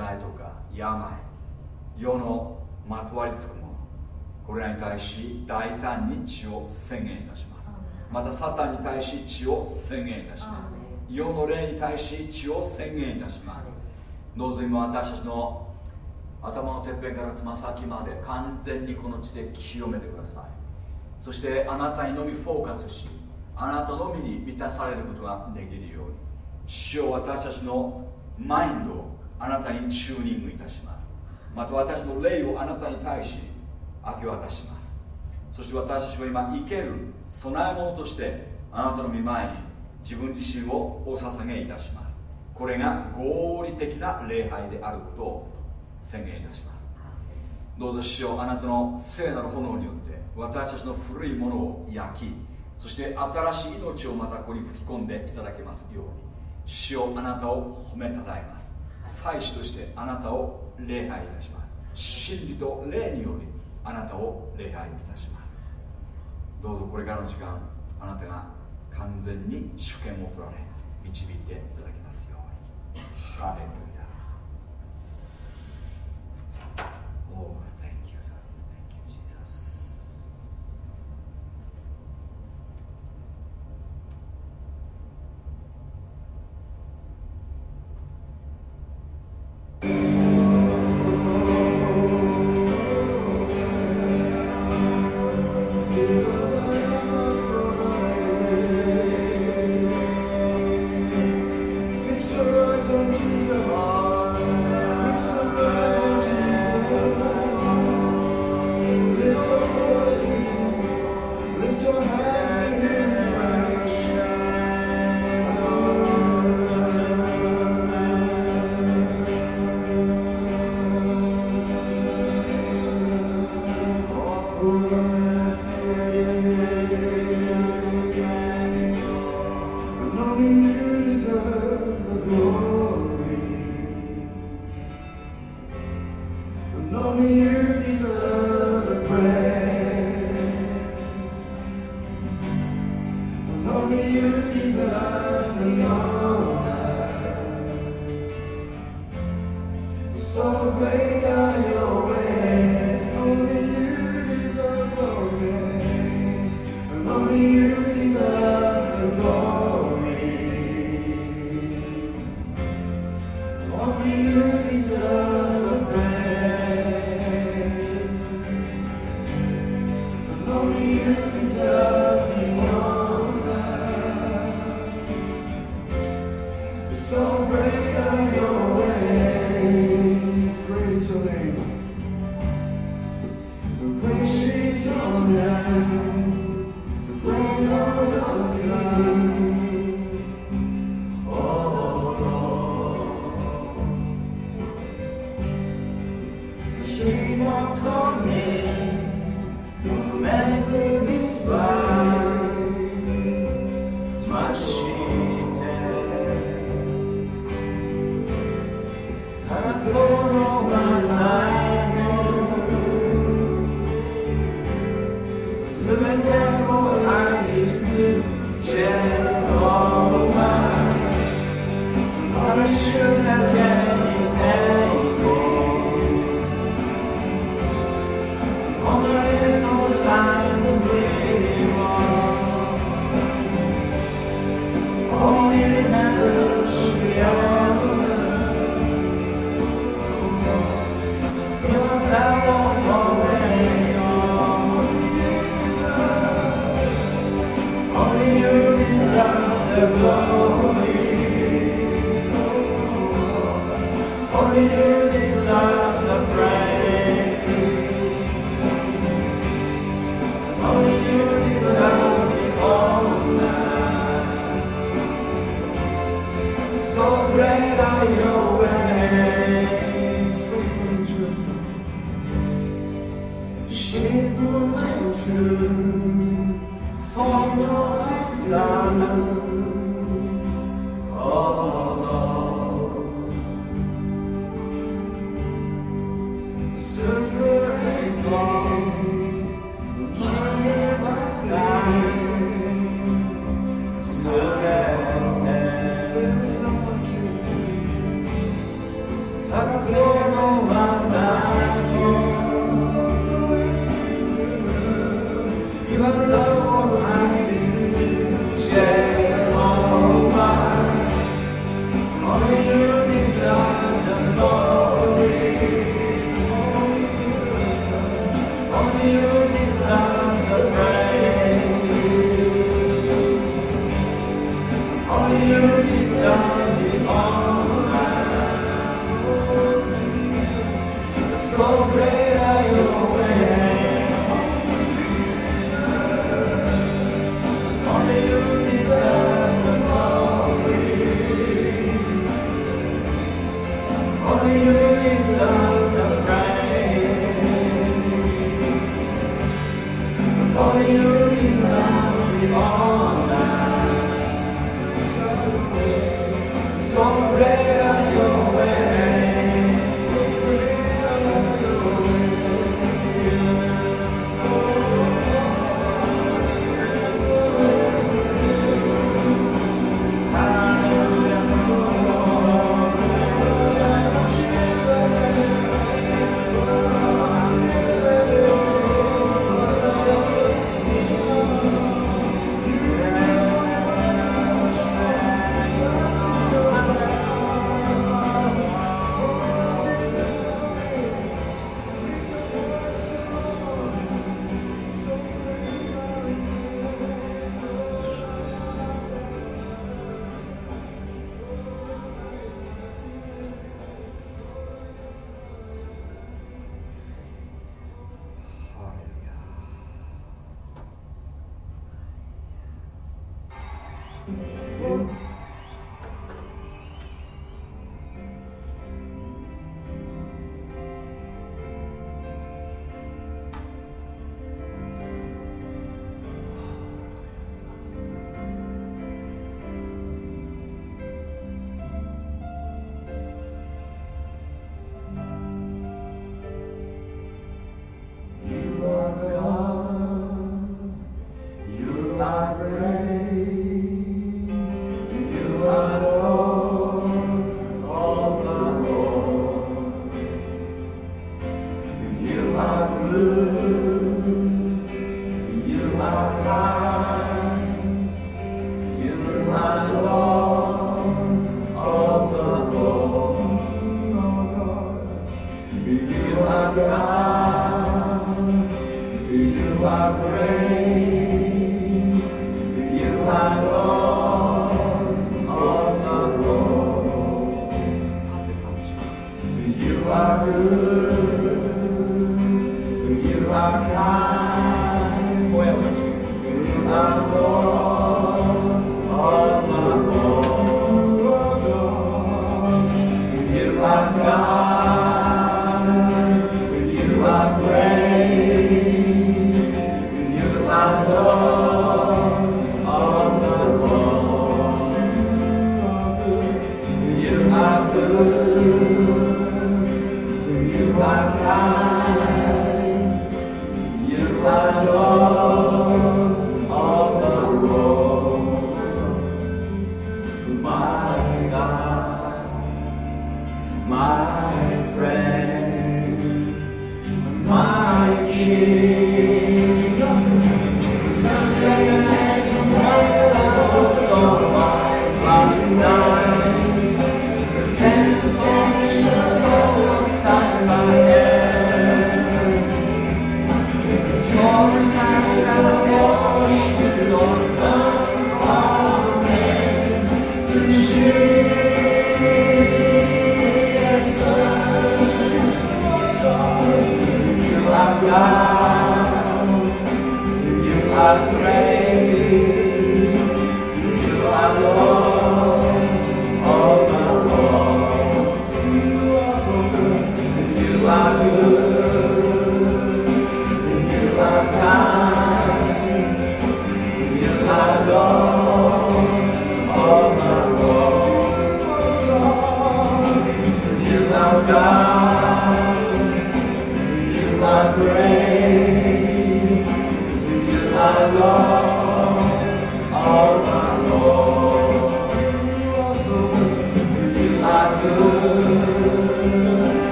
題とか病世のまとわりつくものこれらに対し大胆に血を宣言いたします。またサタンに対し血を宣言いたします。世の霊に対し血を宣言いたします。どうぞ今私たちの頭のてっぺんからつま先まで完全にこの地で清めてください。そしてあなたにのみフォーカスしあなたのみに満たされることができるように。主よ私たちのマインドをあなたにチューニングいたします。また私の霊をあなたに対し明け渡します。そして私たちは今生ける供え物としてあなたの御前に自分自身をお捧げいたします。これが合理的な礼拝であることを宣言いたします。どうぞ主よあなたの聖なる炎によって私たちの古いものを焼きそして新しい命をまたここに吹き込んでいただけますように。主よあなたを褒めたたえます。祭司としてあなたを礼拝いたします。真理と霊によりあなたを礼拝いたします。どうぞこれからの時間あなたが完全に主権を取られ導いていただきますように。ハレルヤ。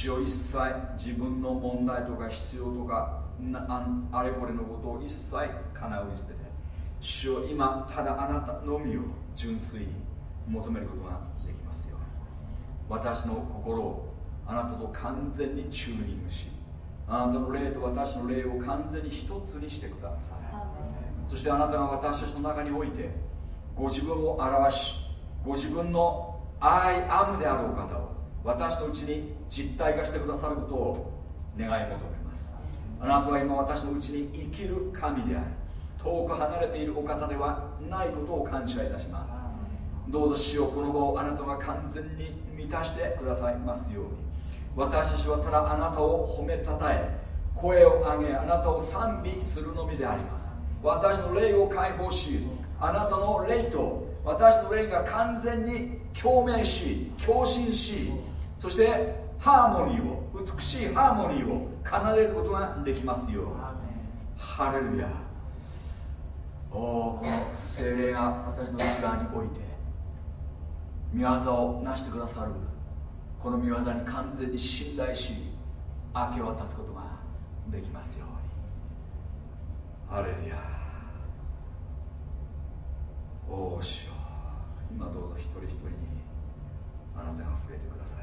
主を一切自分の問題とか必要とかあれこれのことを一切叶う捨てて。主を今ただあなたのみを純粋に求めることができますよ。うに私の心をあなたと完全にチューニングしあなたの霊と私の霊を完全に一つにしてください。そしてあなたが私たちの中においてご自分を表しご自分の I am であるお方を私のうちに実体化してくださることを願い求めます。あなたは今私のうちに生きる神であり遠く離れているお方ではないことを感謝いたします。どうぞ主よこの場をあなたが完全に満たしてくださいますように。私たちはただあなたを褒めたたえ声を上げあなたを賛美するのみであります。私の霊を解放しあなたの霊と私の霊が完全に共鳴し共振しそしてハーモニーを美しいハーモニーを奏でることができますよハレルヤ。おおこの精霊が私の内側において見業を成してくださるこの見業に完全に信頼し明け渡すことができますように。ハレルヤ。おおしよ。う今どうぞ一人一人にあなたが触れてください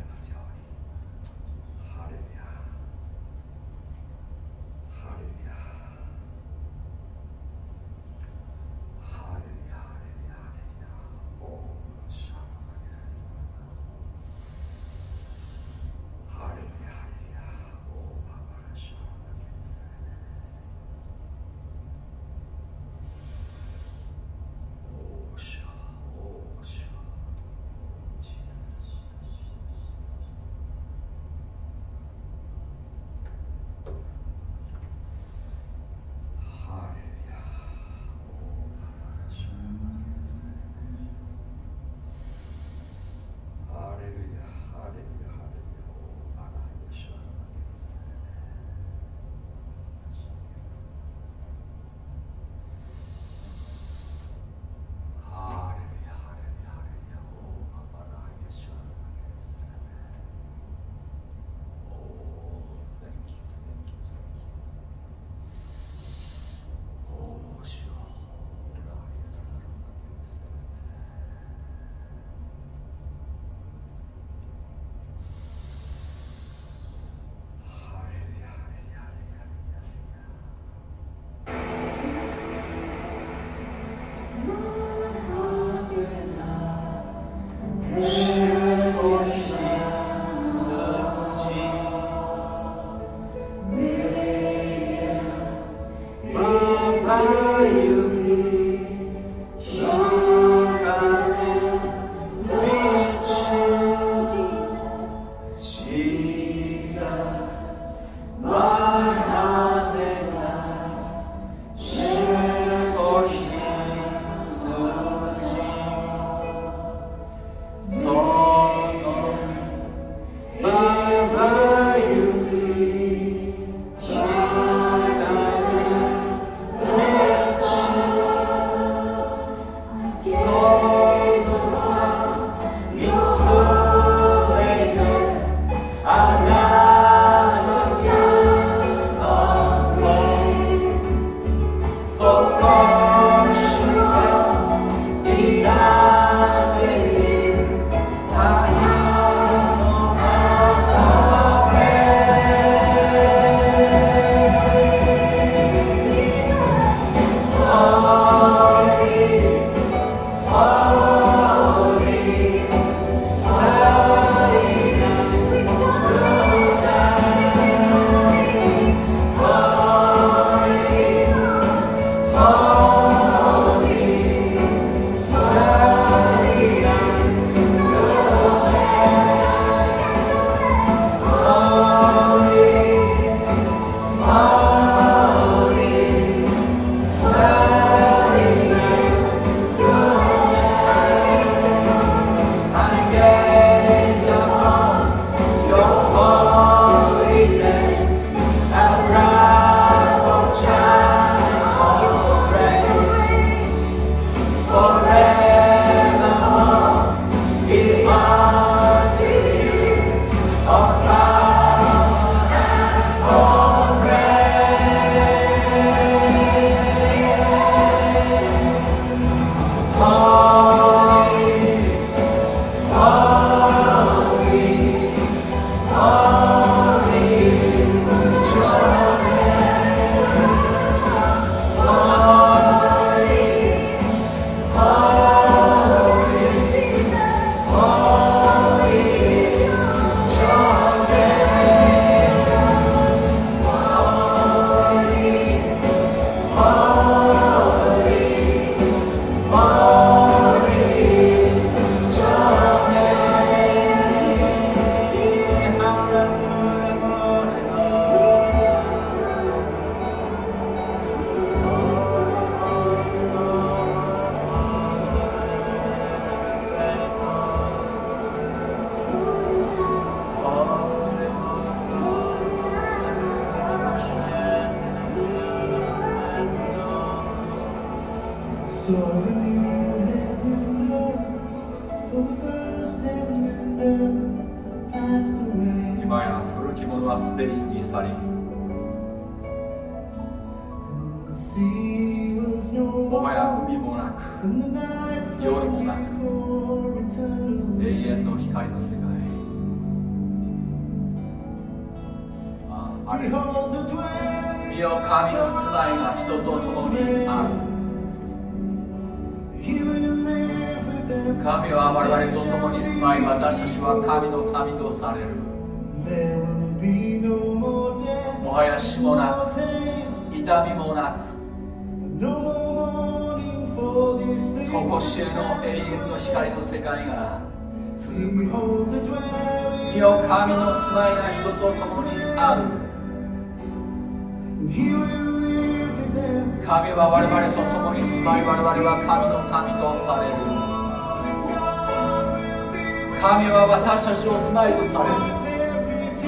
私たちの住まいとされ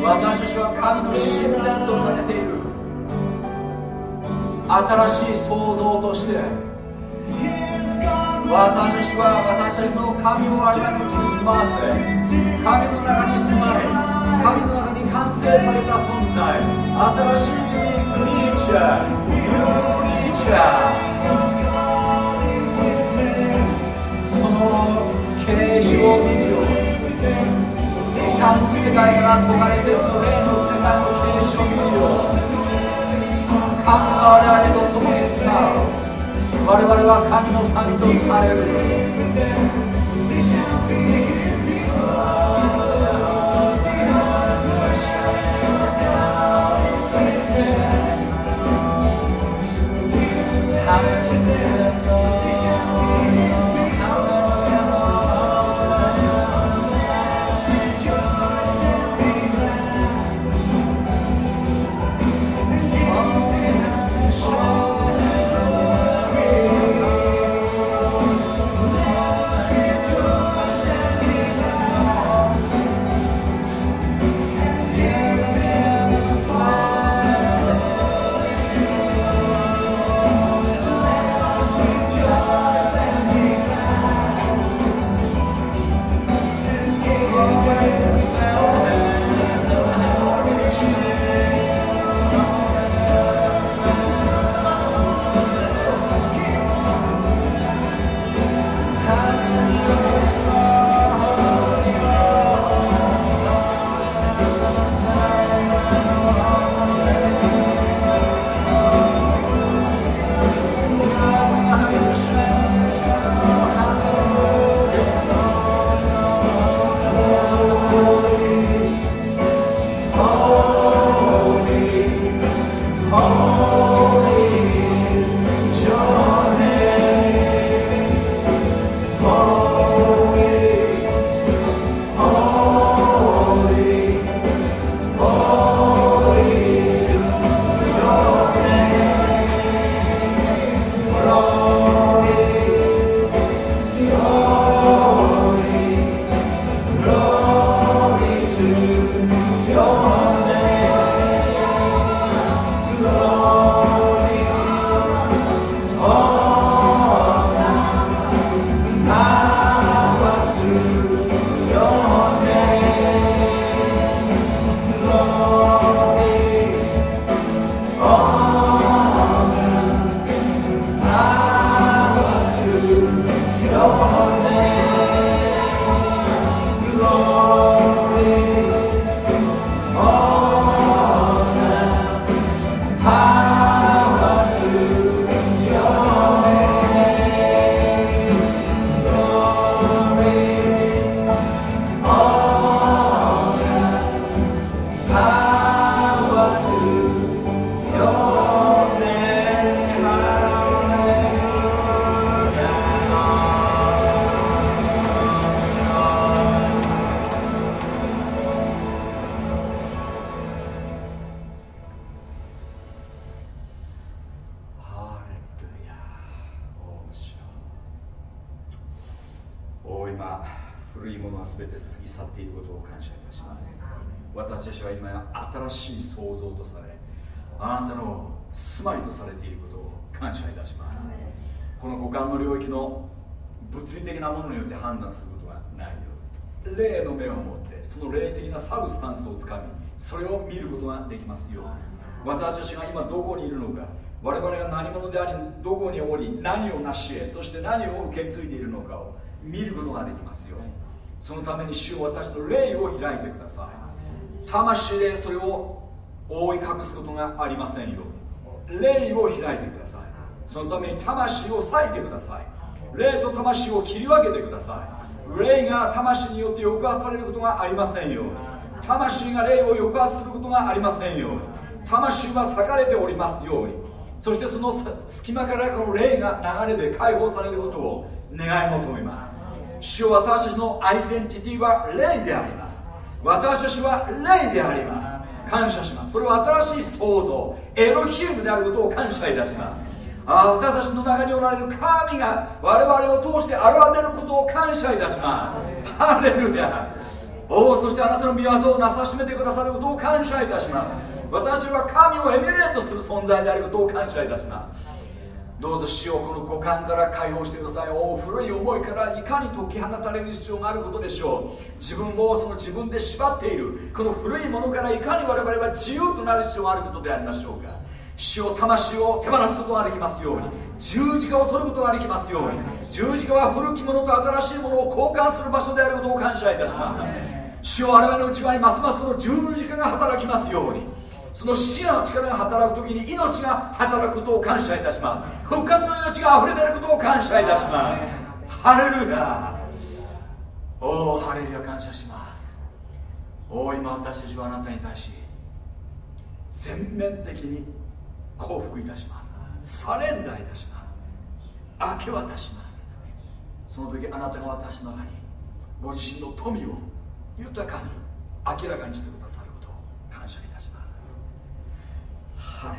私たちは神の神殿とされている。新しい創造として私たちは私たちの神を我々のうちに住まわせ神の中に住まい神の中に完成された存在。新しいクリーチャーニュークリーチャー世界から解かれてその霊の世界の形状を見るよ神が我々と共に住まう。我々は神の民とされる。私たちが今どこにいるのか。我々が何者でありどこにおり何を成し得そして何を受け継いでいるのかを見ることができますよ。そのために主を私の霊を開いてください。魂でそれを覆い隠すことがありませんよ霊を開いてください。そのために魂を裂いてください。霊と魂を切り分けてください。霊が魂によって抑圧されることがありませんよ魂が霊を抑圧することがありませんよ魂は裂かれておりますように。そしてその隙間からこの霊が流れで解放されることを願い求めます。主よ私たちのアイデンティティは霊であります。私たちは霊であります。感謝します。それは新しい創造エロヒウムであることを感謝いたします。あ私たちの中におられる神が我々を通して現れることを感謝いたします。ハレルヤ。おおそしてあなたの御業をなさしめてくださることを感謝いたします。私は神をエミレートする存在であることを感謝いたします。どうぞ死をこの五感から解放してください。お古い思いからいかに解き放たれる必要があることでしょう。自分をその自分で縛っている。この古いものからいかに我々は自由となる必要があることでありましょうか。死を魂を手放すことができますように。十字架を取ることができますように。十字架は古きものと新しいものを交換する場所であることを感謝いたします。死を我々の内側にますますその十字架が働きますように。その死の力が働く時に命が働くことを感謝いたします。復活の命が溢れていることを感謝いたします。ハレルヤ。おおハレルヤ感謝します。おお今私たちはあなたに対し全面的に降伏いたします。サレンダーいたします。明け渡します。その時あなたが私の中にご自身の富を豊かに明らかにしてくださることを感謝いたしますハ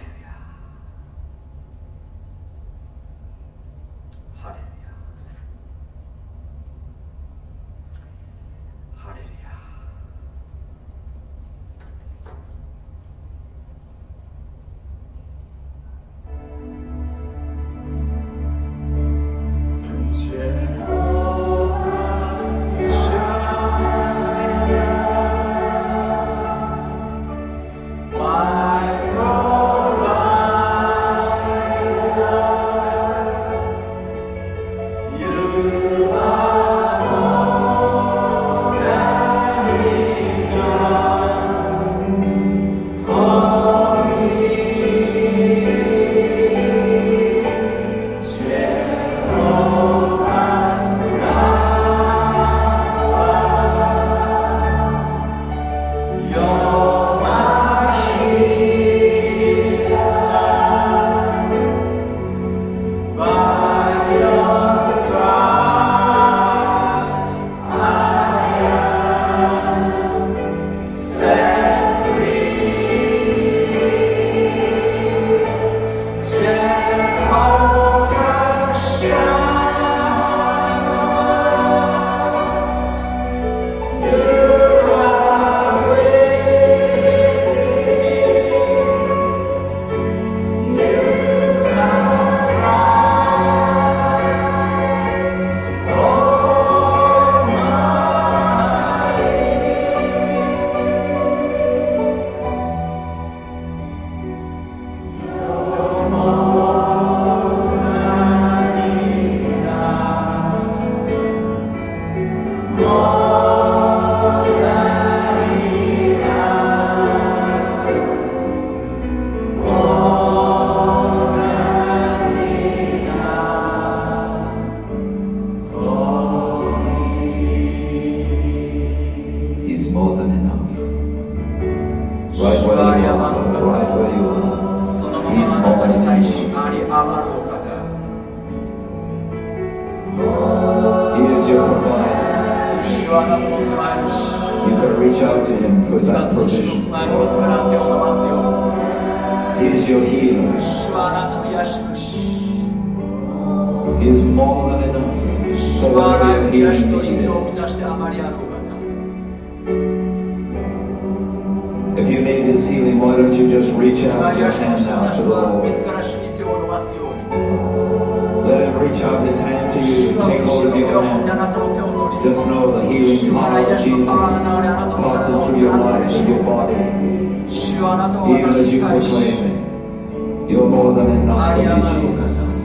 主はあらゆる癒しと必要を満たしてあまりあるお方 If you need his healing, why don't you just reach out to the Lord? Let him reach out his hand to you and take hold of your hand. Just know the healing power of Jesus passes through your life and your body. Even as you proclaim it, you're more than enough for me, Jesus.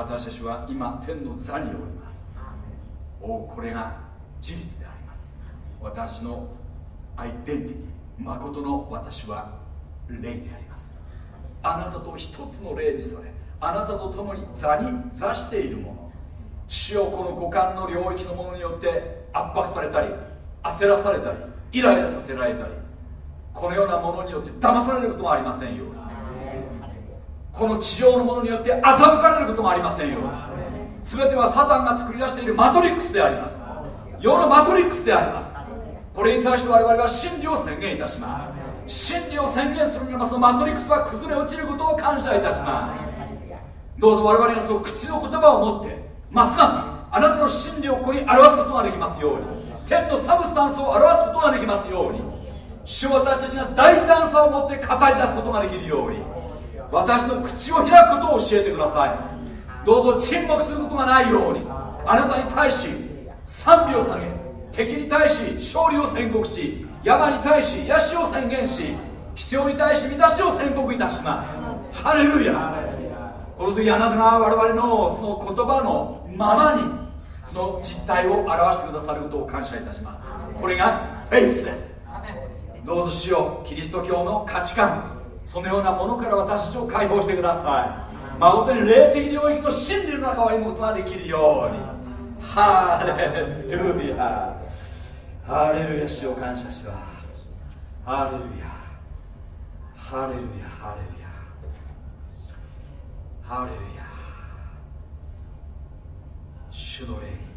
私たちは今天の座におります。おこれが事実であります。私のアイデンティティ誠の私は霊であります。あなたと一つの霊にそれあなたと共に座に座しているもの。死をこの五感の領域のものによって圧迫されたり焦らされたりイライラさせられたりこのようなものによって騙されることもありませんよこの地上のものによって欺かれることもありませんよ。全てはサタンが作り出しているマトリックスであります。世のマトリックスであります。これに対して我々は真理を宣言いたします。真理を宣言するならばそのマトリックスは崩れ落ちることを感謝いたします。どうぞ我々がその口の言葉を持ってますますあなたの真理をここに表すことができますように。天のサブスタンスを表すことができますように。主私たちが大胆さを持って語り出すことができるように。私の口を開くことを教えてください。どうぞ沈黙することがないようにあなたに対し賛美を下げ敵に対し勝利を宣告し山に対し癒しを宣言し必要に対し満たしを宣告いたします。ハレルヤ!この時あなたが我々のその言葉のままにその実態を表してくださることを感謝いたします。これがフェイスです。どうぞ主ようキリスト教の価値観そのようなものから私たちを解放してください。誠に霊的領域の真理の中を歩むことができるように。ハレルヤ。ハレルヤ主を感謝します。ハレルヤ。ハレルヤハレルヤ。ハレルヤ。主の霊に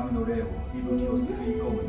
神の霊を息吹を吸い込む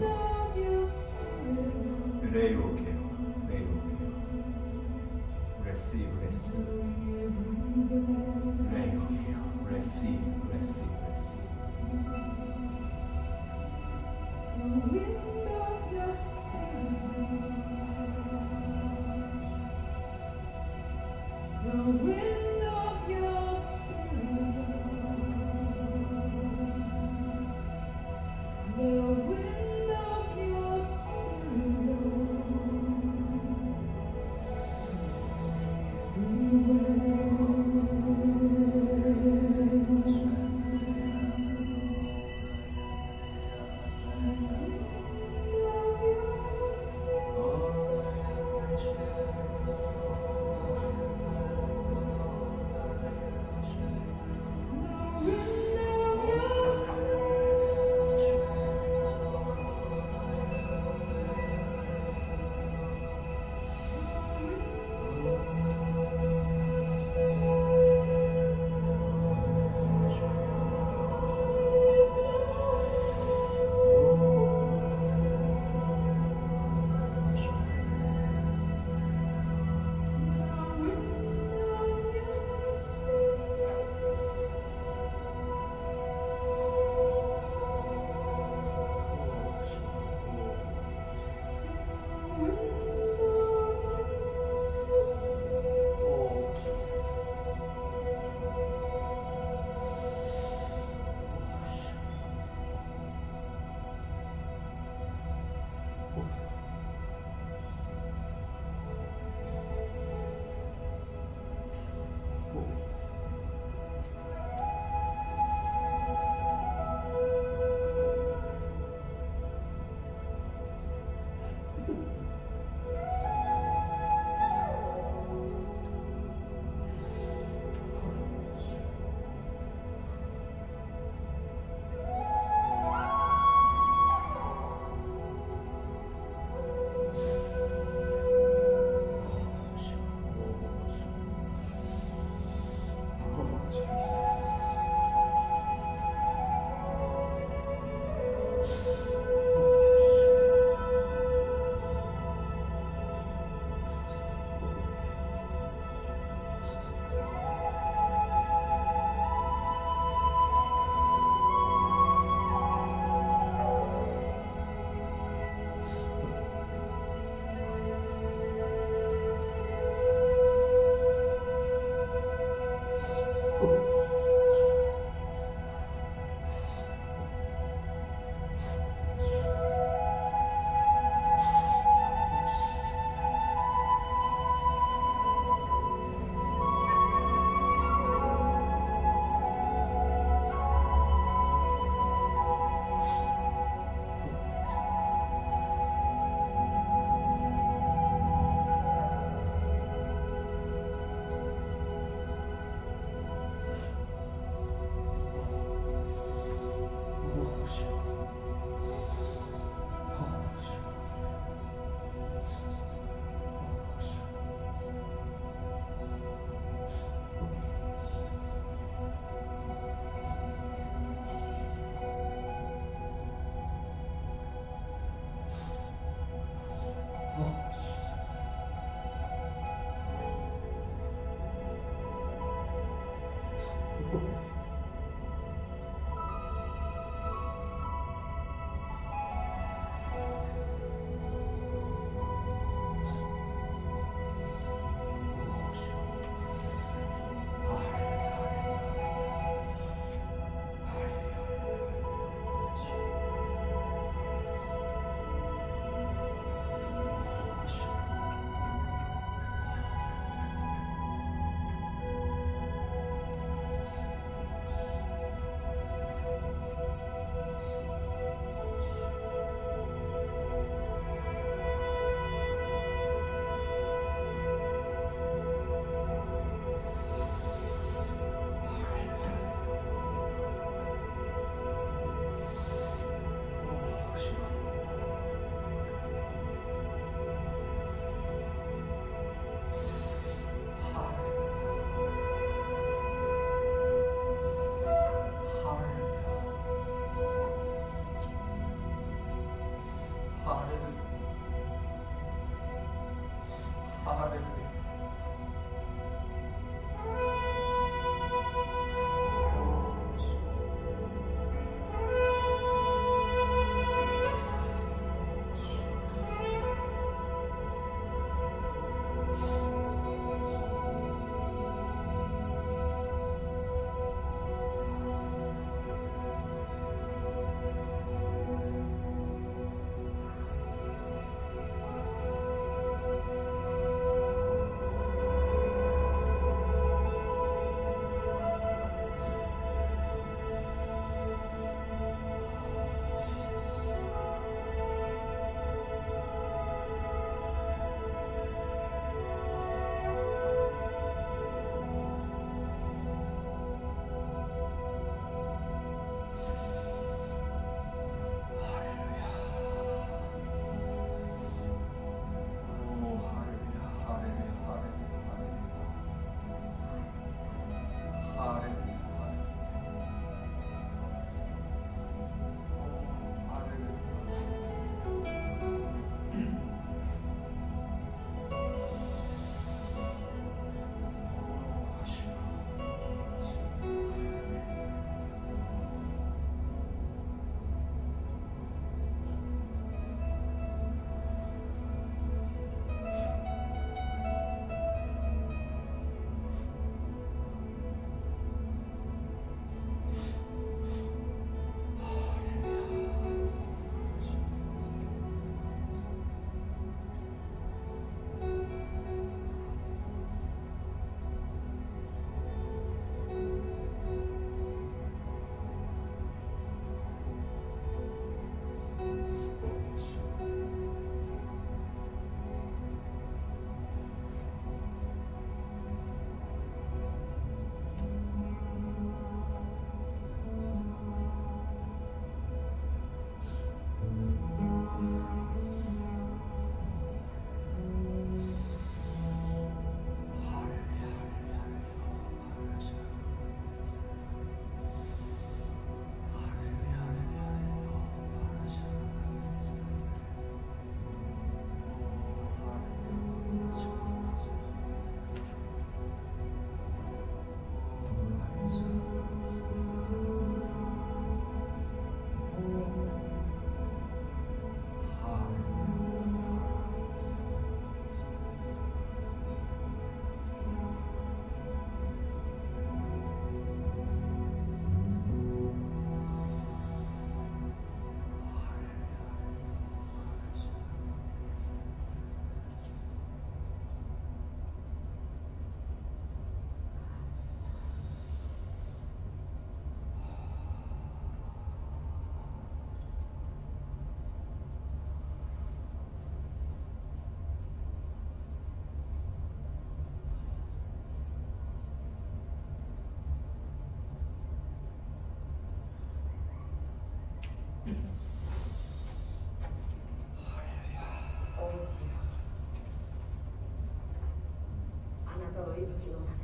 あなたは息吹の中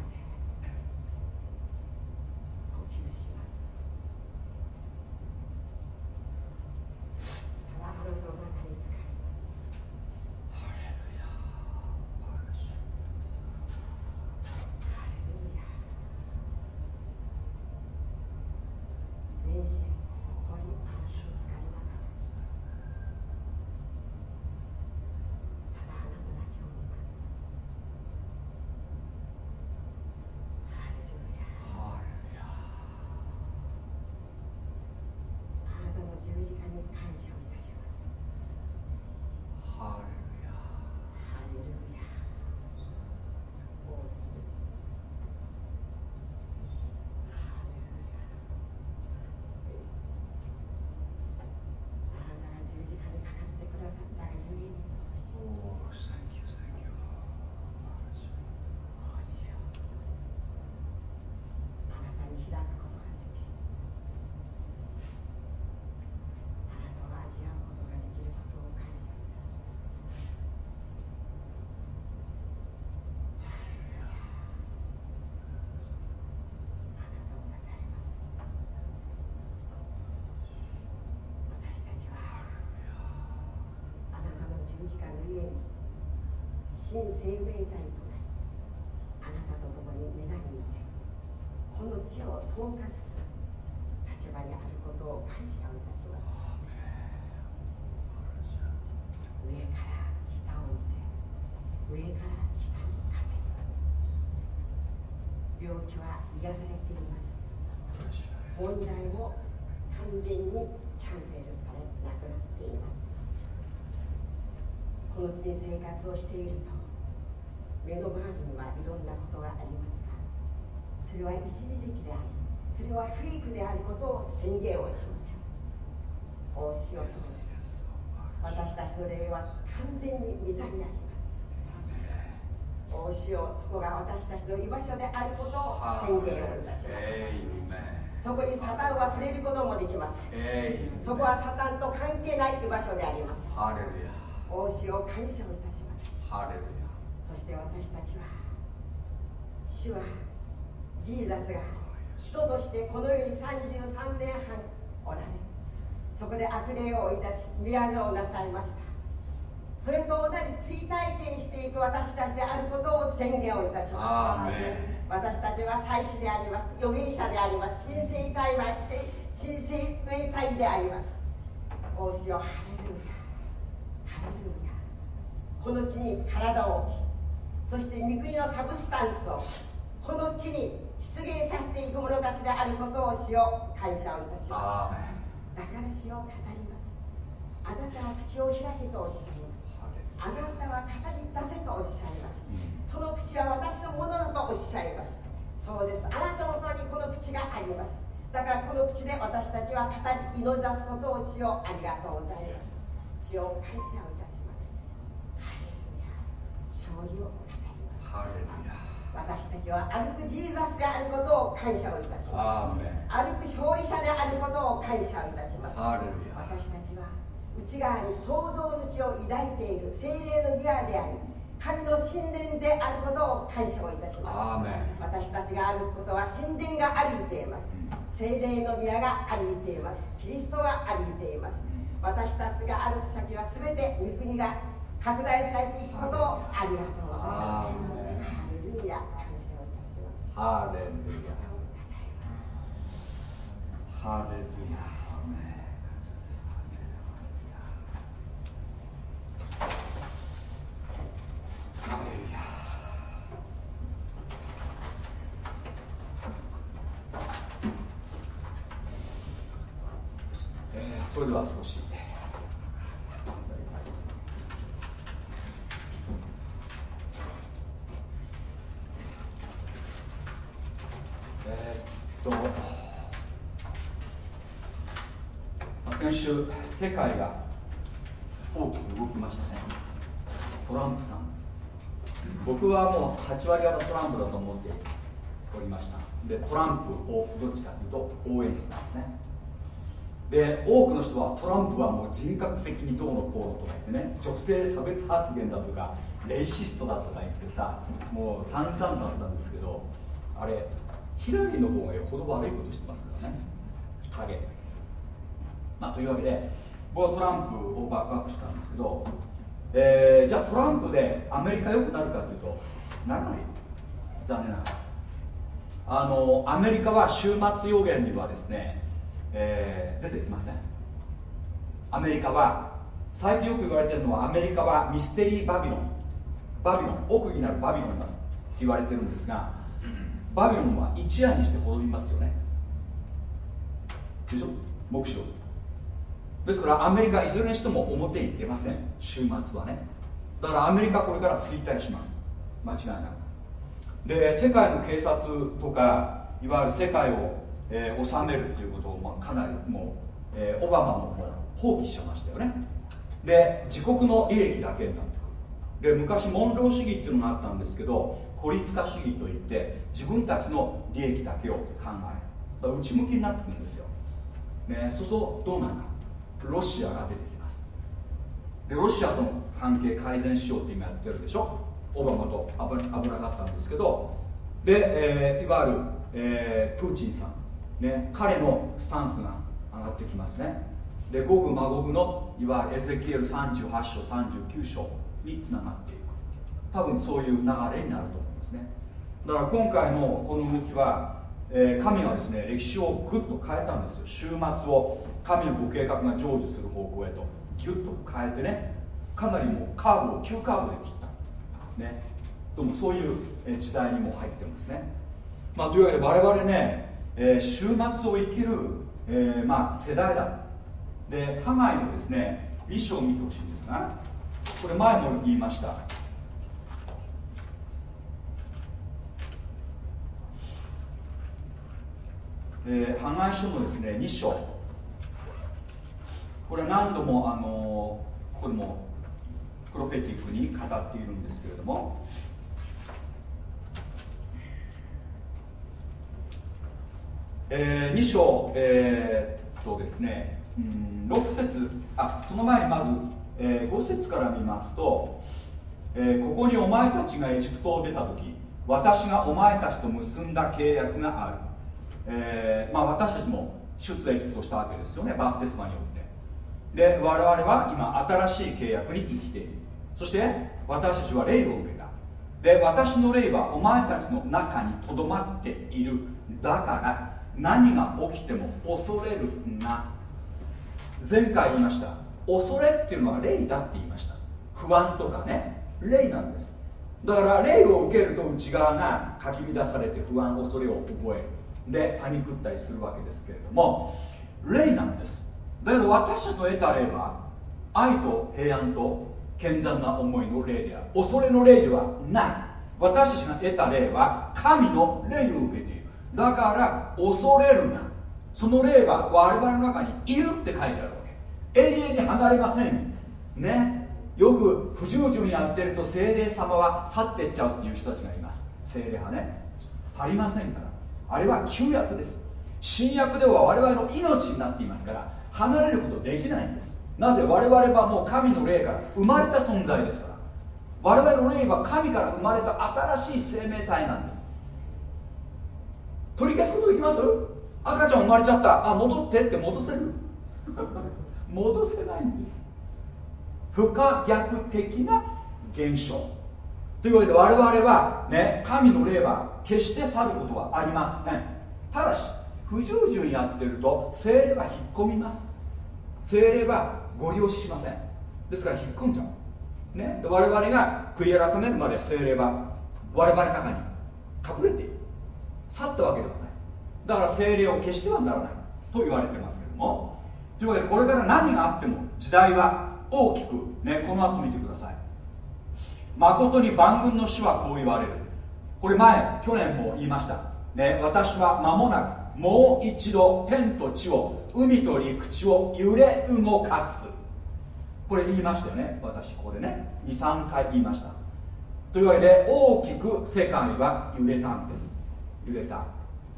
字架に感謝をいたしますハレルヤお主あなたが十字架にかかってくださったがゆえにどうしようあなたに開くことができるあなたを味わうことができることを感謝いたしますあなたをたたえます私たちはあなたの十字架のゆえに新生命体となりあなたと共に目座にいてこの地を統括する立場にあることを感謝をいたします。上から下を見て上から下に語ります病気は癒されてい。ます問題も完全にキャンセルされなくなっていますこの地で生活をしていると。目の周りにはいろんなことがありますがそれは一時的でありそれはフェイクであることを宣言をします。お塩様私たちの霊は完全に御座にあります。お塩そこが私たちの居場所であることを宣言をいたします。そこにサタンは触れることもできません。そこはサタンと関係ない居場所でありますお塩を感謝をいたします。ハレルヤ。そして私たちは主はジーザスが人としてこの世に33年半おられそこで悪霊を追い出し宮業をなさいました。それと同じ追体験していく私たちであることを宣言をいたします。私たちは祭司であります。預言者であります。神聖体は神聖体であります。おしよハレルヤハレルヤこの地に体を置きそして御国のサブスタンスをこの地に出現させていく者たちであることをしよ感謝をいたします。だからしを語ります。あなたは口を開けとおっしゃいます。あなたは語り出せとおっしゃいます。その口は私のものだとおっしゃいます。そうです。あなたのそばにこの口があります。だからこの口で私たちは語り祈り出すことをしようありがとうございます。しよ感謝を勝利を私たちは歩くジーザスであることを感謝をいたします。歩く勝利者であることを感謝をいたします。私たちは内側に創造主を抱いている精霊の宮であり神の神殿であることを感謝をいたします。私たちが歩くことは神殿がありています。精霊の宮がありています。キリストがありています。私たちが歩く先は全て御国が拡大されていくことをありがとうございますハレルヤ。感謝をいたしますハレルヤ。ハレルヤ。それでは少しえーっと先週世界が大きく動きましたね。トランプさん。僕はもう8割方トランプだと思っておりました。でトランプをどっちかというと応援してたんですね。で多くの人はトランプはもう人格的にどうのこうのとか言ってね女性差別発言だとかレイシストだとか言ってさもう散々だったんですけどあれヒラリーの方がよほど悪いことしてますからね。影まあというわけで僕はトランプをバックアップしたんですけど、えーじゃあトランプでアメリカ良くなるかというとならない。残念ながら。あのアメリカは終末予言にはですね、えー出てきません。アメリカは最近よく言われてるのはアメリカはミステリーバビロン。バビロン。奥になるバビロンになるって言われてるんですがバビロンは一夜にして滅びますよね。でしょ？目標ですからアメリカいずれにしても表に出ません。週末はね。だからアメリカこれから衰退します。間違いなく。で世界の警察とかいわゆる世界を、えー治めるっていうことを、まあ、かなりもう、えーオバマも放棄しましたよね。で自国の利益だけになってくる。で昔モンロー主義っていうのがあったんですけど孤立化主義といって自分たちの利益だけを考える内向きになってくるんですよ、ね、そうするとどうなるか。ロシアが出てきます。でロシアとの関係改善しようって今やってるでしょ？オバマと危危なかったんですけど。で、えーいわゆる、えープーチンさん、ね、彼のスタンスが上がってきますね。でゴグマゴグのいわゆるエゼキエル38章39章につながっていく。多分そういう流れになると思いますね。だから今回のこの動きは、えー神はですね歴史をぐっと変えたんですよ。週末を神のご計画が成就する方向へとギュッと変えてねかなりもうカーブを急カーブで切った。ね。どうもそういう時代にも入ってますね。まあというわけで我々ね、えー週末を生きる、えーまあ世代だ。でハガイのですね2章を見てほしいんですがこれ前も言いました。えー、ハガイ書のですね2章。これ何度もあのここでもプロフェティックに語っているんですけれども。えー、2章、えーとですね、うん、6節。あその前にまず、えー5節から見ますと、えーここにお前たちがエジプトを出た時私がお前たちと結んだ契約がある、えーまあ、私たちも出エジプトしたわけですよね。バプテスマによって。で我々は今新しい契約に生きている。そして私たちは霊を受けた。で私の霊はお前たちの中にとどまっている。だから何が起きても恐れるな。前回言いました。恐れっていうのは霊だって言いました。不安とかね。霊なんです。だから霊を受けると内側がかき乱されて不安恐れを覚える。でパニクったりするわけですけれども霊なんです。だけど私たちの得た霊は愛と平安と健全な思いの霊である。恐れの霊ではない。私たちが得た霊は神の霊を受けている。だから恐れるな。その霊は我々の中にいるって書いてあるわけ。永遠に離れません。ね。よく不従順やってると精霊様は去っていっちゃうっていう人たちがいます。精霊派ね。去りませんから。あれは旧約です。新約では我々の命になっていますから離れることできないんです。なぜ我々はもう神の霊から生まれた存在ですから。我々の霊は神から生まれた新しい生命体なんです。取り消すことできます？赤ちゃん生まれちゃった。あ戻ってって戻せる？戻せないんです。不可逆的な現象。というわけで我々はね神の霊は決して去ることはありません。ただし不従順やってると精霊は引っ込みます。精霊はご利用ししません。ですから引っ込んじゃう、ね、で我々が悔い改めるまで精霊は我々の中に隠れている。去ったわけではない。だから精霊を消してはならない。と言われてますけども。というわけでこれから何があっても時代は大きくねこの後見てください。誠に万軍の主はこう言われる。これ前去年も言いました。ね私は間もなくもう一度天と地を海と陸地を揺れ動かす。これ言いましたよね私これね。23回言いました。というわけで大きく世界は揺れたんです。揺れた。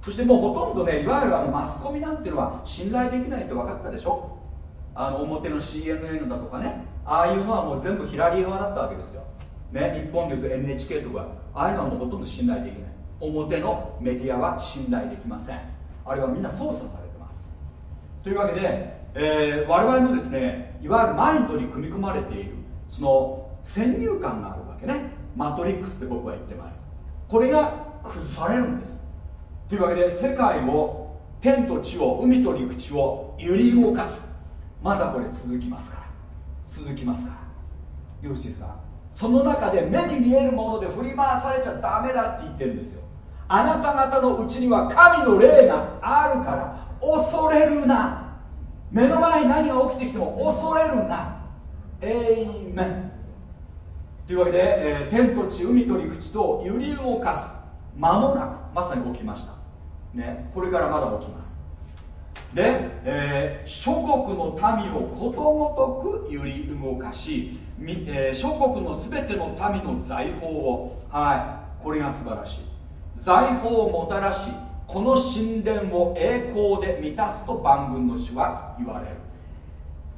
そしてもうほとんどねいわゆるあのマスコミなんていうのは信頼できないって分かったでしょ。あの表の CNN だとかね。ああいうのはもう全部ヒラリー側だったわけですよ。ね、日本でいうと NHK とかああいうのはもうほとんど信頼できない。表のメディアは信頼できません。あれはみんな操作されてます。というわけで、えー我々のですねいわゆるマインドに組み込まれているその先入観があるわけね。マトリックスって僕は言ってます。これが崩されるんです。というわけで世界を天と地を海と陸地を揺り動かす。まだこれ続きますから。続きますから。よろしいですか？その中で目に見えるもので振り回されちゃダメだって言ってるんですよ。あなた方のうちには神の霊があるから恐れるな。目の前に何が起きてきても恐れるな。エイメン。というわけで、えー天と地海と陸地と揺り動かす間もなくまさに起きました。ねこれからまだ起きます。で、えー諸国の民をことごとく揺り動かし、えー諸国のすべての民の財宝をはいこれが素晴らしい。財宝をもたらしこの神殿を栄光で満たすと万軍の主は言われる。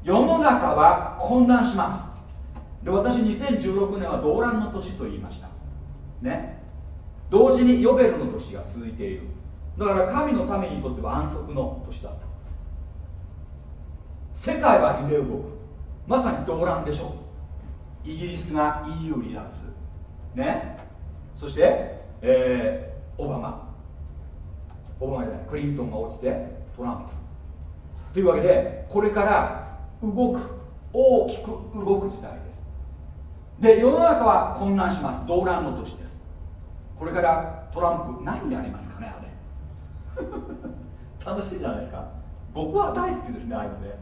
世の中は混乱します。で私2016年は動乱の年と言いました。ね。同時にヨベルの年が続いている。だから神の民にとっては安息の年だった。世界は揺れ動く。まさに動乱でしょう。イギリスが EU 離脱ね。そして、えーオバマ。オバマじゃない。クリントンが落ちてトランプ。というわけでこれから動く大きく動く時代です。で世の中は混乱します。動乱の年です。これからトランプ何やりますかねあれ。楽しいじゃないですか。僕は大好きですねああいうので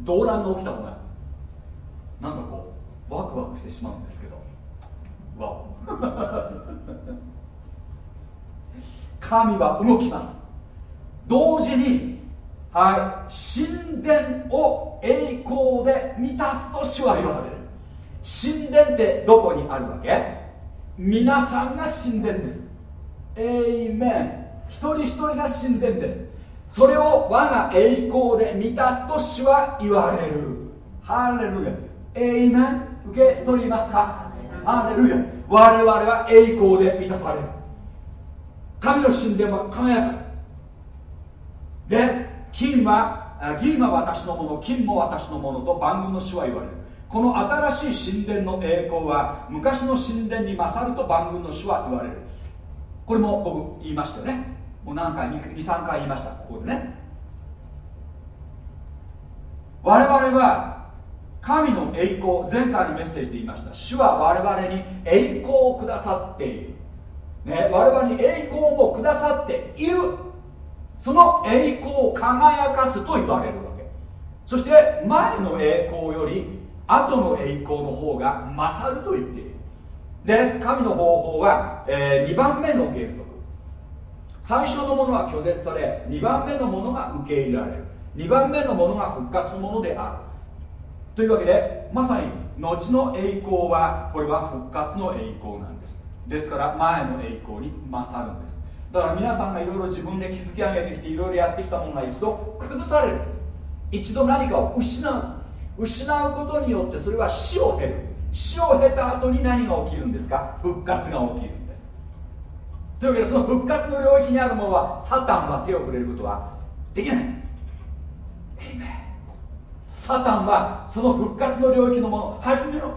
動乱が起きたのがなんかこうワクワクしてしまうんですけど。わお 神は動きます。同時にはい神殿を栄光で満たすと主は言われる。神殿ってどこにあるわけ？皆さんが神殿です。エイメン一人一人が神殿です。それを我が栄光で満たすと主は言われる。ハレルヤエイメン受け取りますか？ハレルヤ。我々は栄光で満たされる。神の神殿は輝く。で金は銀は私のもの。金も私のものと万軍の主は言われる。この新しい神殿の栄光は昔の神殿に勝ると万軍の主は言われる。これも僕言いましたよね。もう何回23回言いました。ここでね。我々は神の栄光前回のメッセージで言いました。主は我々に栄光をくださっている、ね、我々に栄光もくださっている。その栄光を輝かすと言われるわけ。そして前の栄光より後の栄光の方が勝ると言っている。で神の方法は、え2番目の原則。最初のものは拒絶され2番目のものが受け入れられる。2番目のものが復活のものである。というわけでまさに後の栄光はこれは復活の栄光なんです。ですから前の栄光に勝るんです。だから皆さんがいろいろ自分で築き上げてきていろいろやってきたものが一度崩される。一度何かを失う。失うことによってそれは死を経る。死を経た後に何が起きるんですか？復活が起きるんです。というわけでその復活の領域にあるものはサタンは手を触れることはできない。エイメン。サタンはその復活の領域のもの初めの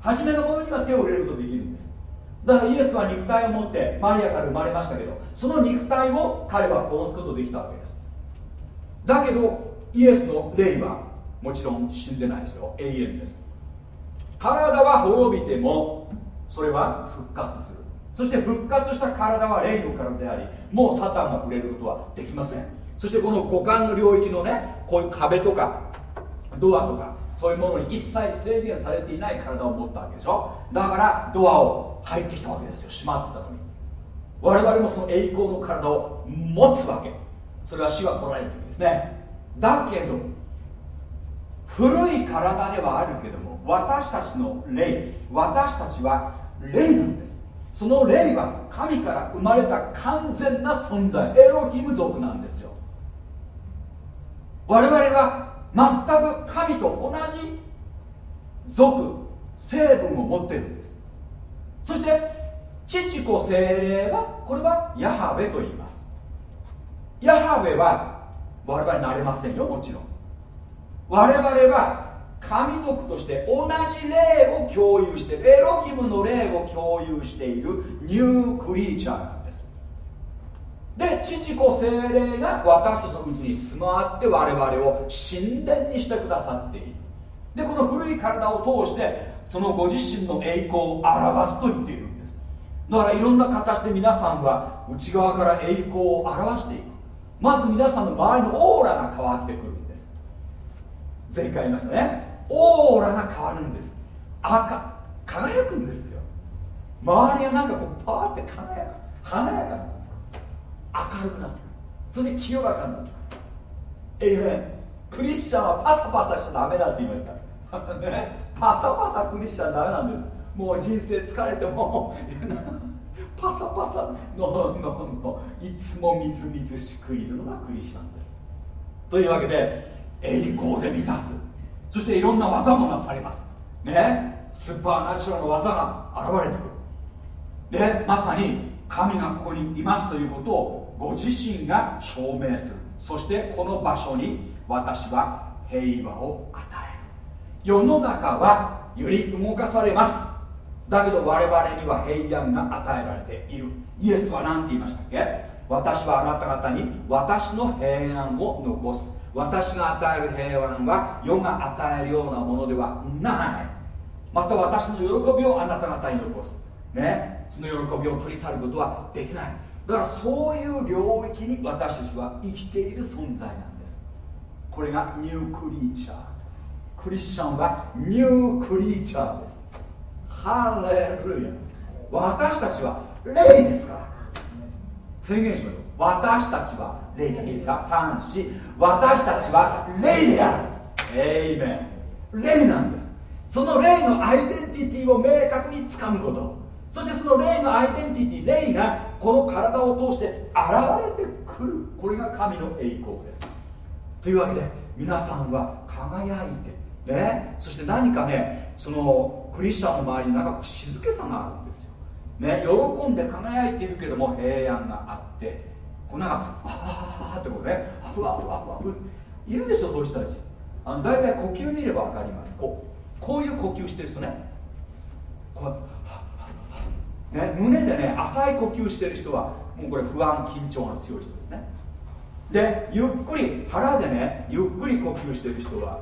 初めのものには手を入れることができるんです。だからイエスは肉体を持ってマリアから生まれましたけどその肉体を彼は殺すことができたわけです。だけどイエスの霊はもちろん死んでないですよ。永遠です。体は滅びてもそれは復活する。そして復活した体は霊の体でありもうサタンが触れることはできません。そしてこの五感の領域のねこういう壁とかドアとかそういうものに一切制限されていない体を持ったわけでしょ？だからドアを入ってきたわけですよ。閉まってたのに。我々もその栄光の体を持つわけ。それは死が来られる時ですね。だけど古い体ではあるけども私たちの霊私たちは霊なんです。その霊は神から生まれた完全な存在。エロヒム族なんですよ。我々は全く神と同じ族成分を持ってるんです。そして父子精霊はこれはヤハベと言います。ヤハベは我々なれませんよもちろん。我々は神族として同じ霊を共有してエロヒムの霊を共有しているニュークリーチャー。で父子精霊が私たちのうちに住まわって我々を神殿にしてくださっている。でこの古い体を通してそのご自身の栄光を表すと言っているんです。だからいろんな形で皆さんは内側から栄光を表していく。まず皆さんの周りのオーラが変わってくるんです。前回言いましたね。オーラが変わるんです。赤輝くんですよ。周りがなんかこうパーって輝く。華やか明るくなってくる。それで清らかになってくる。ええクリスチャンはパサパサしちゃダメだって言いました。ね、パサパサクリスチャンダメな。んですもう人生疲れてもパサパサのののいつもみずみずしくいるのがクリスチャンです。というわけで栄光で満たす。そしていろんな技もなされます。ね。スーパーナチュラルの技が現れてくる。でまさに神がここにいますということをご自身が証明する。そしてこの場所に私は平和を与える。世の中はより動かされます。だけど我々には平安が与えられている。イエスは何て言いましたっけ？私はあなた方に私の平安を残す。私が与える平安は世が与えるようなものではない。また私の喜びをあなた方に残す。ね。その喜びを取り去ることはできない。だからそういう領域に私たちは生きている存在なんです。これがニュークリーチャー。クリスチャンはニュークリーチャーです。ハレルヤ。私たちは霊ですから。宣言しましょう。私たちは霊だけですか？34私たちは霊である。エイメン。霊なんです。その霊のアイデンティティを明確につかむこと。そしてその霊のアイデンティティ霊がこの体を通して現れてくる。これが神の栄光です。というわけで皆さんは輝いてね。そして何かねそのクリスチャンの周りになんか静けさがあるんですよ。ね喜んで輝いているけども平安があってこうなんかああってこうね。ふわふわふわふいるでしょそういう人たち。あの大体呼吸見れば分かります。こうこういう呼吸してる人ね。こうね胸でね浅い呼吸してる人はもうこれ不安緊張が強い人ですね。でゆっくり腹でねゆっくり呼吸してる人は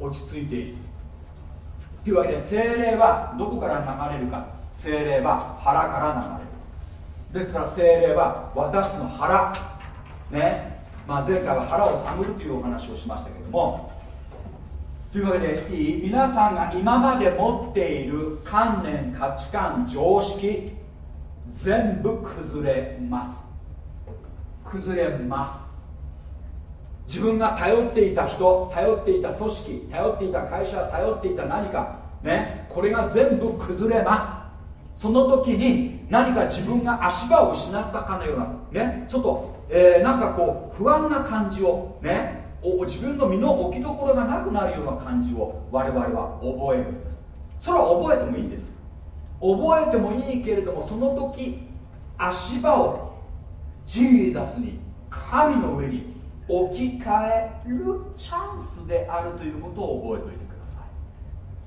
落ち着いている。というわけで精霊はどこから流れるか。精霊は腹から流れる。ですから精霊は私の腹。ね。まあ、前回は腹を探るというお話をしましたけれどもというわけでいい皆さんが今まで持っている観念価値観常識全部崩れます。崩れます。自分が頼っていた人頼っていた組織頼っていた会社頼っていた何かねこれが全部崩れます。その時に何か自分が足場を失ったかのようなねちょっと、えー、なんかこう不安な感じをね自分の身の置きどころがなくなるような感じを我々は覚えるんです。それは覚えてもいいです。覚えてもいいけれどもその時足場をジーザスに神の上に置き換えるチャンスであるということを覚えておいてくださ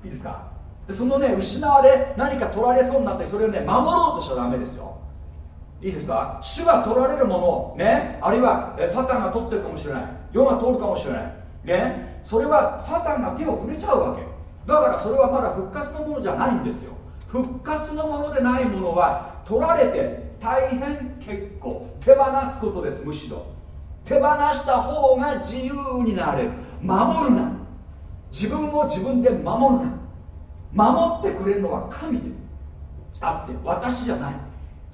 い。いいですか？でそのね失われ何か取られそうになってそれをね守ろうとしちゃダメですよ。いいですか？主が取られるものをねあるいはサタンが取ってるかもしれない。世が通るかもしれない。ね。それはサタンが手を触れちゃうわけ。だからそれはまだ復活のものじゃないんですよ。復活のものでないものは取られて大変結構手放すことですむしろ。手放した方が自由になれる。守るな。自分を自分で守るな。守ってくれるのは神であって私じゃない。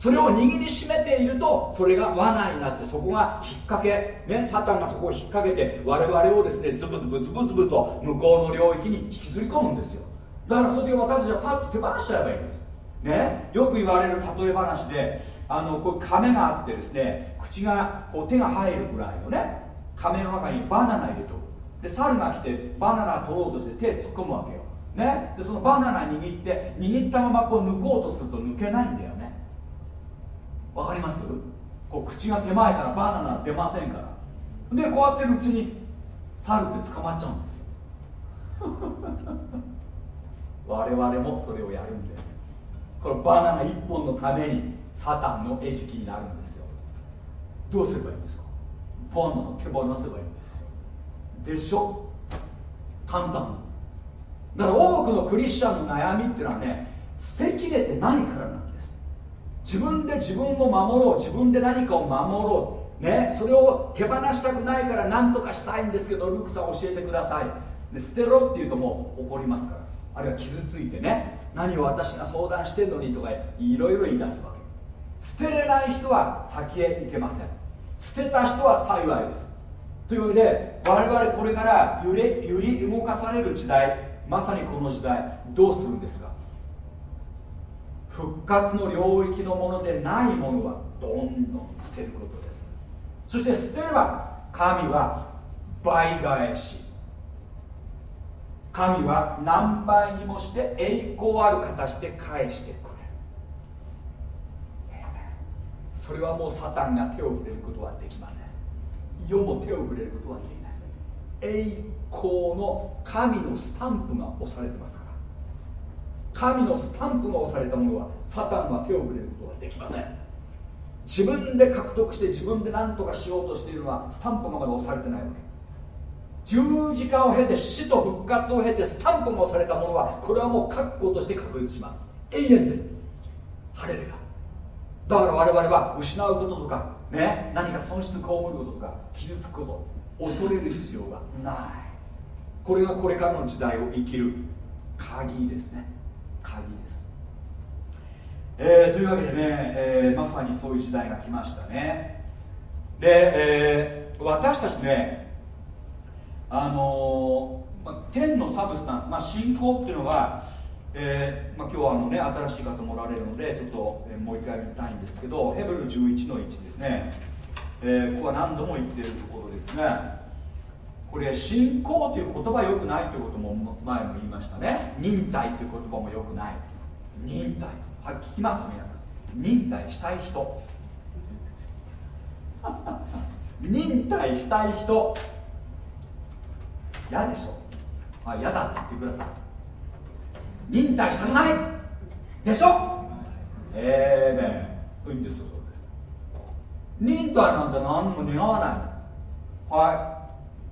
それを握りしめているとそれが罠になってそこが引っ掛け、ね、サタンがそこを引っ掛けて我々をですねズブズブズブズブと向こうの領域に引きずり込むんですよ。だからそれで私たちはパッと手放しちゃえばいいんです。ね？よく言われる例え話であのこう亀があってですね口がこう手が入るぐらいのね亀の中にバナナ入れとく。で猿が来てバナナ取ろうとして手突っ込むわけよ。ね、でそのバナナ握って握ったままこう抜こうとすると抜けないんだよ。わかります？こう口が狭いからバナナ出ませんから。でこうやってるうちに猿って捕まっちゃうんですよ。我々もそれをやるんです。このバナナ1本のためにサタンの餌食になるんですよ。どうすればいいんですか？バナナ手放せばいいんですよ。でしょ？簡単。だから多くのクリスチャンの悩みっていうのはね捨てきれてないからなん自分で自分を守ろう。自分で何かを守ろう。ね。それを手放したくないから何とかしたいんですけどルークさん教えてください。で捨てろって言うともう怒りますから。あるいは傷ついてね。何を私が相談してんのにとかいろいろ言い出すわけ。捨てれない人は先へ行けません。捨てた人は幸いです。というわけで我々これから揺れ揺り動かされる時代まさにこの時代どうするんですか？復活の領域のものでないものはどんどん捨てることです。そして捨てれば神は倍返し。神は何倍にもして栄光ある形で返してくれる。それはもうサタンが手を触れることはできません。世も手を触れることはできない。栄光の神のスタンプが押されてますから。神のスタンプが押されたものはサタンは手を触れることはできません。自分で獲得して自分で何とかしようとしているのはスタンプがまだ押されてないわけ。十字架を経て死と復活を経てスタンプが押されたものはこれはもう覚悟として確立します。永遠です。晴れるがだから我々は失うこととかね何か損失被ることとか傷つくこと恐れる必要がない。これがこれからの時代を生きる鍵ですね。鍵です、えーというわけでね、えーまさにそういう時代が来ましたね。で、えー私たちねあのま、天のサブスタンス、まあ、信仰っていうのは、えーま、今日はあの、ね、新しい方もおられるのでちょっと、えーもう一回見たいんですけどヘブル11の1ですね、えーここは何度も言っているところですがこれ信仰という言葉よくないということも前も言いましたね。忍耐という言葉もよくない。忍耐。はい聞きます皆さん。忍耐したい人。忍耐したい人。嫌でしょ。あ嫌だって言ってください。忍耐したくない。でしょ。ええねいいんですよ。忍耐なんて何も願わない。はい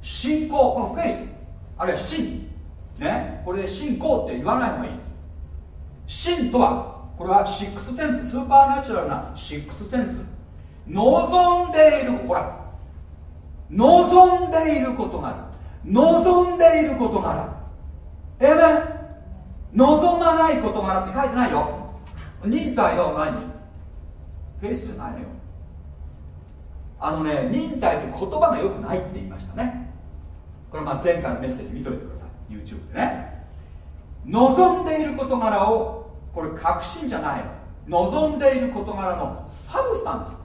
信仰このフェイスあるいは信ね。これで信仰って言わない方がいいです。信とはこれはシックスセンススーパーナチュラルなシックスセンス。望んでいるほら。望んでいることがある。望んでいることがある。えめ望まないことがあって書いてないよ。忍耐は何フェイスじゃないのよ。あのね忍耐って言葉がよくないって言いましたね。これまあ前回のメッセージ見といてください。YouTube でね。望んでいる事柄をこれ確信じゃない望んでいる。事柄の substance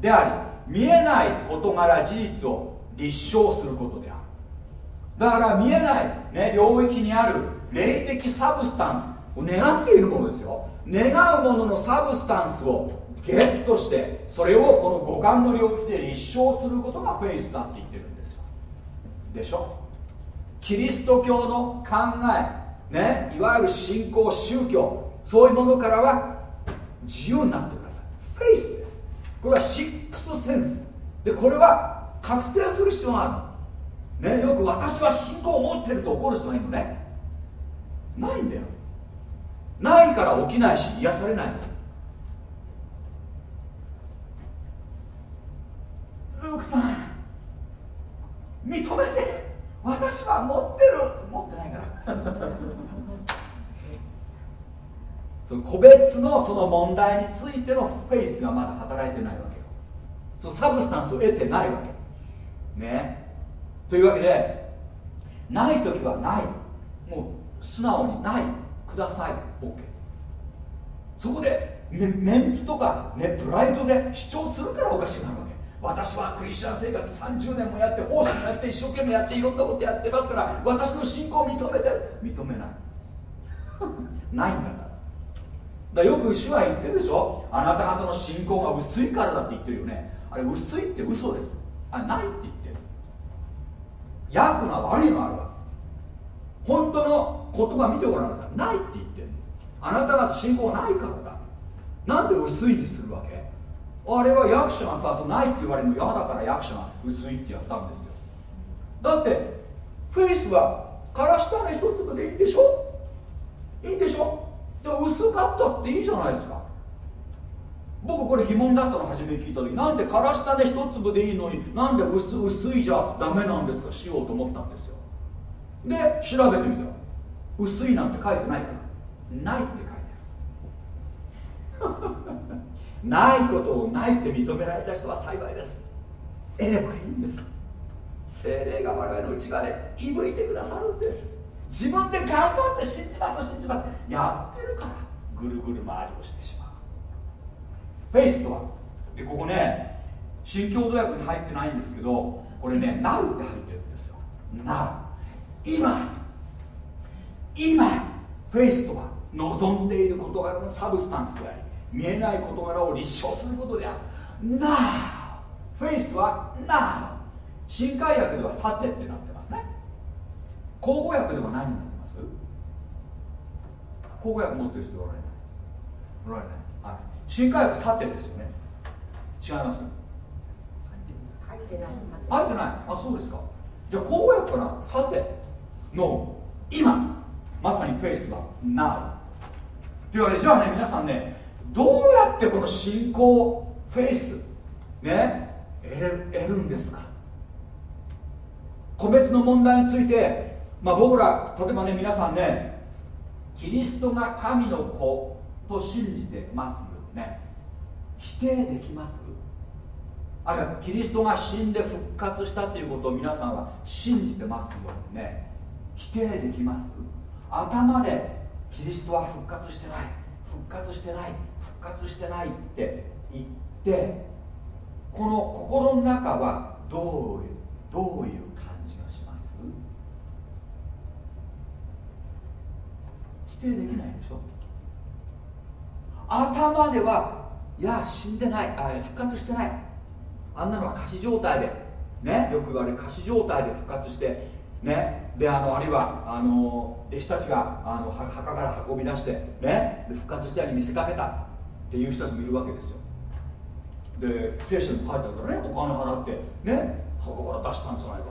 であり見えない事柄事実を立証することである。だから見えない、ね、領域にある霊的 substance。を願っているものですよ。願うものの substance をゲットしてそれをこの五感の領域で立証することがフェイスだって言ってるんでしょ？キリスト教の考えね？いわゆる信仰宗教そういうものからは自由になってください。フェイスです。これは sixth sense。でこれは覚醒する必要がある。ね、よく私は信仰を持ってると怒る人がいるのね。ないんだよ。ないから起きないし癒されないの。ルークさん。認めて私は持ってる持ってないから。その個別のその問題についてのフェイスがまだ働いてないわけよ。そのサブスタンスを得てないわけ。ね。というわけでない時はない。もう素直にない。ください。OK そこで、ね、メンツとか、ね、プライドで主張するからおかしくなるわけ。私はクリスチャン生活30年もやって奉仕もやって一生懸命やっていろんなことやってますから私の信仰を認めて認めない。ないんだから。だよく主は言ってるでしょ？あなた方の信仰が薄いからだって言ってるよね。あれ薄いって嘘です。あないって言ってる。悪が悪いのあるわ。本当の言葉見てごらんなさい。ないって言ってる。あなたが信仰ないからだ。なんで薄いにするわけ？あれは役者がさそないって言われるの嫌だから役者が薄いってやったんですよ。だってフェイスはからしたね一粒でいいんでしょ？いいんでしょ？じゃあ薄かったっていいじゃないですか。僕これ疑問だったの初め聞いた時なんでからしたね一粒でいいのになんで薄薄いじゃダメなんですか？しようと思ったんですよ。で調べてみたら薄いなんて書いてないからないって書いてある。ないことをないって認められた人は幸いです。得ればいいんです。精霊が我々の内側で息吹いてくださるんです。自分で頑張って信じます信じます。やってるからぐるぐる回りをしてしまう。フェイスとは。でここね新共同訳に入ってないんですけどこれね Now って入ってるんですよ。Now 今。今。フェイスとは。望んでいる事柄の。 substance であり。見えない事柄を立証することである。Now! フェイスは Now! 新海訳ではさてってなってますね。口語訳では何になってます？口語訳持ってる人おられない。おられない、はい、新海訳さてですよね。違います？入ってない。入ってない。あそうですか。じゃあ口語訳からさての今。まさにフェイスは Now というわけでじゃあね皆さんねどうやってこの信仰フェイスね得るんですか？個別の問題について、まあ、僕ら例えばね皆さんねキリストが神の子と信じてますよね。否定できます？あるいはキリストが死んで復活したということを皆さんは信じてますよね。否定できます？頭でキリストは復活してない復活してない。復活してないって言ってこの心の中はどういうどういう感じがします？否定できないでしょ？頭ではいや死んでないあ復活してない。あんなのは仮死状態でねよく言われる仮死状態で復活してねであのあるいはあの弟子たちがあの墓から運び出してねで復活したように見せかけた。っていう人たちもいるわけですよ。で聖書に書いてあるからねお金払ってね箱から出したんじゃないか。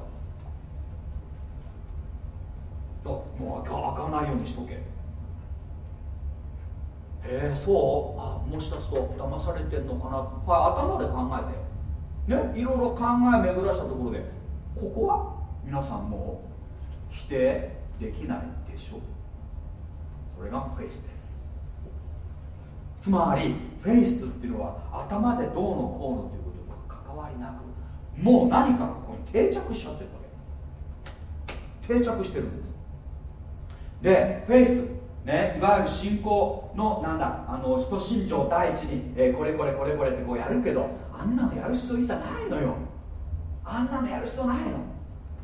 だもう開か開かないようにしとけ。へえそう？あもしかすると騙されてんのかな？はい頭で考えて。ねいろいろ考え巡らしたところでここは皆さんも否定できないでしょう。それがフェイスです。つまりフェイスっていうのは頭でどうのこうのということとは関わりなくもう何かのここに定着しちゃってるわけ。定着してるんです。でフェイスね、いわゆる信仰のなんだあの使徒信条第一に、えーこれこれこれこれってこうやるけどあんなのやる必要一切ないのよ。あんなのやる必要ないの。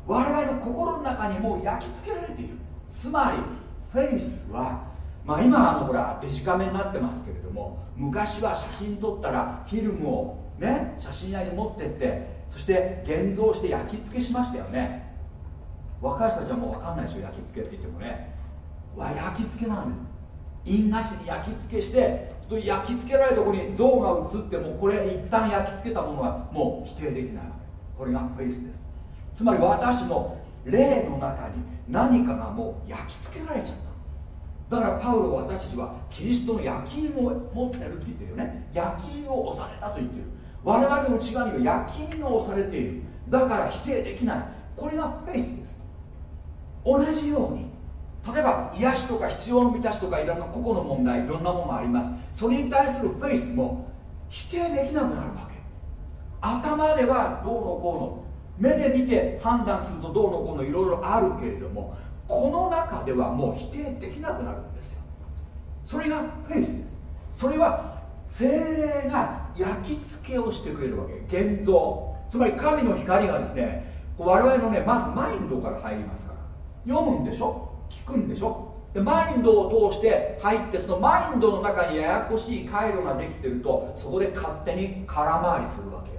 我々の心の中にもう焼き付けられている。つまりフェイスはまあ今あのほらデジカメになってますけれども昔は写真撮ったらフィルムをね写真屋に持ってってそして現像して焼き付けしましたよね。若い人たちはもう分かんないでしょ焼き付けって言ってもね。は焼き付けなんです。印画紙に焼き付けして焼き付けられたところに像が映ってもこれ一旦焼き付けたものはもう否定できない。これがフェイスです。つまり私の霊の中に何かがもう焼き付けられちゃった。だからパウロは私たちはキリストの焼き印を持ってるって言ってるよね。焼き印を押されたと言ってる。我々の内側には焼き印を押されている。だから否定できない。これがフェイスです。同じように。例えば癒しとか必要の満たしとかいろんな個々の問題いろんなものがあります。それに対するフェイスも否定できなくなるわけ。頭ではどうのこうの。目で見て判断するとどうのこうのいろいろあるけれどもこの中ではもう否定できなくなるんですよ。それがフェイスです。それは精霊が焼き付けをしてくれるわけ。現像。つまり神の光がですね我々のねまずマインドから入りますから。読むんでしょ？聞くんでしょ？でマインドを通して入ってそのマインドの中にややこしい回路ができてるとそこで勝手に空回りするわけ。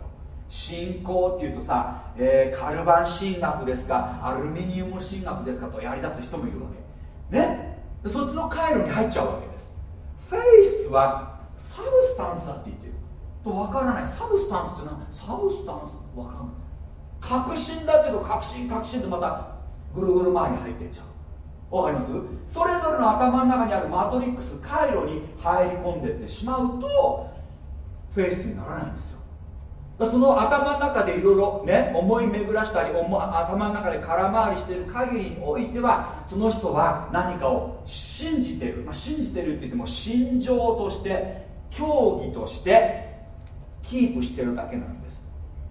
信仰っていうとさ、えーカルバン神学ですかアルミニウム神学ですかとやりだす人もいるわけ。ね？そっちの回路に入っちゃうわけです。 faith は substance だって言ってる。と分からない。 substance って何 substance 分かんない。確信だけど確信確信ってまたぐるぐる前に入ってっちゃう。わかります？それぞれの頭の中にあるマトリックス回路に入り込んでってしまうとフェイスにならないんですよ。その頭の中でいろいろね思い巡らしたり頭の中で空回りしている限りにおいてはその人は何かを信じている、まあ、信じているって言っても心情として教義としてキープしてるだけなんです。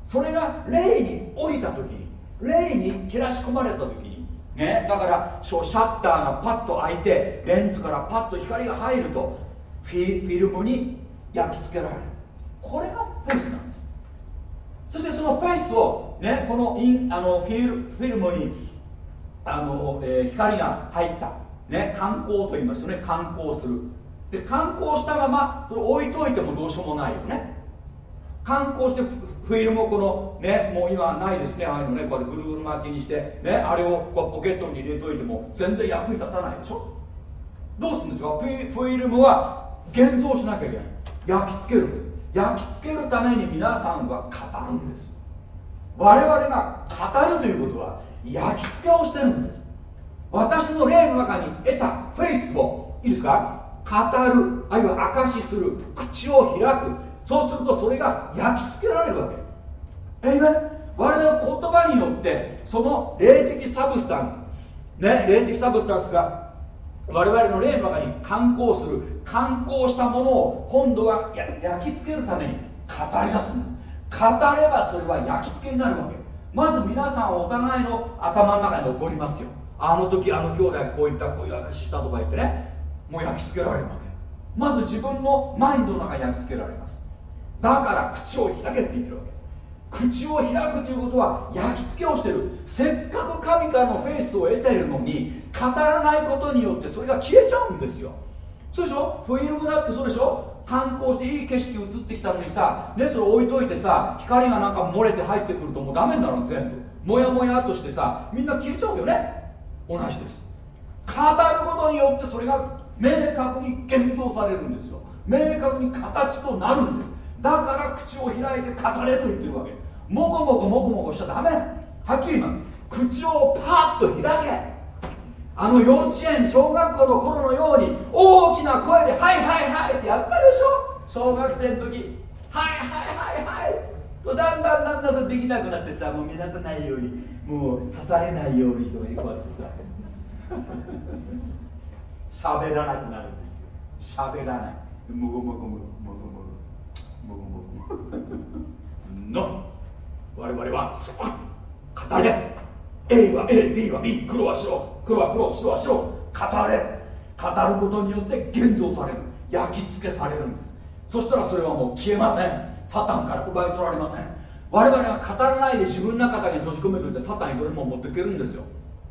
それが霊に降りた時に霊に照らし込まれた時にねだからシャッターがパッと開いてレンズからパッと光が入るとフィフィルムに焼き付けられる。これがフェイスなんです。そしてそのフェイスを、ね、このインあのフィルフィルムにあの、えー光が入った、ね、感光と言いますよね感光する。で感光したままそれ置いといてもどうしようもないよね。感光してフィルムをこのねもう今ないですね。ああいうのねこうやってぐるぐる巻きにしてねあれをこうポケットに入れといても全然役に立たないでしょ。どうするんですか？フィフィルムは現像しなきゃいけない。焼き付ける。焼き付けるために皆さんは語るんです。我々が語るということは焼き付けをしてるんです。私の霊の中に得たフェイスをいいですか？語るあるいは証しする口を開く。そうするとそれが焼き付けられるわけ。えいめ我々の言葉によってその霊的 substance。ね霊的サブスタンスが我々の霊の中に観光する観光したものを今度は焼き付けるために語り出すんです。語ればそれは焼き付けになるわけ。まず皆さんお互いの頭の中に残りますよ。あの時あの兄弟こういったこういう証したとか言ってねもう焼き付けられるわけ。まず自分のマインドの中に焼き付けられます。だから口を開けって言ってるわけ。口を開くということは焼き付けをしてる。せっかく神からのフェイスを得ているのに語らないことによってそれが消えちゃうんですよ。そうでしょ？フィルムだってそうでしょ？観光していい景色映ってきたのにさねそれ置いといてさ光がなんか漏れて入ってくるともうダメになるの全部。もやもやっとしてさみんな消えちゃうよね。同じです。語ることによってそれが明確に現像されるんですよ。明確に形となるんです。だから口を開いて語れと言ってるわけ。もごもごもごもごしちゃダメ。はっきり言います。口をパッと開け。あの幼稚園小学校の頃のように大きな声で「はいはいはい」ってやったでしょ。小学生の時「はいはいはいはい」とだんだんだんだんそれできなくなってさもう目立たないようにもう刺されないようにとかこうやってさ。喋らなくなるんですよ。喋らない。もごもごもごもごもごもごもごの我々はそう語れ。A は AB は B 黒は白黒は黒白は白語れ。語ることによって現像される。焼き付けされるんです。そしたらそれはもう消えません。サタンから奪い取られません。我々は語らないで自分の中だけに閉じ込めておいてサタンにどれも持っていけるんですよ。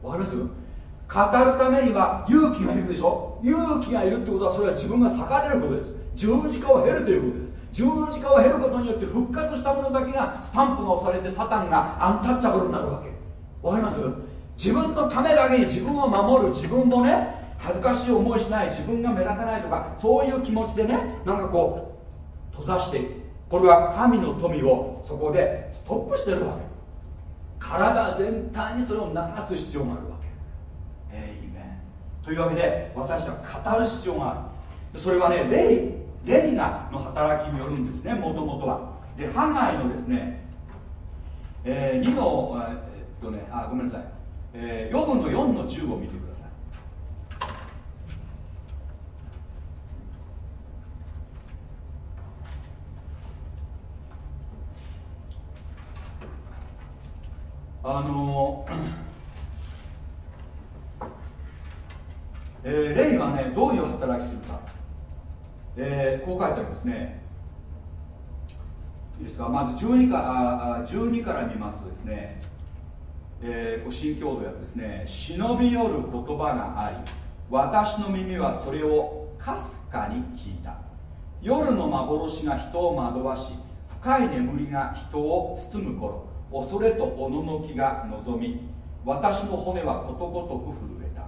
わかります？語るためには勇気がいるでしょ？勇気がいるってことはそれは自分が裂かれることです。十字架を経るということです。十字架を経ることによって復活したものだけがスタンプが押されてサタンがアンタッチャブルになるわけ。わかります？自分のためだけに自分を守る自分もね恥ずかしい思いしない自分が目立たないとかそういう気持ちでねなんかこう閉ざしていくこれは神の富をそこでストップしてるわけ。体全体にそれを流す必要があるわけ。えいめというわけで私は語る必要がある。それはね霊。霊がの働きによるんですねもともとは。でハガイのですね、えー、2の、えーっとね、あごめんなさい、えー、4分の4の10を見てください。あの えー、霊がねどういう働きするか、え、こう書いてありますね。いいですか？まず12かあ12から見ますとですね、えー、新共同訳ですね。忍び寄る言葉があり私の耳はそれをかすかに聞いた。夜の幻が人を惑わし深い眠りが人を包む頃恐れとおののきが望み私の骨はことごとく震えた。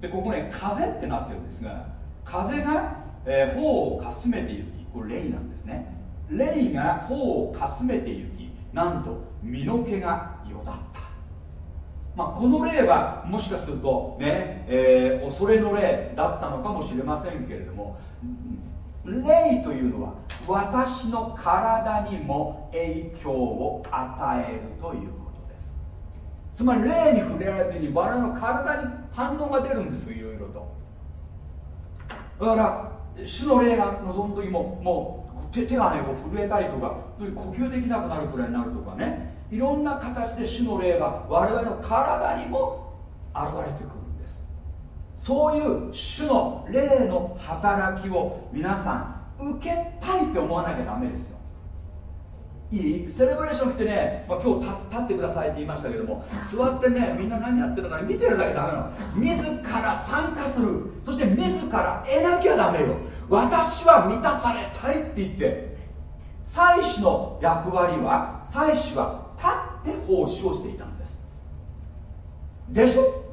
でここね風ってなってるんですが風が、えー、頬をかすめてゆきこれ霊なんですね。霊が頬をかすめてゆきなんと身の毛がよだった。まあ、この例はもしかするとね、えー、恐れの例だったのかもしれませんけれども霊というのは私の体にも影響を与えるということです。つまり霊に触れられてに我々の体に反応が出るんですよいろいろと。だから主の霊が望む時ももう手手がねこう震えたりとか呼吸できなくなるくらいになるとかね。いろんな形で主の霊が我々の体にも現れてくるんです。そういう主の霊の働きを皆さん受けたいって思わなきゃダメですよ。いいセレブレーション来てね、まあ、今日立ってくださいって言いましたけども座ってねみんな何やってるか見てるだけダメなの。自ら参加する。そして自ら得なきゃダメよ。私は満たされたいって言って。祭司の役割は祭司は立って奉仕をしていたんです。でしょ？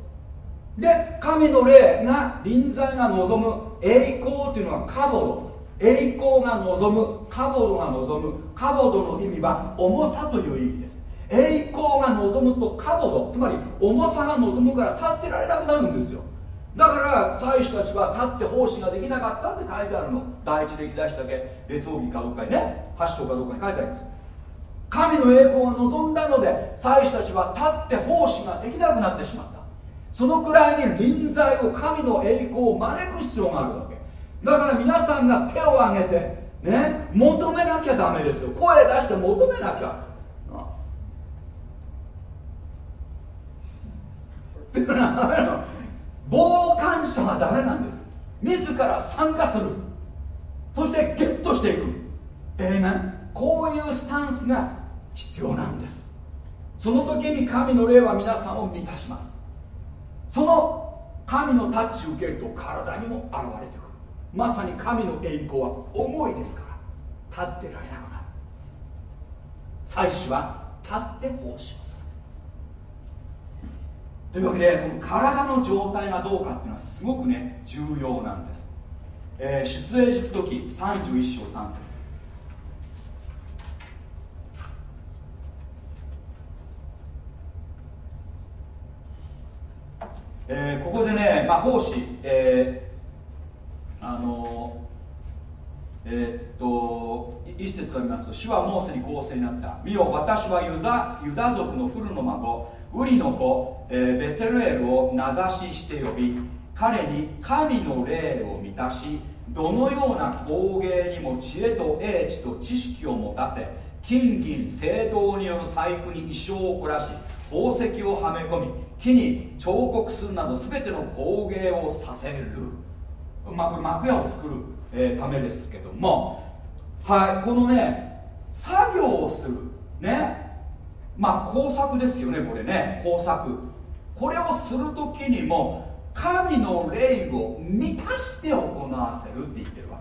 で神の霊が臨在が望む栄光というのはカボド栄光が望むカボドが望むカボドの意味は重さという意味です。栄光が望むとカボドつまり重さが望むから立ってられなくなるんですよ。だから祭司たちは立って奉仕ができなかったって書いてあるの。第一歴代史だけ列王記かどっかにね8章かどっかに書いてあります。神の栄光が望んだので祭司たちは立って奉仕ができなくなってしまった。そのくらいに臨在を神の栄光を招く必要があるわけ。だから皆さんが手を挙げてね求めなきゃダメですよ。声出して求めなきゃ。傍観者がダメなんです。自ら参加する。そしてゲットしていく。ええー、こういうスタンスが必要なんです。その時に神の霊は皆さんを満たします。その神のタッチを受けると体にも現れてくる。まさに神の栄光は重いですから立ってられなくなる。祭司は立って奉仕をする。というわけでこの体の状態がどうかっていうのはすごくね重要なんです、えー、出エジプト記31章3節。えー、ここでね、まあ、奉仕、えー、あのえー、っと一節から見ますと主はモーセにこうせになった。見よ私はユダユダ族のフルの孫ウリの子、えー、ベツェルエルを名指しして呼び彼に神の霊を満たしどのような工芸にも知恵と英知と知識を持たせ金銀青銅による細工に衣装を凝らし宝石をはめ込み木に彫刻するなど全ての工芸をさせる。まあこれ幕屋を作る、えー、ためですけどもはいこのね作業をするねまあ工作ですよねこれね工作。これをする時にも神の霊を満たして行わせるって言ってるわ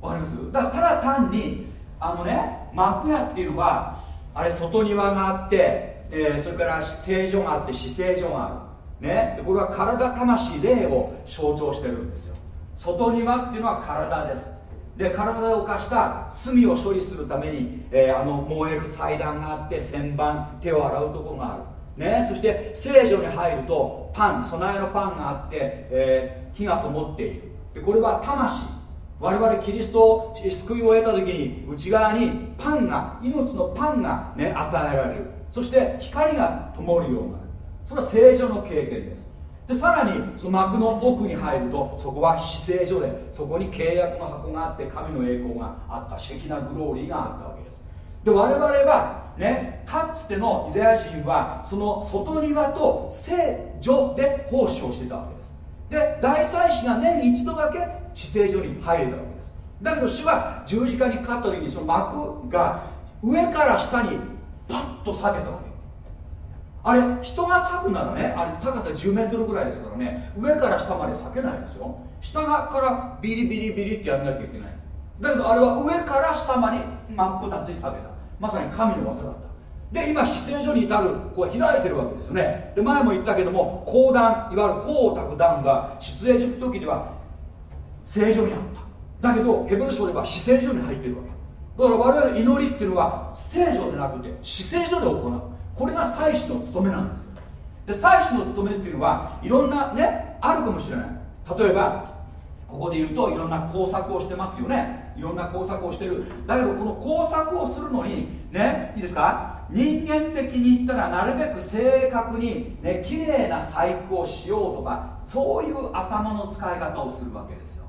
け。わかります？だからただ単にあのね幕屋っていうのはあれ外庭があってえー、それから聖所があって死聖所がある、ね、これは体魂霊を象徴してるんですよ。外庭っていうのは体です。で体で犯した罪を処理するために、えー、あの燃える祭壇があって旋盤手を洗うところがある。ね、そして聖女に入るとパン備えのパンがあって、えー、火が灯っている。でこれは魂。我々キリストを救いを得た時に内側にパンが命のパンが、ね、与えられる。そして光が灯るようになる。それは聖女の経験です。でさらにその幕の奥に入るとそこは死聖所でそこに契約の箱があって神の栄光があった詩的なグローリーがあったわけです。で我々はねかつてのユダヤ人はその外庭と聖女で奉仕をしてたわけです。で大祭司が年一度だけ死聖所に入れたわけです。だけど主は十字架にかかった時にその幕が上から下にパッと下げたわけあれ人が裂くならねあれ高さ10メートルぐらいですからね上から下まで裂けないんですよ。下からビリビリビリってやらなきゃいけない。だけどあれは上から下まで真っ二つに裂けた。まさに神の技だった。で今姿勢所に至るこう開いてるわけですよね。で前も言ったけども講談いわゆる光沢談が出エジプト時では正常にあった。だけどヘブル書では死聖所に入ってるわけ。だから我々祈りっていうのは聖所でなくて死聖所で行うこれが祭司の務めなんですで祭司の務めっていうのはいろんなねあるかもしれない。例えばここで言うといろんな工作をしてますよね。いろんな工作をしてる。だけどこの工作をするのにねいいですか？人間的に言ったらなるべく正確にね綺麗な細工をしようとかそういう頭の使い方をするわけです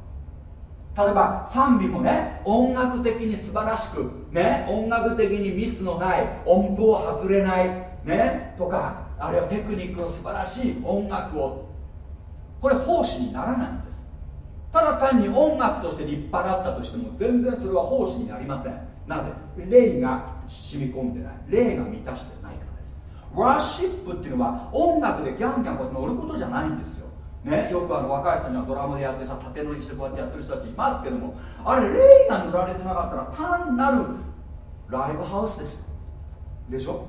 例えば賛美もね音楽的に素晴らしくね音楽的にミスのない音符を外れないねとかあるいはテクニックの素晴らしい音楽をこれ奉仕にならないんです。ただ単に音楽として立派だったとしても全然それは奉仕になりません。なぜ？霊が染み込んでない。霊が満たしてないからです。ワーシップっていうのは音楽でギャンギャンこうやって乗ることじゃないんですよ。ね、よくあの若い人にはドラムでやってさ縦乗りしてこうやってやってる人たちいますけどもあれ霊が塗られてなかったら単なるライブハウスですよ。でしょ？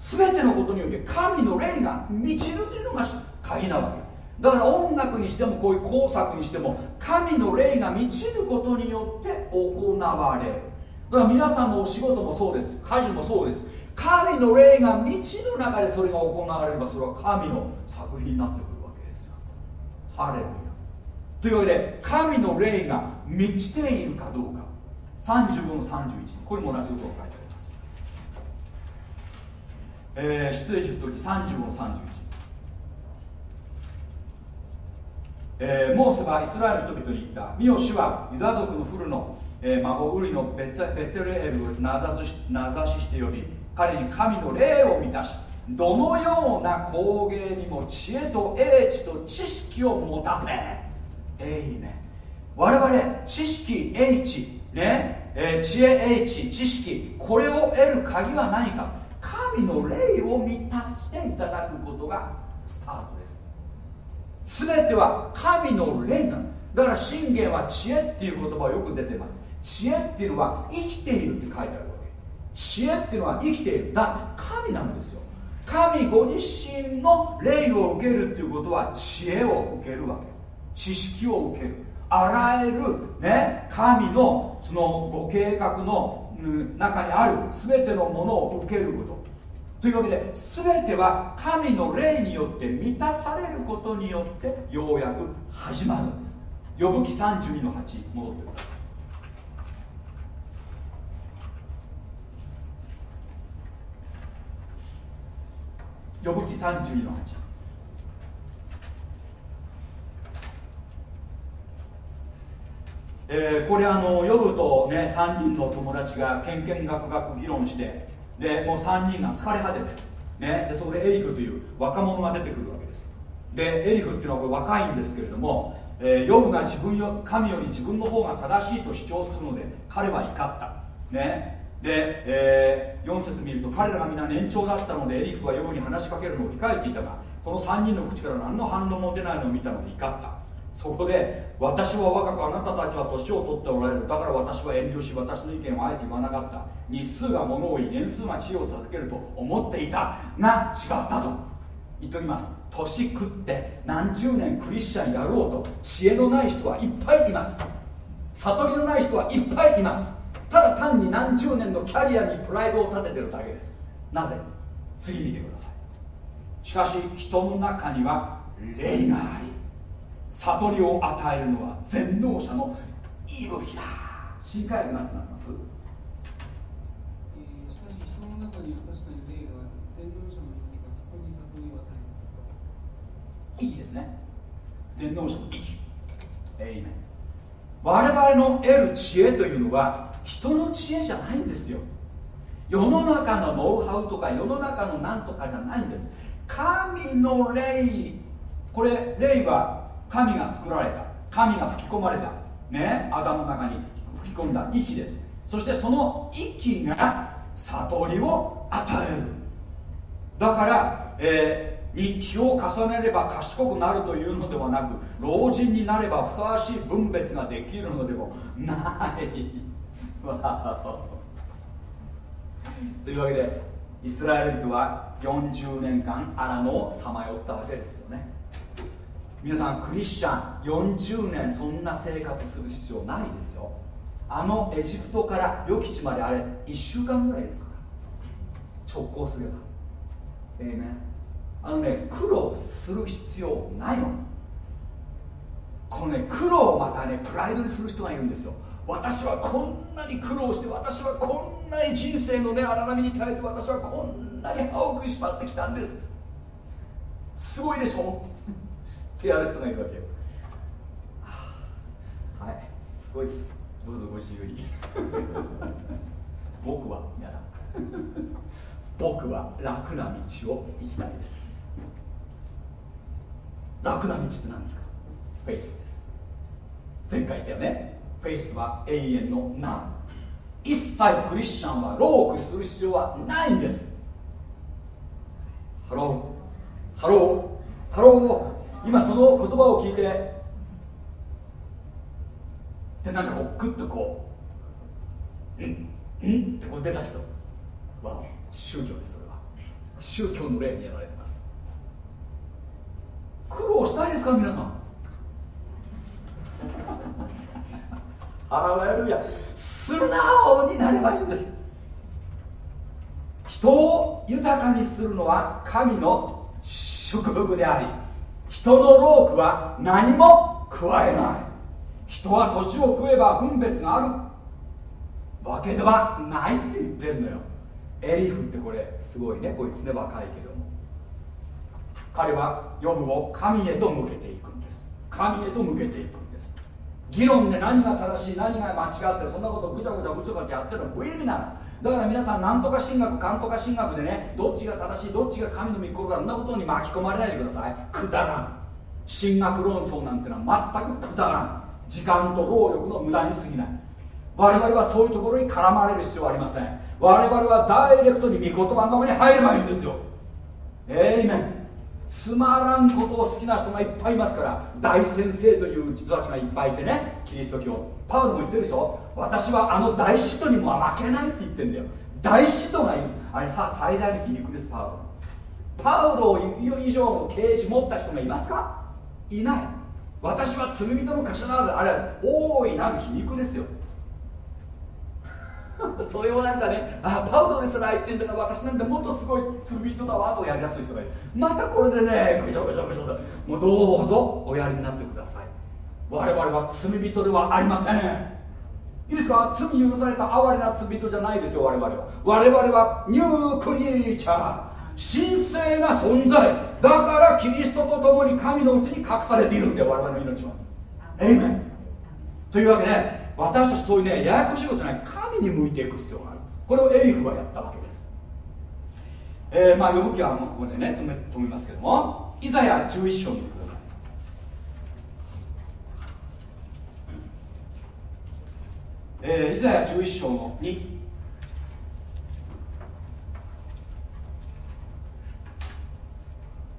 全てのことによって神の霊が満ちるというのが鍵なわけ。だから音楽にしてもこういう工作にしても神の霊が満ちることによって行われる。だから皆さんのお仕事もそうです。家事もそうです。神の霊が満ちる中でそれが行われればそれは神の作品になってくる。ハレルヤ。というわけで神の霊が満ちているかどうか。35の31これも同じことが書いてあります、えー、出エジプト記35の31えー、モーセはイスラエル人々に言った。見よ主はユダ族のフルの、えー、孫ウリのベツベツレエルを名指し名指しして呼び彼に神の霊を満たしどのような工芸にも知恵と英知と知識を持たせえいめ我々知識英知ね、えー、知恵英知知識これを得る鍵は何か。神の霊を満たしていただくことがスタートです。全ては神の霊なの。だから信玄は知恵っていう言葉よく出てます。知恵っていうのは生きているって書いてあるわけ。知恵っていうのは生きている。だ神なんですよ。神ご自身の霊を受けるっていうことは知恵を受けるわけ。知識を受ける。あらゆる、ね、神のそのご計画の中にある全てのものを受けること。というわけで全ては神の霊によって満たされることによってようやく始まるんです。呼ぶ記32の8戻ってください。呼ぶ記32の8えー、これあの呼ぶとね3人の友達がけんけんがくがく議論してでもう3人が疲れ果てて、ね、でそこでエリフという若者が出てくるわけです。でエリフっていうのはこれ若いんですけれども、えー、ヨブが自分よ神より自分の方が正しいと主張するので彼は怒った。ね。で、えー、4節見ると彼らが皆年長だったのでエリフはヨブに話しかけるのを控えていたがこの3人の口から何の反論も出ないのを見たので怒った。そこで私は若くあなたたちは年を取っておられる。だから私は遠慮し私の意見をあえて言わなかった。日数が物を言い年数が知恵を授けると思っていた。が違ったと。言っておきます。年食って何十年クリスチャンやろうと。知恵のない人はいっぱいいます。悟りのない人はいっぱいいます。ただ単に何十年のキャリアにプライドを立ててるだけです。なぜ？次見てください。しかし人の中には霊があり悟りを与えるのは全能者の息吹だ。新海訳なんてなってます？しかし人の中には確かに霊がある。全能者の息が人に悟りを与える息ですね。全能者の息。エイメン我々の得る知恵というのは人の知恵じゃないんですよ。世の中のノウハウとか世の中のなんとかじゃないんです。神の霊。これ霊は神が作られた。神が吹き込まれた。ね？アダムの中に吹き込んだ息です。そしてその息が悟りを与える。だから、えーに日を重ねれば賢くなるというのではなく老人になればふさわしい分別ができるのでもない。というわけでイスラエル人は40年間荒野をさまよったわけですよね。皆さんクリスチャン40年そんな生活する必要ないですよ。あのエジプトから予期地まであれ1週間ぐらいですから。直行すれば。ええねあのね苦労する必要ないの。このね苦労をまたねプライドにする人がいるんですよ。私はこんなに苦労して私はこんなに人生のね荒波に耐えて私はこんなに歯を食いしばってきたんです。すごいでしょ？ってやる人がいるわけよ。はい。すごいです。どうぞご自由に。僕は嫌だ。僕は楽な道を行きたいです。楽な道って何ですか？フェイスです。前回言ったよねフェイスは永遠の難一切クリスチャンは労苦する必要はないんです。 Hello. Hello. Hello 今その言葉を聞いてでなんかこうグッとこううんうんってこう出た人。は宗教ですそれは。宗教の例にやられてます。苦労したいですか皆さん。ハレルヤ素直になればいいんです。人を豊かにするのは神の祝福であり人の労苦は何も加えない。人は年を食えば分別がある。わけではないって言ってんのよ。エリフってこれすごいね。こいつね若いけども。彼はヨブを神へと向けていくんです。神へと向けていく。議論で何が正しい何が間違ってるそんなことぐちゃぐちゃぐちゃぐちゃやってるの無意味なの。だから皆さん何とか神学かんとか神学でねどっちが正しいどっちが神の御心だそんなことに巻き込まれないでください。くだらん。神学論争なんてのは全くくだらん。時間と労力の無駄に過ぎない。我々はそういうところに絡まれる必要はありません。我々はダイレクトに御言葉の中に入ればいいんですよ。えいめんつまらんことを好きな人がいっぱいいますから大先生という人たちがいっぱいいてねキリスト教。パウロも言ってるでしょ？私はあの大使徒にも負けないって言ってんだよ。大使徒がいる。あれさ最大の皮肉ですパウロ。パウロ以上の啓示持った人がいますか？いない。私は罪人の頭なのであれ大いなる皮肉ですよ。それをなんかねあパウロですら言ってんだから私なんてもっとすごい罪人だわとやりやすい人がいる。またこれでねぐしょぐしょぐしょもうどうぞおやりになってください我々は罪人ではありませんいいですか罪許された哀れな罪人じゃないですよ我々は我々はニュークリーチャー神聖な存在だからキリストと共に神のうちに隠されているんだよ我々の命はエイメンというわけで私たちそういうねややこしいことない神に向いていく必要がある。これをエリフはやったわけです。えー、まあ呼ぶ気はもうここでね止め止めますけどもいざや11章を見てください。えー、イザヤ11章の2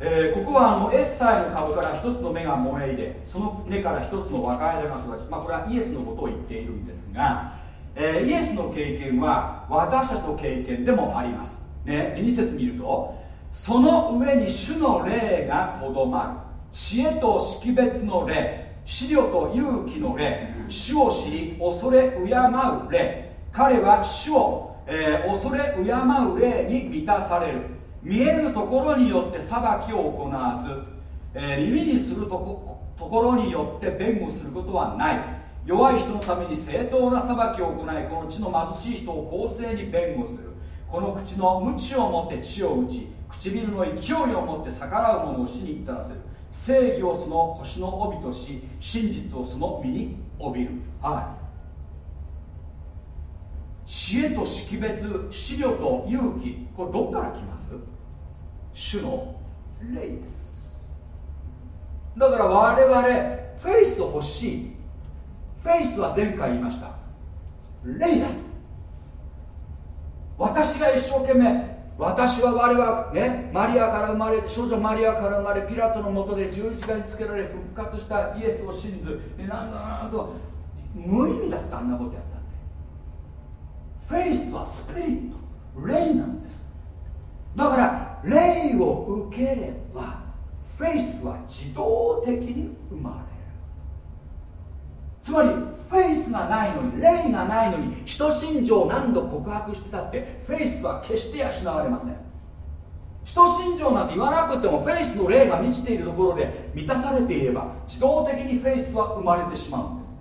えーここはあのエッサイの株から一つの芽が燃え入れその根から一つの若枝が育ち、まあ、これはイエスのことを言っているんですが、えーイエスの経験は私たちの経験でもあります、ね、2節見るとその上に主の霊がとどまる。知恵と識別の霊。資料と勇気の霊。主を知り恐れ敬う霊。彼は主を、えー恐れ敬う霊に満たされる。見えるところによって裁きを行わず、えー耳にするとこところによって弁護することはない。弱い人のために正当な裁きを行いこの地の貧しい人を公正に弁護する。この口の無知をもって地を打ち唇の勢いをもって逆らう者を死に至らせる。正義をその腰の帯とし真実をその身に帯びる。はい。知恵と識別資料と勇気これどっから来ます？主の霊です。だから我々フェイス欲しい。フェイスは前回言いました。霊だ。私が一生懸命私は我はねマリアから生まれ少女マリアから生まれピラトのもとで十字架につけられ復活したイエスを信ずえなんだなんと無意味だってあんなことやったって。フェイスはスピリット。霊なんです。だから霊を受ければフェイスは自動的に生まれる。つまりフェイスがないのに霊がないのに使徒信条を何度告白してたってフェイスは決して養われません。使徒信条なんて言わなくてもフェイスの霊が満ちているところで満たされていれば自動的にフェイスは生まれてしまうんです。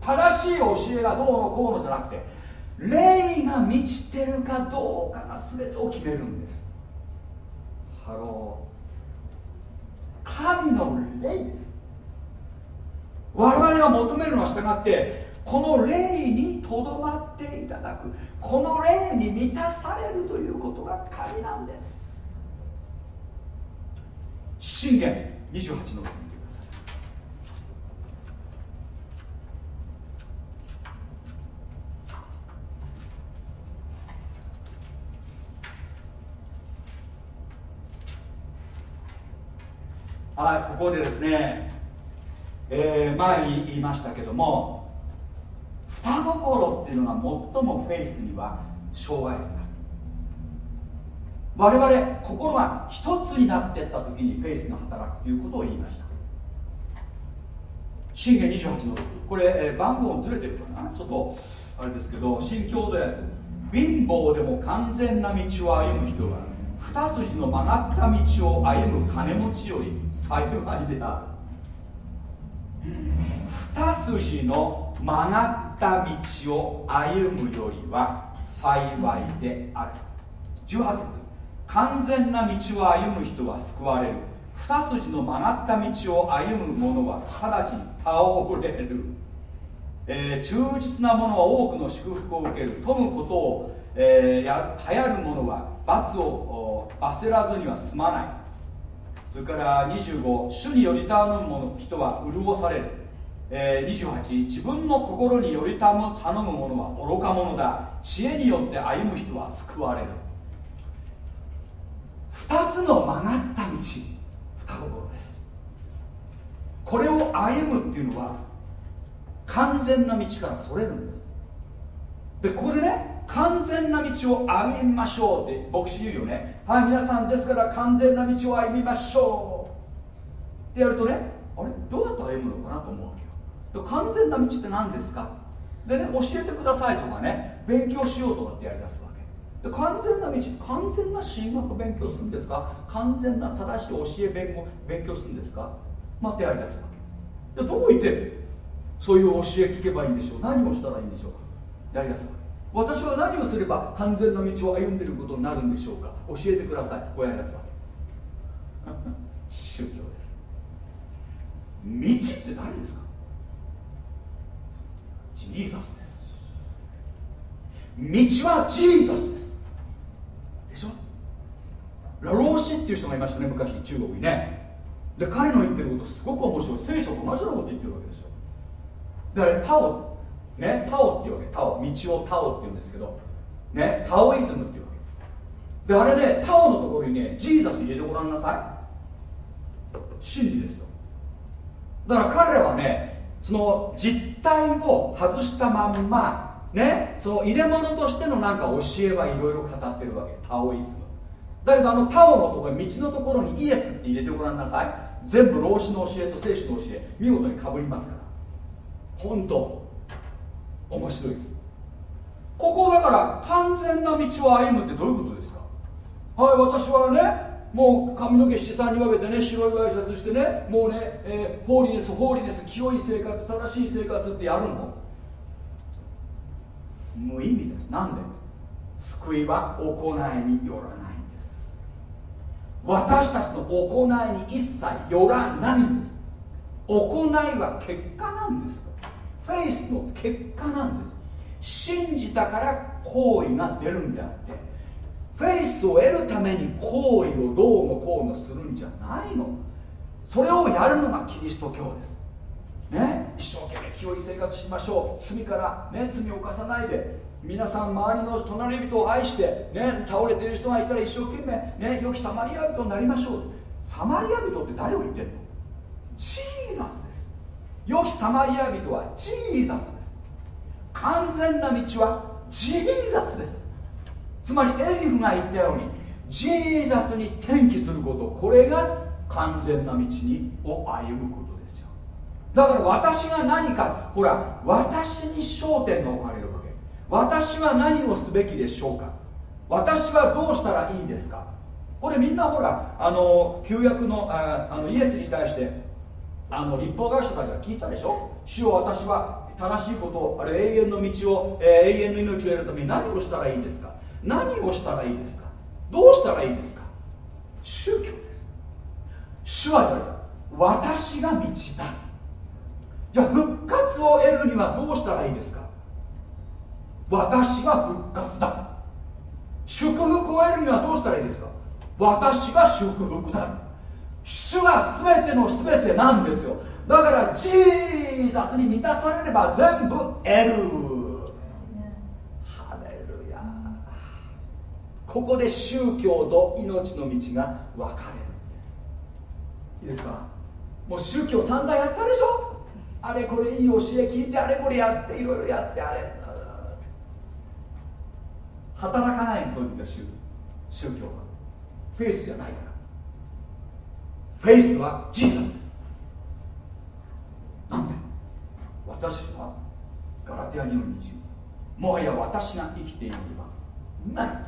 正しい教えがどうのこうのじゃなくて霊が満ちてるかどうかが全てを決めるんです。 Hello。神の霊です。我々が求めるのは従ってこの霊にとどまっていただくこの霊に満たされるということが神なんです。箴言28の6はいここでですね、えー前に言いましたけども双心っていうのが最もフェイスには障害となる。我々心が一つになっていった時にフェイスが働くということを言いました。信玄28のこれ、えー番号ずれてるかな？ちょっとあれですけど新教で貧乏でも完全な道を歩む人が二筋の曲がった道を歩む金持ちより幸いである。二筋の曲がった道を歩むよりは幸いである。18節。完全な道を歩む人は救われる。二筋の曲がった道を歩む者は直ちに倒れる、えー忠実な者は多くの祝福を受ける。富むことを、えーや流行る者は罰を焦らずには済まない。それから25主により頼む者人は潤される、えー28自分の心により頼む頼む者は愚か者だ。知恵によって歩む人は救われる。二つの曲がった道二心です。これを歩むっていうのは完全な道からそれるんです。でここでね完全な道を歩みましょうって牧師言うよね。はい皆さんですから完全な道を歩みましょうってやるとねあれ？どうやって歩むのかなと思うわけよ。完全な道って何ですか？でね教えてくださいとかね勉強しようとかってやりだすわけ。で完全な道完全な進学勉強するんですか？完全な正しい教え勉強勉強するんですか？またやりだすわけ。でどこ行ってそういう教え聞けばいいんでしょう？何をしたらいいんでしょう？かやりだすわけ。私は何をすれば完全な道を歩んでいることになるんでしょうか？教えてくださいこうやりだすわ宗教です。道って何ですか？ジーザスです。道はジーザスです。でしょ？ラローシっていう人がいましたね昔中国にね。で彼の言ってることすごく面白い。聖書と同じようなこと言ってるわけですよ。だからタオねタオっていうわけ。タオ。道をタオって言うんですけど。ねタオイズムっていうわけ。であれねタオのところにねジーザス入れてごらんなさい。真理ですよ。だから彼らはねその実態を外したまんまねその入れ物としてのなんか教えはいろいろ語ってるわけ。タオイズム。だけどあのタオのところ道のところにイエスって入れてごらんなさい。全部老子の教えと聖書の教え見事にかぶりますから。本当。面白いです。ここだから完全な道を歩むってどういうことですか？はい私はねもう髪の毛七三に分けてね白いワイシャツしてねもうね、えーホーリネスホーリネス清い生活正しい生活ってやるの？無意味です。なんで？救いは行いによらないんです。私たちの行いに一切よらないんです。行いは結果なんです。フェイスの結果なんです。信じたから行為が出るんであってフェイスを得るために行為をどうのこうのするんじゃないの。それをやるのがキリスト教です。ね、一生懸命清い生活しましょう。罪から、ね、罪を犯さないで皆さん周りの隣人を愛して、ね、倒れている人がいたら一生懸命、ね、良きサマリア人になりましょう。サマリア人って誰を言ってんの？ジーザス。良きサマリア人はジーザスです。完全な道はジーザスです。つまりエリフが言ったようにジーザスに転機することこれが完全な道にを歩むことですよ。だから私が何かほら私に焦点が置かれるわけ。私は何をすべきでしょうか。私はどうしたらいいですか。これみんなほらあの旧約のああのイエスに対してあの立法学者たちが聞いたでしょ？主を私は正しいことをあれ永遠の道を、えー永遠の命を得るために何をしたらいいんですか？何をしたらいいですか？どうしたらいいんですか？宗教です。主は私が道だ。じゃあ復活を得るにはどうしたらいいですか？私が復活だ。祝福を得るにはどうしたらいいですか？私が祝福だ。主が全ての全てなんですよ。だからジーザスに満たされれば全部得るハレルヤ。ここで宗教と命の道が分かれるんです。いいですか？もう宗教散々やったでしょ？あれこれいい教え聞いてあれこれやっていろいろやってあれ。働かないんそういう時は宗宗教は。フェイスじゃないから。フェイスはジーザスです。なんで？私はガラテア2の20もはや私が生きているのではない。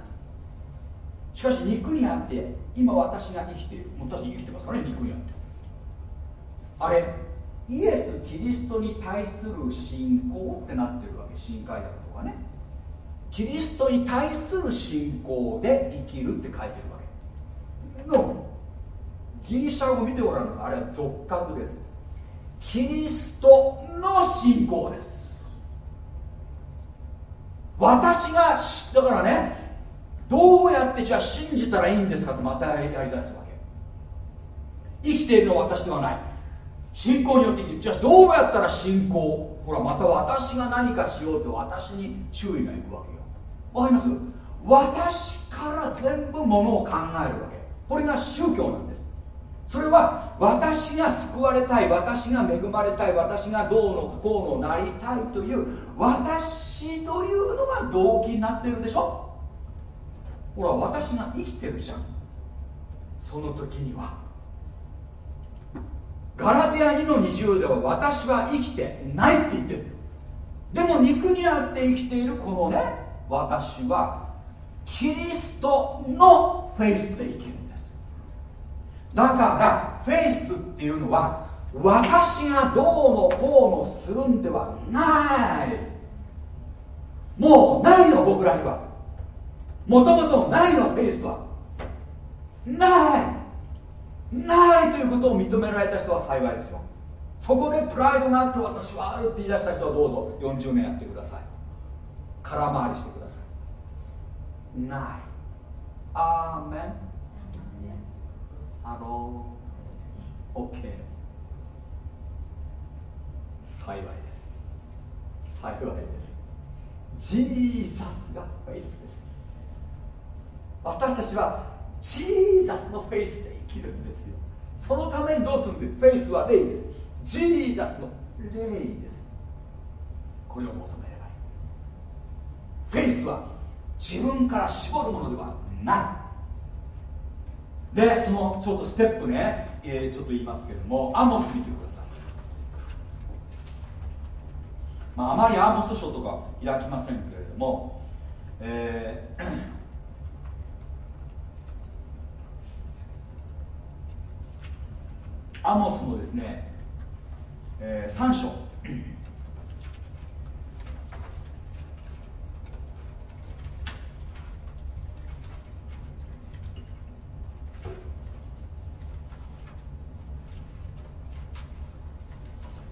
しかし肉にあって今私が生きている。もう私生きてますからね肉にあって。あれイエス・キリストに対する信仰ってなってるわけ。新海学とかね。キリストに対する信仰で生きるって書いてるわけ。のギリシャ語見てごらんなさい。あれは俗格です。キリストの信仰です。私がだからねどうやってじゃあ信じたらいいんですかとまたやりやり出すわけ。生きているのは私ではない。信仰によってじゃあどうやったら信仰ほらまた私が何かしようと私に注意がいくわけよ。わかります？私から全部ものを考えるわけ。これが宗教なんです。それは私が救われたい私が恵まれたい私がどうのこうのなりたいという私というのが動機になっているでしょ？ほら私が生きてるじゃん。その時には。ガラテア2の20では私は生きてないって言ってる。でも肉にあって生きているこのね私はキリストのフェイスで生きる。だからフェイスっていうのは私がどうのこうのするんではない。もうないの僕らには。もともとないのフェイスは。ない。ないということを認められた人は幸いですよ。そこでプライドがあって私はあるって言い出した人はどうぞ40年やってください。空回りしてください。ない。アーメン。 Hello。OK 幸いです。幸いです。ジーザスがフェイスです。私たちはジーザスのフェイスで生きるんですよ。そのためにどうするんでフェイスは霊です。ジーザスの霊です。これを求めればいい。フェイスは自分から絞るものではない。でそのちょっとステップね、えーちょっと言いますけれどもアモス見てください。まあ、あまりアモス書とか開きませんけれども、えーアモスのですね、え3章。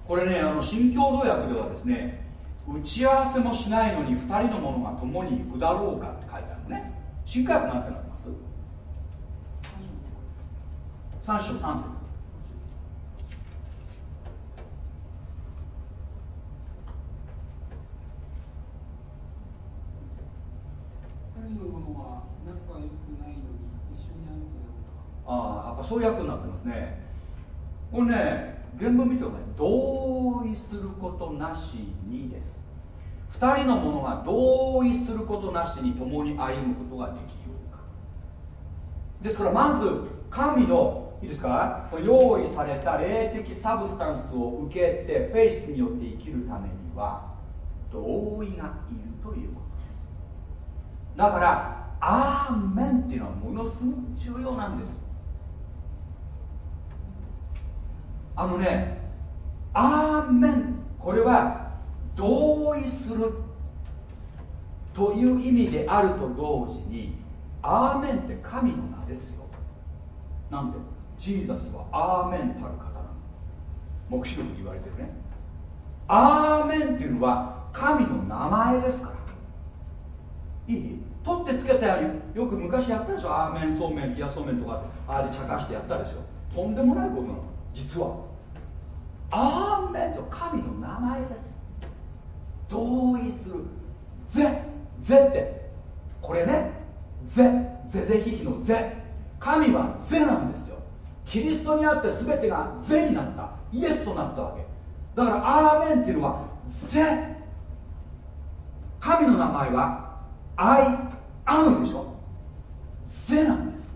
これねあの新共同訳ではですね打ち合わせもしないのに2人の者が共に行くだろうかって書いてあるね。新科学なんてなってます ?3 章。3節ああやっぱそういう役になってますね。これね原文見てください。同意することなしにです。2人の者が同意することなしに共に歩むことができようか。ですからまず神のいいですか？用意された霊的サブスタンスを受けてフェイスによって生きるためには同意がいるということです。だからアーメンっていうのはものすごく重要なんです。あのねアーメン。これは同意する。という意味であると同時にアーメンって神の名ですよ。なんでジーザスはアーメンたる方なの。黙示録で言われてるね。アーメンっていうのは神の名前ですから。いい？取ってつけたよりよく昔やったでしょ。アーメンそうめん冷やそうめんとかあれ茶化してやったでしょ。とんでもないことなの。実はアーメンと神の名前です。同意する。ぜぜって。これねぜぜぜひひのぜ。神はぜなんですよ。キリストにあって全てがぜになった。イエスとなったわけ。だからアーメンっていうのはぜ。神の名前はアイアムでしょ。ぜなんです。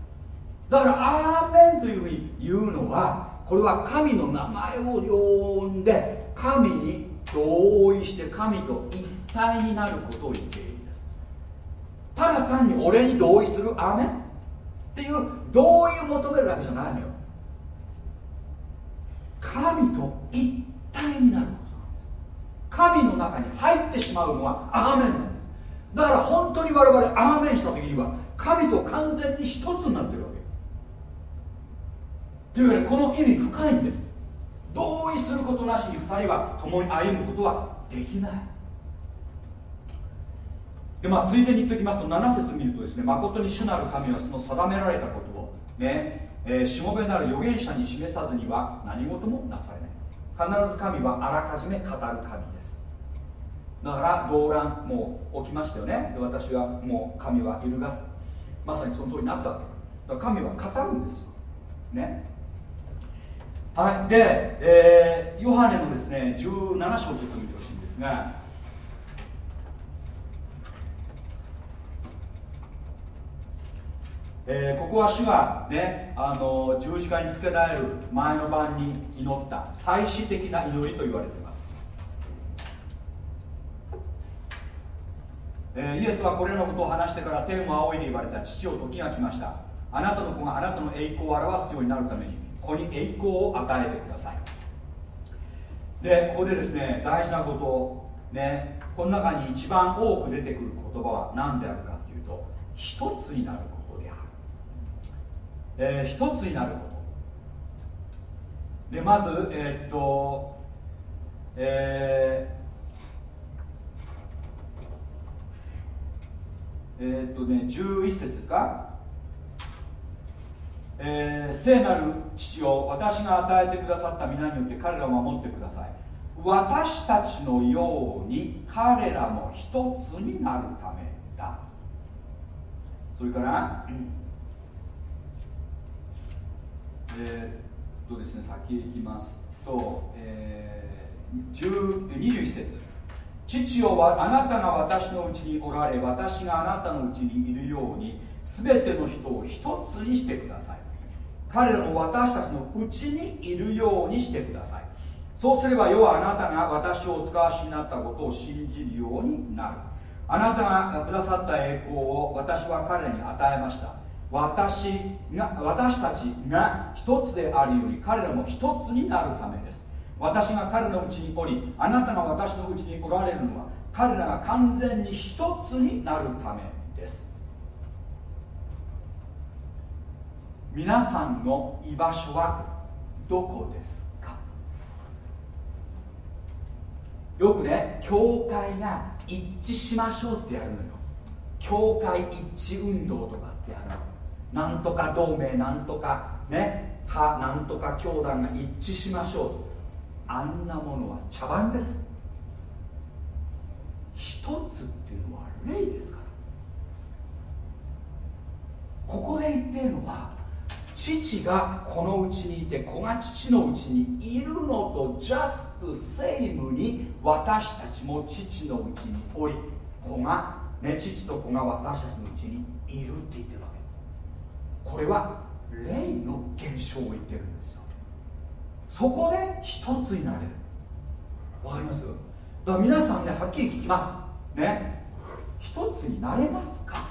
だからアーメンというふうに言うのはこれは神の名前を呼んで神に同意して神と一体になることを言っているんです。ただ単に俺に同意するアメン？っていう同意を求めるだけじゃないのよ。神と一体になることなんです。神の中に入ってしまうのはアーメンなんです。だから本当に我々アーメンした時には神と完全に一つになってるわというわけでこの意味深いんです。同意することなしに2人は共に歩むことはできない。でまあついでに言っておきますと7節見るとですね誠に主なる神はその定められたことをね、えー、しもべなる預言者に示さずには何事もなされない。必ず神はあらかじめ語る神です。だから動乱もう起きましたよね。で私はもう神は揺るがす。まさにその通りになったわけ。だから神は語るんですよ。ね。はい。で、えー、ヨハネのですね17章をちょっと見てほしいんですが。えー、ここは主がねあの十字架につけられる前の晩に祈った最終的な祈りと言われています、えー、イエスはこれらのことを話してから天を仰いで言われた。父を時が来ました。あなたの子があなたの栄光を表すようになるために子に栄光を与えてください。でここでですね大事なことねこの中に一番多く出てくる言葉は何であるかというと一つになることである、えー、一つになること。でまずえー、っとえー、え、っとね11節ですか？えー、聖なる父を私が与えてくださった皆によって彼らを守ってください。私たちのように彼らも一つになるためだ。それから、えー、っとですね先へ行きますと、えー、21節。父よあなたが私のうちにおられ私があなたのうちにいるように全ての人を一つにしてください。彼らも私たちのうちにいるようにしてください。そうすれば世はあなたが私をお使わしになったことを信じるようになる。あなたがくださった栄光を私は彼らに与えました。私が私たちが一つであるように彼らも一つになるためです。私が彼のうちにおりあなたが私のうちにおられるのは彼らが完全に一つになるためです皆さんの居場所はどこですか？よくね教会が一致しましょうってやるのよ。教会一致運動とかってやるの。なんとか同盟なんとかね派なんとか教団が一致しましょう。あんなものは茶番です。一つっていうのは霊ですから。ここで言ってるのは父がこのうちにいて子が父のうちにいるのとジャストセイムに私たちも父のうちにおり子が、ね、父と子が私たちのうちにいるって言ってるわけ。これは霊の現象を言ってるんですよ。そこで一つになれる。わかります？だから皆さんねはっきり聞きます。ね？一つになれますか？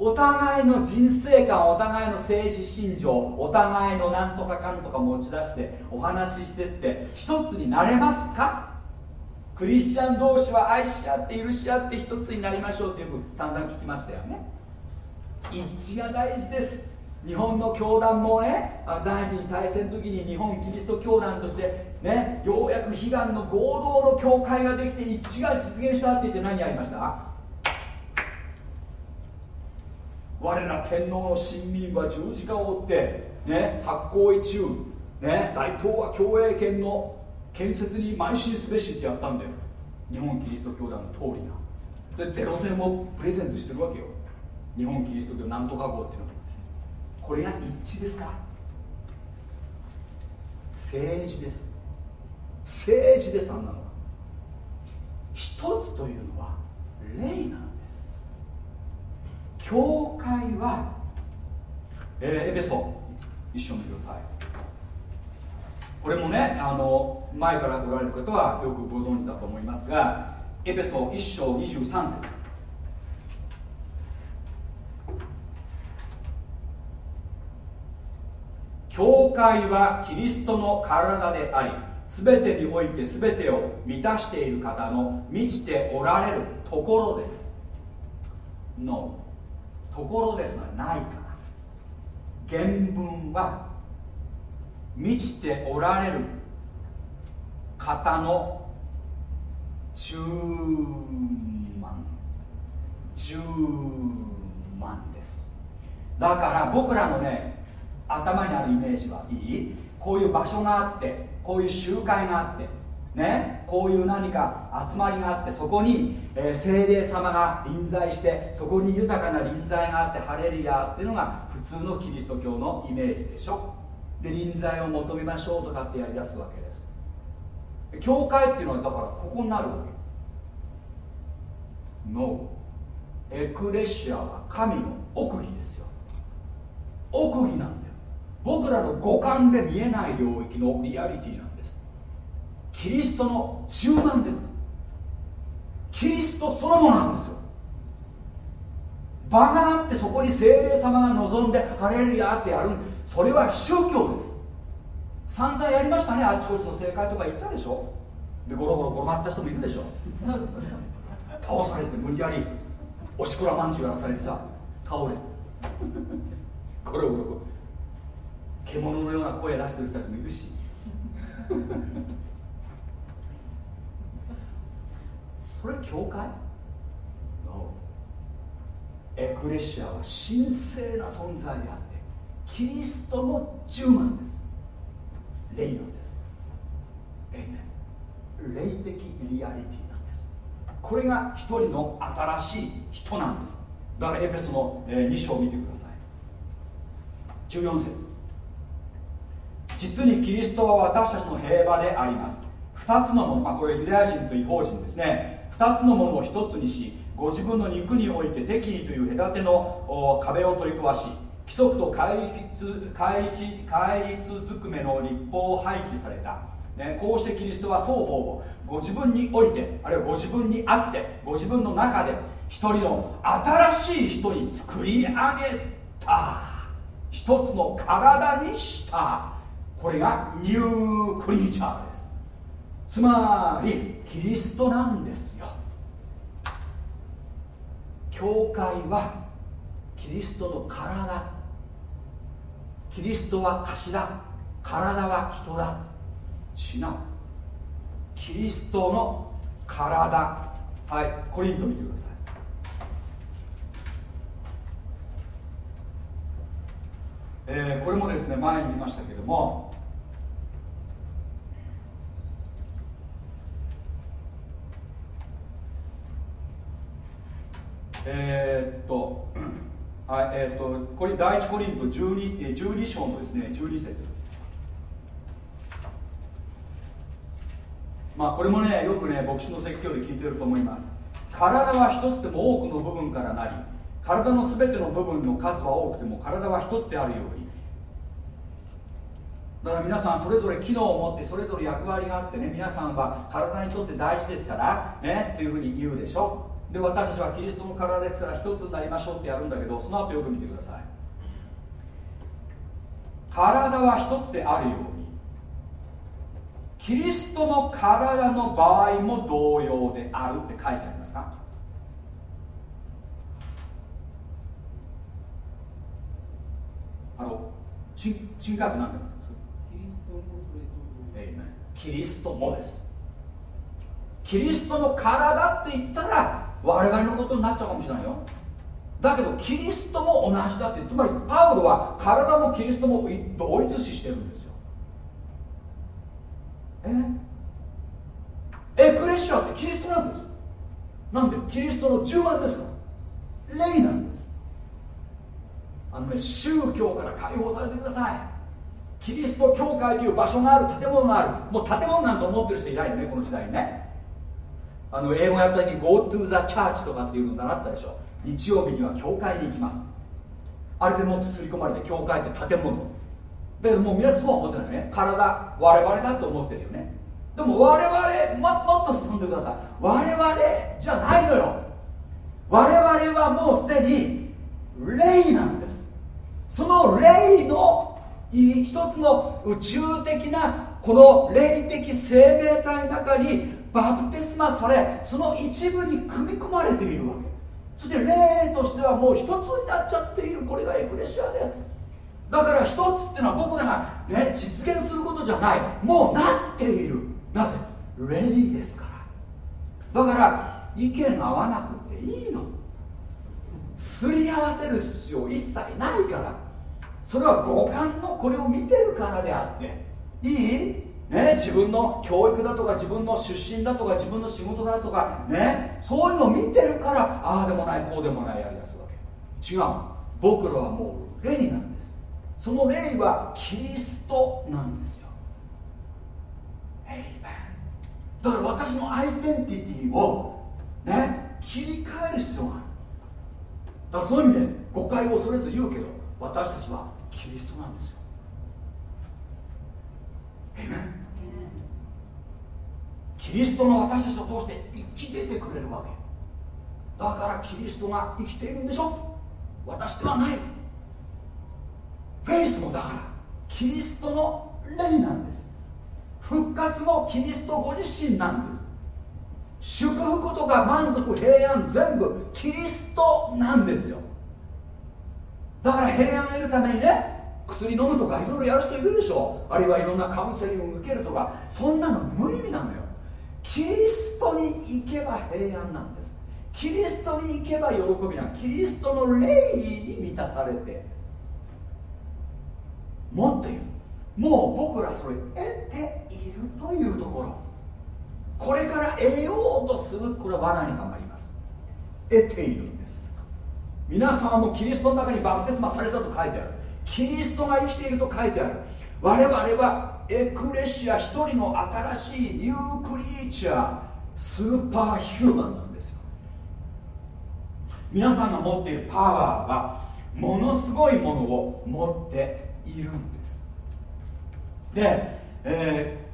お互いの人生観お互いの政治信条お互いのなんとかかんとか持ち出してお話ししてって一つになれますか？クリスチャン同士は愛し合って許し合って一つになりましょうってよく散々聞きましたよね。一致が大事です。日本の教団もね第二次大戦の時に日本キリスト教団としてねようやく悲願の合同の教会ができて一致が実現したって言って何やりました？我ら天皇の臣民は十字架を追って、ね、発行一中、ね、大東亜共栄圏の建設に邁進すべしってやったんだよ。日本キリスト教団の通りが。でゼロ戦をプレゼントしてるわけよ。日本キリスト教なんとか号っていうの。これが一致ですか？政治です。政治ですあんなのは。一つというのは霊なんです教会は、えーエペソ一緒にください。これもねあの前からおられる方はよくご存知だと思いますがエペソ1章23節。教会はキリストの体であり全てにおいて全てを満たしている方の満ちておられるところです。のところです。がない。から原文は満ちておられる方の10万10万です。だから僕らのね頭にあるイメージはいい。こういう場所があってこういう集会があってね、こういう何か集まりがあってそこに、えー聖霊様が臨在してそこに豊かな臨在があってハレルヤっていうのが普通のキリスト教のイメージでしょ。で臨在を求めましょうとかってやりだすわけです。教会っていうのはだからここになるわけ。のエクレシアは神の奥義ですよ。奥義なんだよ。僕らの五感で見えない領域のリアリティなんですキリストの中盤です。キリストそのものなんですよ。場があってそこに精霊様が望んでハレルヤってやる。それは宗教です。散々やりましたね。あちこちの正解とか言ったでしょ。でゴロゴロ転がった人もいるでしょ。倒されて無理やりおしくらまんじゅうやらされてさ倒れ。ゴロゴロゴロ獣のような声出してる人たちもいるし。それ教会？No. エクレシアは神聖な存在であってキリストの十万です。霊なんです。エイメン霊的リアリティなんです。これが一人の新しい人なんです。だからエペソの、2章を見てください。14節。実にキリストは私たちの平和であります。二つのもの、まあ、これユダヤ人と違法人ですね。二つのものを一つにしご自分の肉において敵意という隔ての壁を取り壊し規則と対立対立対立ずくめの立法を廃棄された、ね、こうしてキリストは双方をご自分においてあるいはご自分にあってご自分の中で一人の新しい人に作り上げた。一つの体にした。これがニュークリーチャーです。つまりキリストなんですよ。教会はキリストの体。キリストは頭。体は人だ。違う。キリストの体。はいコリント見てください。えーこれもですね前に見ましたけどもえー、っとはいえー、っとこれ第一コリント 12, えー12章のですね12節。まあこれもねよくね牧師の説教で聞いてると思います。体は一つでも多くの部分からなり体の全ての部分の数は多くても体は一つであるように。だから皆さんそれぞれ機能を持ってそれぞれ役割があってね皆さんは体にとって大事ですからねっていうふうに言うでしょ。で私たちはキリストの体ですから一つになりましょうってやるんだけどその後よく見てください。体は一つであるようにキリストの体の場合も同様であるって書いてありますか？ハロー新改訳なんてなってます？キリストもそれと同エイメンキリストもです。キリストの体って言ったら我々のことになっちゃうかもしれないよ。だけどキリストも同じだって。つまりパウロは体もキリストも同一視してるんですよ。え？エクレシアってキリストなんです。なんで？キリストの10万ですか？ら霊なんです。あのね宗教から解放されてください。キリスト教会という場所がある建物がある。もう建物なんて思ってる人いないよねこの時代にね。あの英語やったり Go to the church とかっていうの習ったでしょ。日曜日には教会に行きます。あれでもって刷り込まれて教会って建物。だけどもう皆そうは思ってないよね。体我々だと思ってるよね。でも我々ももっと進んでください。我々じゃないのよ。我々はもうすでに霊なんです。その霊の一つの宇宙的なこの霊的生命体の中にバプテスマされその一部に組み込まれているわけ。そして霊としてはもう一つになっちゃっているこれがエクレシアです。だから一つっていうのは僕らが、ね、実現することじゃない。もうなっている。なぜ？霊ですから。だから意見合わなくていいの。すり合わせる必要一切ないから。それは五感のこれを見てるからであって。いい？ね、自分の教育だとか自分の出身だとか自分の仕事だとかねそういうのを見てるからああでもないこうでもないやりだすわけ。違う。僕らはもう霊になるんです。その霊はキリストなんですよ。だから私のアイデンティティをね切り替える必要がある。だからそういう意味で誤解を恐れず言うけど私たちはキリストなんですよ。キリストの私たちを通して生き出てくれるわけ。だからキリストが生きているんでしょ。私ではない。フェイスもだからキリストの霊なんです。復活もキリストご自身なんです。祝福とか満足平安全部キリストなんですよ。だから平安を得るためにね薬飲むとかいろいろやる人いるでしょ。あるいはいろんなカウンセリングを受けるとかそんなの無意味なのよ。キリストに行けば平安なんです。キリストに行けば喜びなキリストの霊に満たされて。もっと言う。もう僕らそれ得ているというところ。これから得ようとするこれは罠にかかります。得ているんです。皆さんもキリストの中にバプテスマされたと書いてある。キリストが生きていると書いてある。我々はエクレシア一人の新しいニュークリーチャースーパーヒューマンなんですよ。皆さんが持っているパワーはものすごいものを持っているんです。で、えー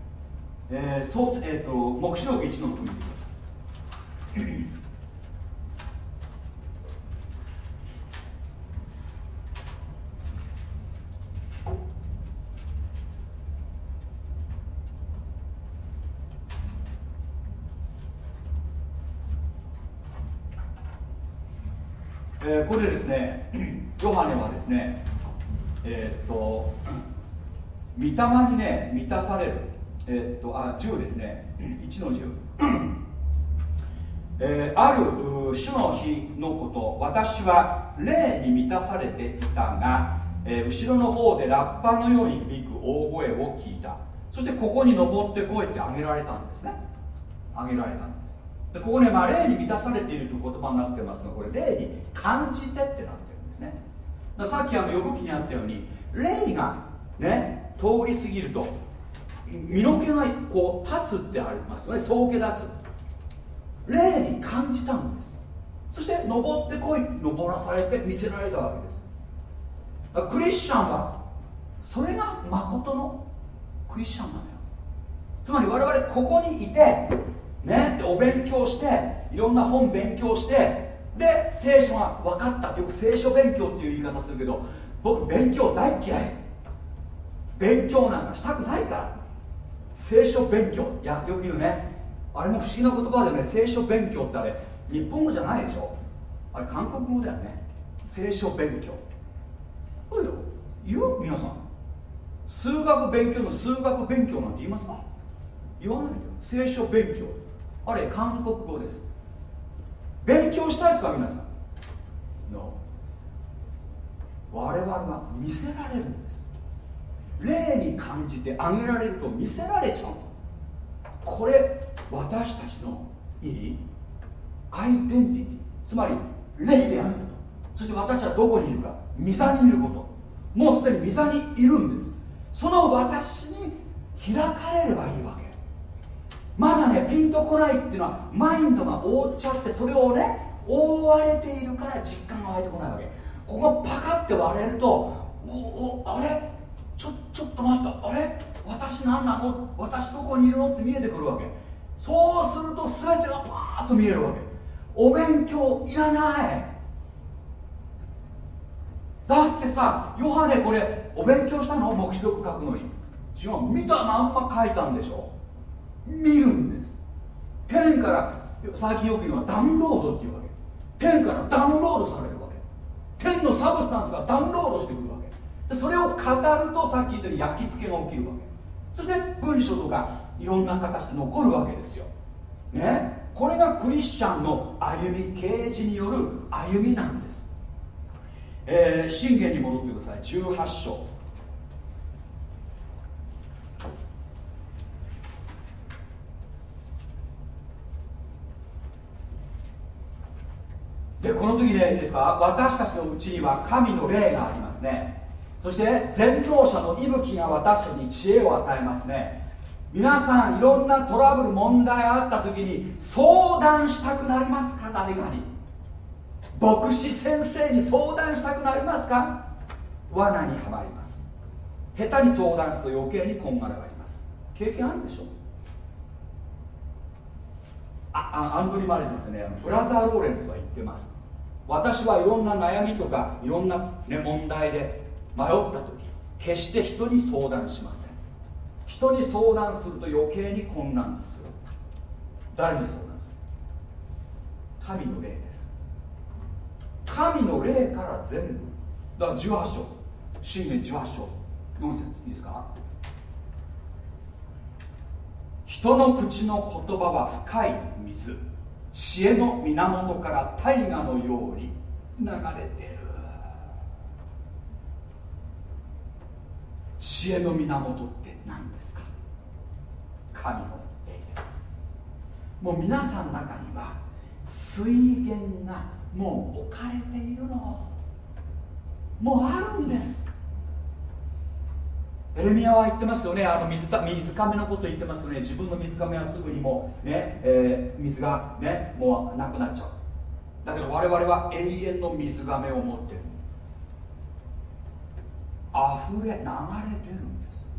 えーそうすえー、と黙示録1の組見てください。えーこれでですね、ヨハネはですね、えーっと、御霊にね、満たされる、えーっと、あ、10ですね、1の10。えーある主の日のこと私は霊に満たされていたが、えー後ろの方でラッパのように響く大声を聞いた。そしてここに登ってこいってあげられたんですね。あげられたんですでここね、まあ、霊に満たされているという言葉になってますがこれ霊に感じてってなってるんですね。ださっきあの呼ぶ記にあったように霊がね通り過ぎると身の毛がこう立つってありますよね。総毛立つ。霊に感じたんです。そして登ってこい登らされて見せられたわけです。クリスチャンはそれが誠のクリスチャンなのよ。つまり我々ここにいてね。でお勉強していろんな本勉強してで聖書が分かった。よく聖書勉強っていう言い方するけど僕勉強大嫌い。勉強なんかしたくないから。聖書勉強。いやよく言うね。あれも不思議な言葉だよね。聖書勉強ってあれ日本語じゃないでしょ。あれ韓国語だよね。聖書勉強。そうよ言う？皆さん。数学勉強の数学勉強なんて言いますか？言わないでよ。聖書勉強。あれ韓国語です。勉強したいですか皆さん？No 我々は見せられるんです。霊に感じてあげられると見せられちゃう。これ私たちのいいアイデンティティ。つまり霊であること。そして私はどこにいるか。御座にいること。もうすでに御座にいるんです。その私に開かれればいいわけ。まだねピンとこないっていうのはマインドが覆っちゃってそれをね覆われているから実感が湧いてこないわけ。ここパカって割れるとおおあれ？ちょちょっと待った。あれ？私何なの？私どこにいるの？って見えてくるわけ。そうすると全てがパーッと見えるわけ。お勉強いらない。だってさヨハネこれお勉強したの？黙示録書くのに。違う。見たまんま書いたんでしょ？見るんです。天から最近よく言うのはダウンロードっていうわけ。天からダウンロードされるわけ。天のサブスタンスがダウンロードしてくるわけ。でそれを語るとさっき言ったように焼き付けが起きるわけ。そして文章とかいろんな形で残るわけですよ。ね？これがクリスチャンの歩み啓示による歩みなんです。えー、信玄に戻ってください。18章。でこの時でいいですか？私たちのうちには神の霊がありますね。そして全能者の息吹が私たちに知恵を与えますね。皆さんいろんなトラブル問題あった時に相談したくなりますか？誰かに。牧師先生に相談したくなりますか？罠にはまります。下手に相談すると余計にこんがらがります。経験あるでしょ？アンドリー・マレージってねブラザー・ローレンスは言ってます。私はいろんな悩みとかいろんな、ね、問題で迷った時決して人に相談しません。人に相談すると余計に混乱する。誰に相談する？神の霊です。神の霊から全部。だから18章。信玄18章。4節いいですか？人の口の言葉は深い水。知恵の源から大河のように流れてる。知恵の源って何ですか？神の霊です。もう皆さんの中には水源がもう置かれているの。もうあるんです。エレミアは言ってますよね。あの水た水亀のこと言ってますよね。自分の水亀はすぐにもうね、えー、水がねもうなくなっちゃう。だけど我々は永遠の水亀を持ってる。溢れ流れてるんです。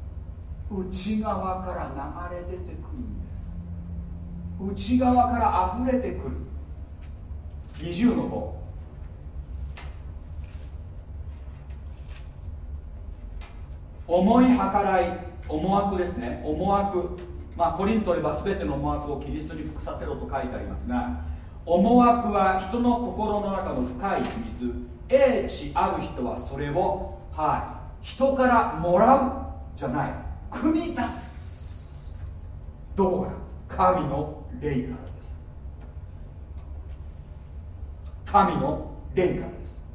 内側から流れ出てくるんです。内側から溢れてくる。20の5思い計らい思惑ですね。思惑。まあコリントでは全ての思惑をキリストに服させろと書いてありますが思惑は人の心の中の深い水英知ある人はそれをはい人からもらうじゃない。汲み出す。どこから神の霊からです。神の霊からです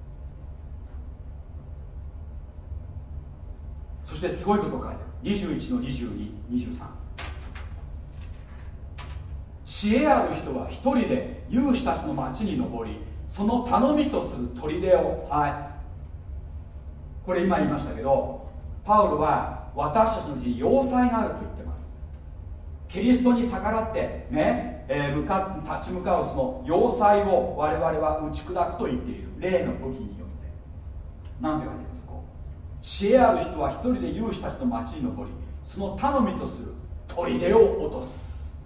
そしてすごいこと書いてある。21の2223知恵ある人は一人で勇士たちの町に登りその頼みとする砦をはい。これ今言いましたけどパウロは私たちのうちに要塞があると言ってます。キリストに逆らってね、えー向か立ち向かうその要塞を我々は打ち砕くと言っている。霊の武器によって。なんて書いて知恵ある人は一人で勇士たちの町に登りその頼みとする砦を落とす。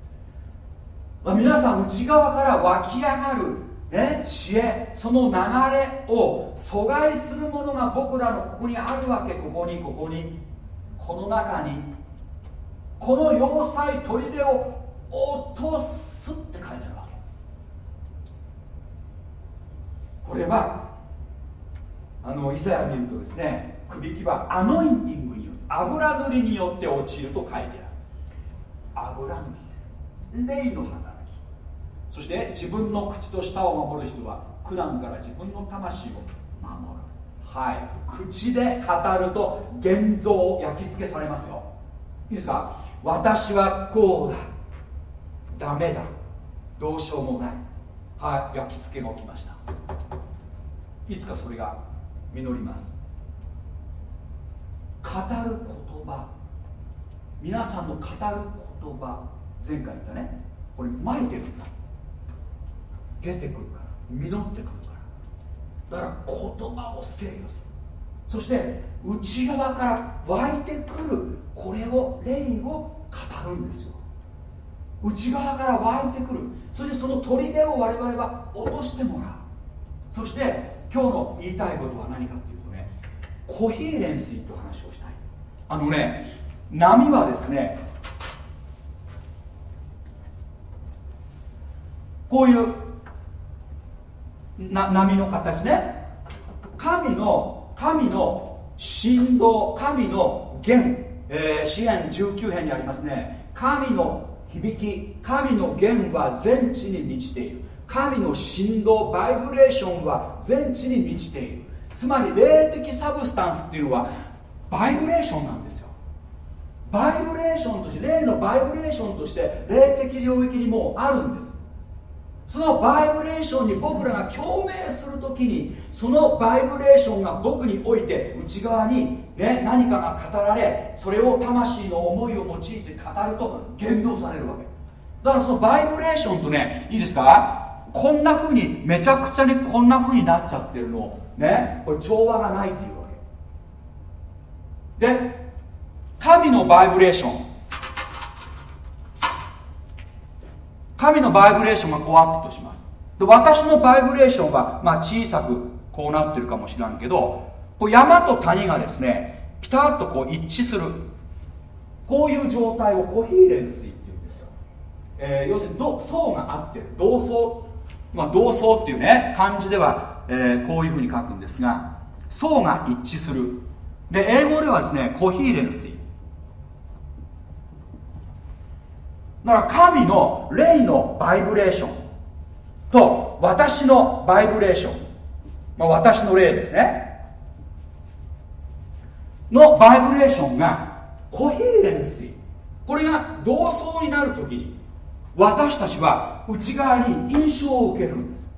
まあ皆さん内側から湧き上がる、ね、知恵その流れを阻害するものが僕らのここにあるわけ。ここにここに。この中にこの要塞砦を落とすって書いてあるわけ。これはあのイザヤ見るとですねくびきはアノインティングによって油塗りによって落ちると書いてある。油塗りです。霊の働きそして自分の口と舌を守る人は苦難から自分の魂を守る。はい。口で語ると現像を焼き付けされますよ。いいですか？私はこうだ。ダメだ。どうしようもない。はい。焼き付けが起きました。いつかそれが実ります。語る言葉。皆さんの語る言葉。前回言ったね。これまいてるんだ出てくるから。実ってくるから。だから言葉を制御する。そして内側から湧いてくる。これを霊を語るんですよ。内側から湧いてくる。そしてその砦を我々は落としてもらう。そして今日の言いたいことは何かっていうとねコヒーレンスイという話をしあのね波はですねこういうな波の形ね。神の神の振動神の弦、えー、支援19編にありますね。神の響き神の弦は全地に満ちている。神の振動バイブレーションは全地に満ちている。つまり霊的 substance っていうのはバイブレーションなんですよ。バイブレーションとして霊のバイブレーションとして霊的領域にもうあるんです。そのバイブレーションに僕らが共鳴するときにそのバイブレーションが僕において内側に、ね、何かが語られそれを魂の思いを用いて語ると現像されるわけ。だからそのバイブレーションとねいいですか？こんな風にめちゃくちゃにこんな風になっちゃってるのねこれ調和がないっていう。で神のバイブレーション。神のバイブレーションがこうあったとします。で私のバイブレーションは、まあ、小さくこうなってるかもしれんけどこう山と谷がですねピタッとこう一致する。こういう状態をコヒーレンスイっていうんですよ、えー要するに層が合ってる。同層、まあ、同層っていうね漢字では、えーこういうふうに書くんですが層が一致する。で英語ではですねコヒーレンスイだから神の霊のバイブレーション。と私のバイブレーション、まあ、私の霊ですね。のバイブレーションがコヒーレンスイこれが同層になるときに私たちは内側に印象を受けるんです。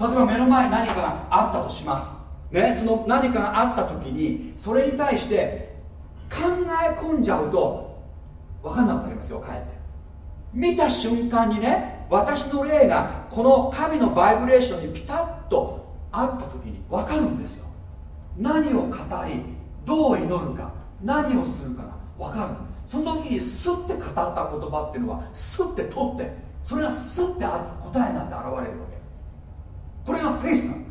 例えば目の前に何かがあったとします。ねその何かがあった時にそれに対して考え込んじゃうと分かんなくなりますよかえって。見た瞬間にね私の霊がこの神のバイブレーションにピタッとあった時に分かるんですよ。何を語りどう祈るか何をするかが分かる。その時にスッて語った言葉っていうのはスッて取ってそれがスッて答えになって現れるわけ。これがフェイスなん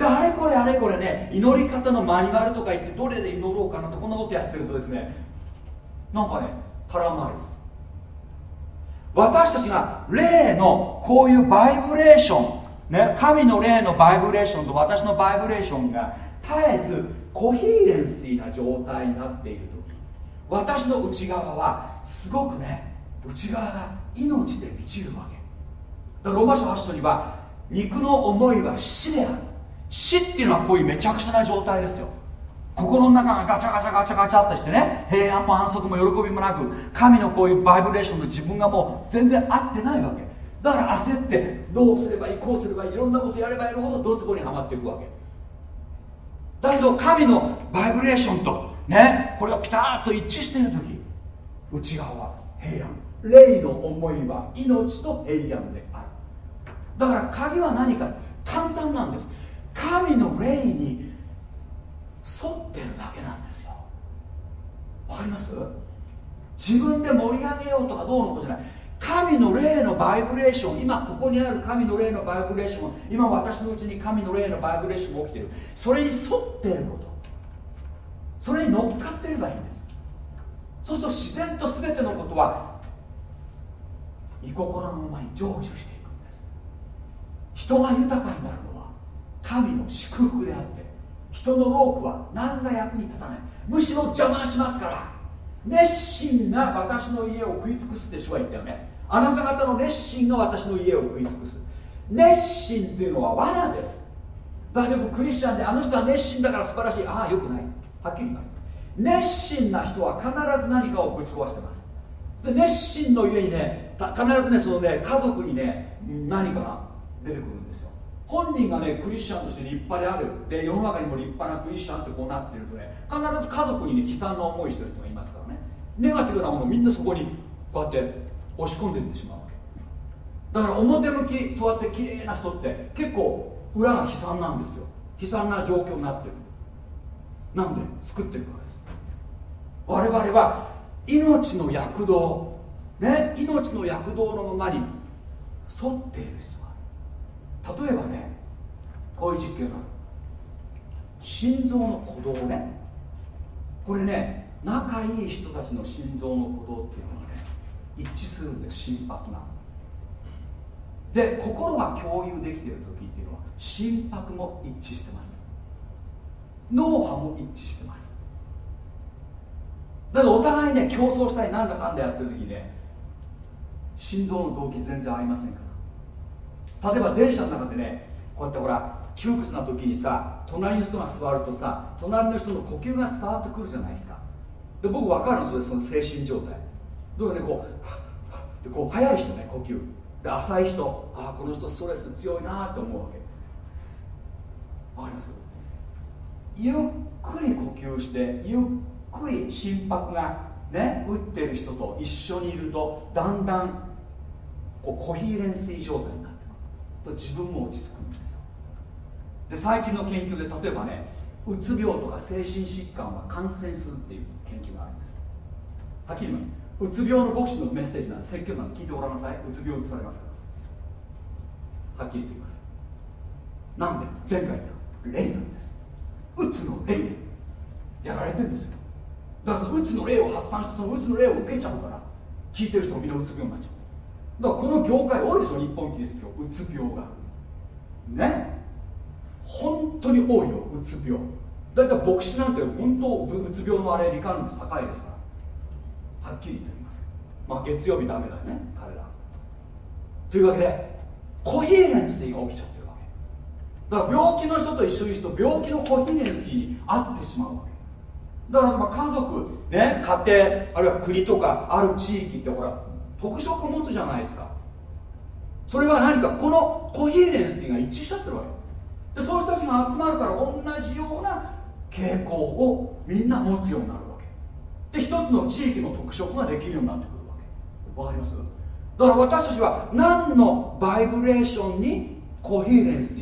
であれこれあれこれね祈り方のマニュアルとか言ってどれで祈ろうかなとこんなことやってるとですねなんかね空回りです。私たちが霊のこういうバイブレーション、ね、神の霊のバイブレーションと私のバイブレーションが絶えずコヒーレンシーな状態になっている時私の内側はすごくね内側が命で満ちるわけ。だからローマ書8章には肉の思いは死である。死っていうのはこういうめちゃくちゃな状態ですよ。心の中がガチャガチャガチャガチャってしてね。平安も安息も喜びもなく神のこういうバイブレーションと自分がもう全然合ってないわけ。だから焦ってどうすればいいこうすればいいいろんなことやればやるほどドツボにはまっていくわけ。だけど神のバイブレーションとねこれがピタッと一致している時内側は平安。霊の思いは命と平安である。だから鍵は何か。簡単なんです。神の霊に沿ってるだけなんですよ。わかります？自分で盛り上げようとかどうのこうじゃない。神の霊のバイブレーション今ここにある神の霊のバイブレーション今私のうちに神の霊のバイブレーションが起きている。それに沿っていること。それに乗っかってればいいんです。そうすると自然と全てのことは居心のままに成就していくんです。人が豊かになるの。神の祝福であって人の労苦は何ら役に立たない。むしろ邪魔しますから。熱心な私の家を食い尽くすって主は言ったよね。あなた方の熱心が私の家を食い尽くす。熱心っていうのは罠です。だからよくクリスチャンであの人は熱心だから素晴らしい。ああよくない。はっきり言います。熱心な人は必ず何かをぶち壊してます。で熱心の家にね必ずねそのね家族にね何かが出てくるんですよ。本人がねクリスチャンとして立派である。で世の中にも立派なクリスチャンってこうなってるとね必ず家族にね悲惨な思いしてる人がいますからね。ネガティブなものをみんなそこにこうやって押し込んでいってしまうわけ。だから表向きそうやって綺麗な人って結構裏が悲惨なんですよ。悲惨な状況になってる。なんで作ってるからです。我々は命の躍動ね命の躍動のままに沿っている人例えばねこういう実験が心臓の鼓動ね。これね仲いい人たちの心臓の鼓動っていうのはね一致するんで心拍が。で心が共有できている時っていうのは心拍も一致してます。脳波も一致してます。だからお互いね競争したりなんだかんだやってる時にね心臓の動機全然ありませんから。例えば電車の中でねこうやってほら窮屈な時にさ隣の人が座るとさ隣の人の呼吸が伝わってくるじゃないですか。で僕分かるんですよその精神状態。だからねこうでこう速い人ね呼吸。で浅い人ああこの人ストレス強いなって思うわけ。わかります？ゆっくり呼吸してゆっくり心拍がね打ってる人と一緒にいるとだんだんこうコヒーレンス状態になる。自分も落ち着くんですよ。で最近の研究で例えばねうつ病とか精神疾患は感染するっていう研究があるんですはっきり言います。うつ病の牧師のメッセージなんで説教なんで聞いてごらんなさい。うつ病うつされますから。はっきりと言います。なんで？前回霊なんです。うつの霊でやられてるんですよ。だからそのうつの霊を発散してそのうつの霊を受けちゃうから聞いてる人もみんなうつ病になっちゃう。だからこの業界多いでしょ日本キリスト教うつ病が。ね？本当に多いようつ病。だいたい牧師なんて本当うつ病のあれ罹患率高いですか？らはっきり言っておきます。まあ月曜日ダメだよね彼ら。というわけでコヒーレンスが起きちゃってるわけ。だから病気の人と一緒にいると病気のコヒーレンスに合ってしまうわけ。だからまあ家族ね家庭あるいは国とかある地域ってほら特色を持つじゃないですか。それは何かこのコヒーレンスが一致しちゃってるわけ。でそういう人たちが集まるから同じような傾向をみんな持つようになるわけ。で一つの地域の特色ができるようになってくるわけ。わかります？だから私たちは何のバイブレーションにコヒーレンス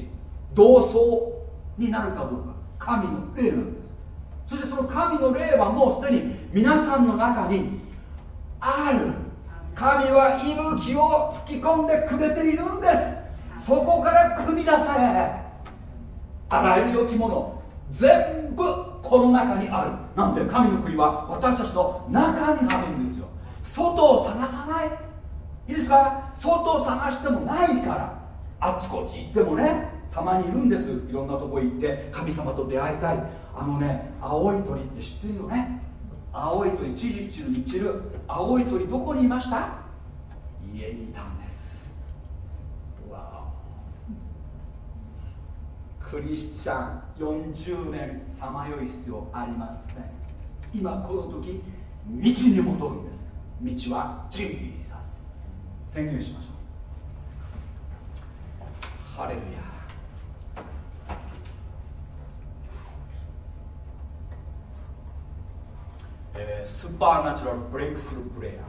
同窓になるかどうか。神の霊なんです。そしてその神の霊はもうすでに皆さんの中にある。神は息吹を吹き込んでくれているんです。そこから組み出せ。あらゆる良きもの全部この中にある。なんで神の国は私たちの中にあるんですよ。外を探さない。いいですか？外を探してもないから。あっちこっち行ってもねたまにいるんです。いろんなとこ行って神様と出会いたい。あのね青い鳥って知ってるよね？青い鳥チリチルに散る青い鳥どこにいました？家にいたんです。わお。クリスチャン40年さまよい必要ありません。今この時道に戻るんです。道はジーザス。宣言しましょう。ハレルヤ。えースーパーナチュラルブレイクスループレイヤー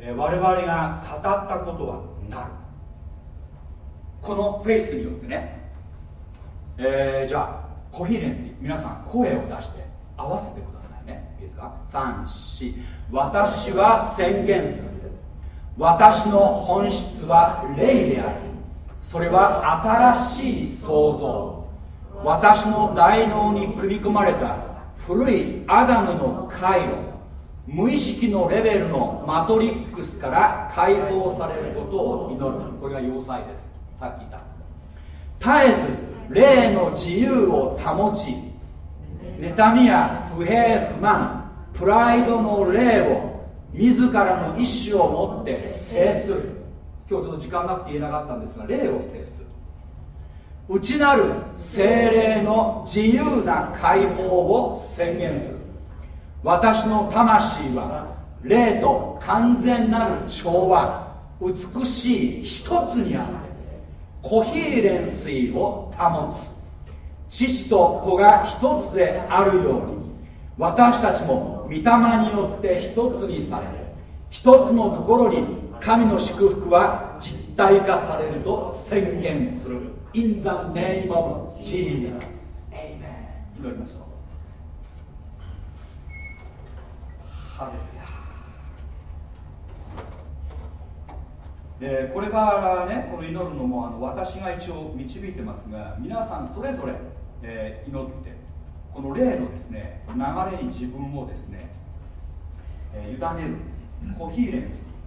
えー我々が語ったことはなる。このフェイスによってね、えーじゃあコヒーレンス皆さん声を出して合わせてくださいね。いいですか？34私は宣言する。私の本質は霊でありそれは新しい創造。私の大脳に組み込まれた古いアダムの回路無意識のレベルのマトリックスから解放されることを祈る。これが要塞です。さっき言った。絶えず霊の自由を保ち妬みや不平不満プライドの霊を自らの意志を持って制する。今日ちょっと時間なくて言えなかったんですが霊を制する。内なる精霊の自由な解放を宣言する。私の魂は霊と完全なる調和美しい一つにあってコヒーレンスイを保つ。父と子が一つであるように私たちも御霊によって一つにされ一つのところに神の祝福は実体化されると宣言する。In the name of Jesus. Amen. 祈りましょう。ハレルヤでこれからねこの祈るのもあの私が一応導いてますが皆さんそれぞれ、えー祈ってこの霊のですね流れに自分をですね、えー委ねるんです。コヒーレンス。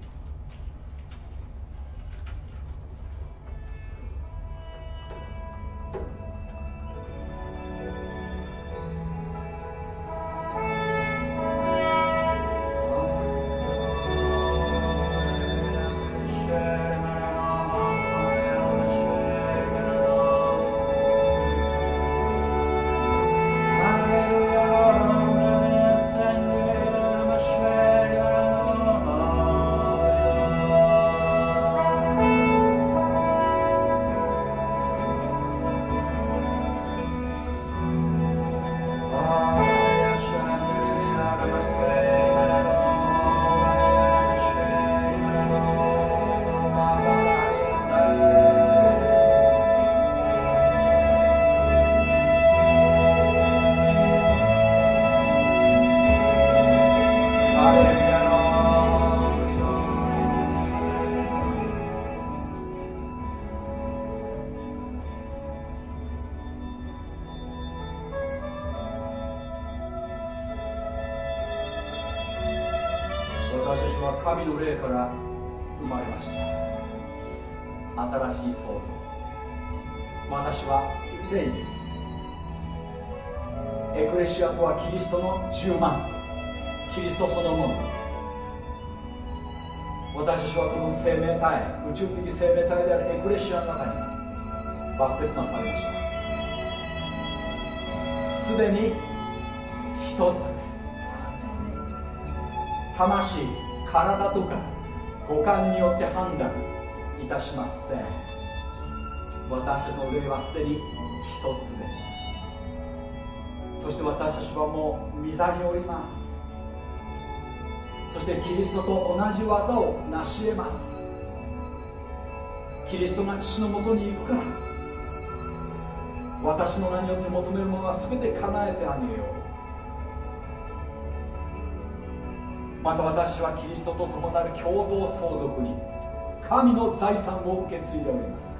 五感によって判断いたしません。私たちの霊はすでに一つです。そして私たちはもう御座におります。そしてキリストと同じ技を成し得ます。キリストが父のもとに行くから。私の名によって求めるものは全て叶えてあげよう。また私はキリストと共なる共同相続に神の財産を受け継いでおります。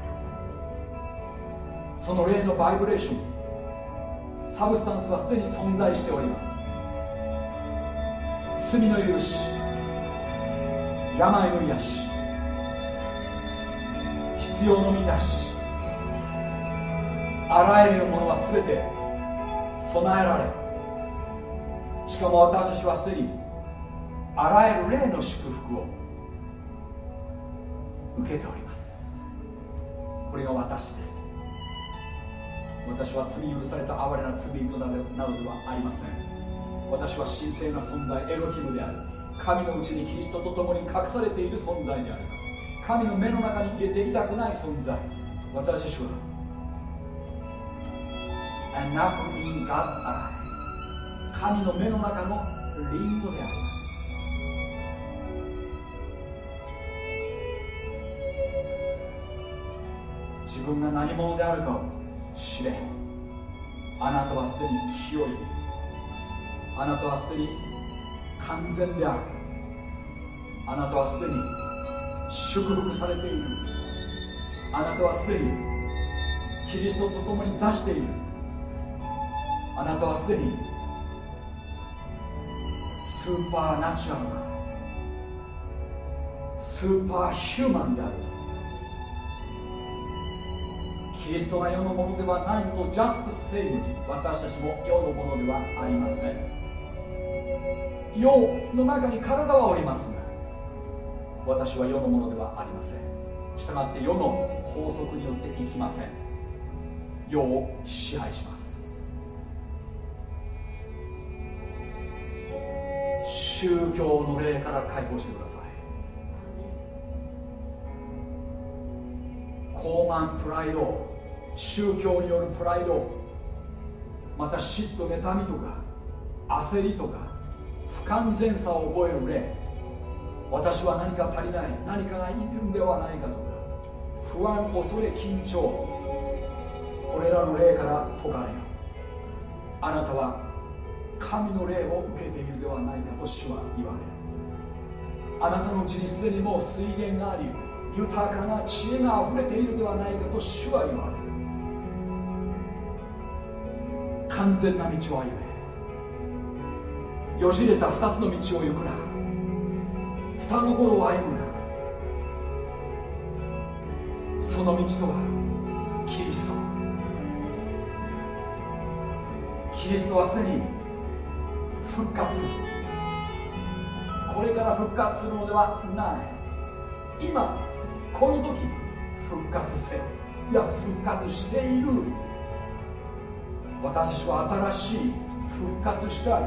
その霊のバイブレーション substance はすでに存在しております。罪の許し病の癒し必要の満たしあらゆるものは全て備えられしかも私たちはすでにあらゆる霊の祝福を受けております。これが私です。私は罪許された哀れな罪人などではありません。私は神聖な存在エロヒムである。神のうちにキリストと共に隠されている存在であります。神の目の中に入れていたくない存在。私たちは an apple in God's eye 神の目の中のリンゴであります。自分が何者であるかを知れ。あなたはすでに清いあなたはすでに完全である。あなたはすでに祝福されている。あなたはすでにキリストと共に座している。あなたはすでにスーパーナチュラルなスーパーヒューマンであると。キリストが世のものではないのとジャストセームに私たちも世のものではありません。世の中に体はおりますが私は世のものではありません。したがって世の法則によって生きません。世を支配します。宗教の霊から解放してください。高慢プライド宗教によるプライドまた嫉妬妬みとか焦りとか不完全さを覚える霊。私は何か足りない何かがいるんではないかとか不安恐れ緊張。これらの霊から解かれよ。あなたは神の霊を受けているではないかと主は言われる。あなたのうちにすでにもう水源があり豊かな知恵が溢れているではないかと主は言われる。完全な道を歩め。よじれた二つの道を行くな。二の頃を歩むな。その道とはキリスト。キリストはすでに復活。これから復活するのではない。今この時復活せいや復活している。私たちは新しい復活した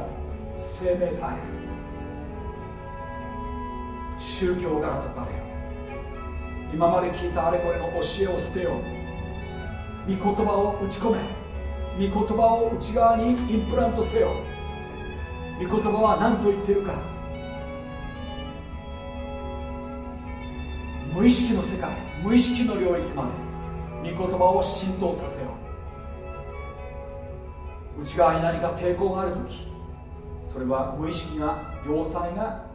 生命体。宗教から解かれよ。今まで聞いたあれこれの教えを捨てよ御言葉を打ち込め。御言葉を内側にインプラントせよ。御言葉は何と言ってるか。無意識の世界無意識の領域まで御言葉を浸透させよう。内側に何か抵抗がある時それは無意識が要塞が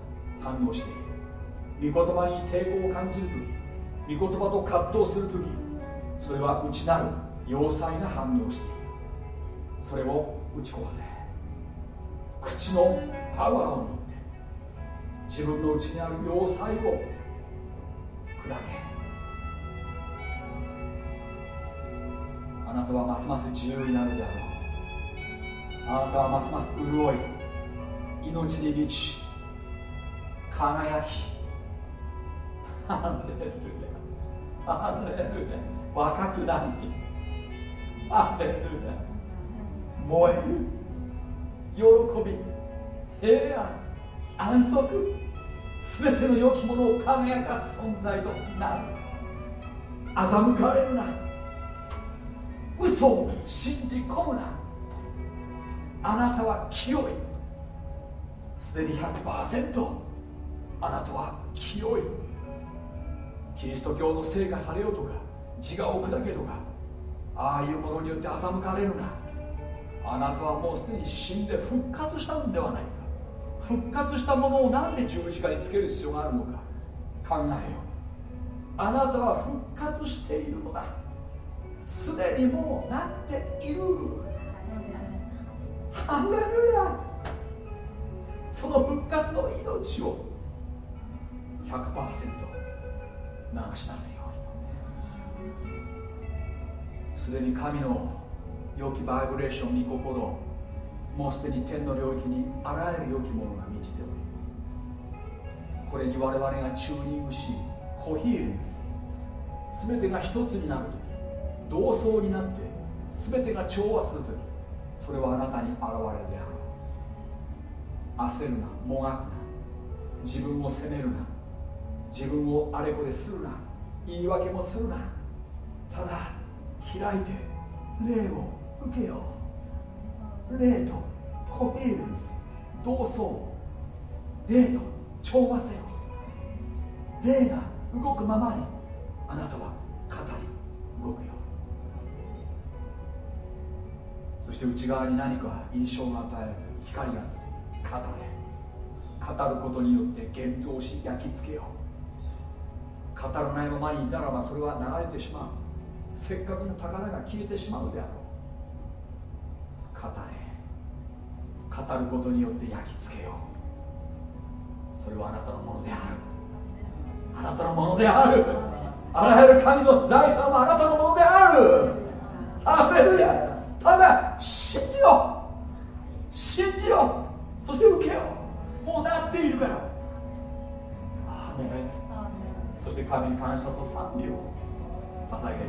反応している。御言葉に抵抗を感じる時御言葉と葛藤する時それは内なる要塞が反応している。それを打ち壊せ。口のパワーを持って自分の内にある要塞を砕け。あなたはますます自由になるであろう。あなたはますます潤い命に満ち輝き。ハレルヤ。ハレルヤ。若くなり。ハレルヤ。燃える。喜び。平安。安息。すべての良きものを輝かす存在となる。欺かれるな。嘘を信じ込むな。あなたは清い。すでに100%あなたは清い。キリスト教の成果されようとか自我を砕けとかああいうものによって欺かれるな。あなたはもうすでに死んで復活したのではないか。復活したものを何で十字架につける必要があるのか考えよう。あなたは復活しているのだ。すでにもうなっている。ハレルヤその復活の命を100%流し出すようにすでに神の良きバイブレーション御心もうすでに天の領域にあらゆる良きものが満ちておりこれに我々がチューニングしコヒーレンス全てが一つになる時同窓になって全てが調和する時それはあなたに現れであろう焦るなもがくな。自分を責めるな。自分をあれこれするな。言い訳もするな。ただ開いて霊を受けよう。霊とコヘレンス同窓霊と調和せよ。霊が動くままにあなたは語りして内側に何か印象が与えられて光が語れ語ることによって現像し焼き付けよう。語らないままにいたらばそれは流れてしまう。せっかくの宝が消えてしまうであろう。語れ。語ることによって焼き付けよう。それはあなたのものである。あなたのものである。あらゆる神の財産はあなたのものである。ハレルヤ。ただ信じろ。信じろ。そして受けよもうなっているから。アーメン。そして神に感謝と賛美を捧げる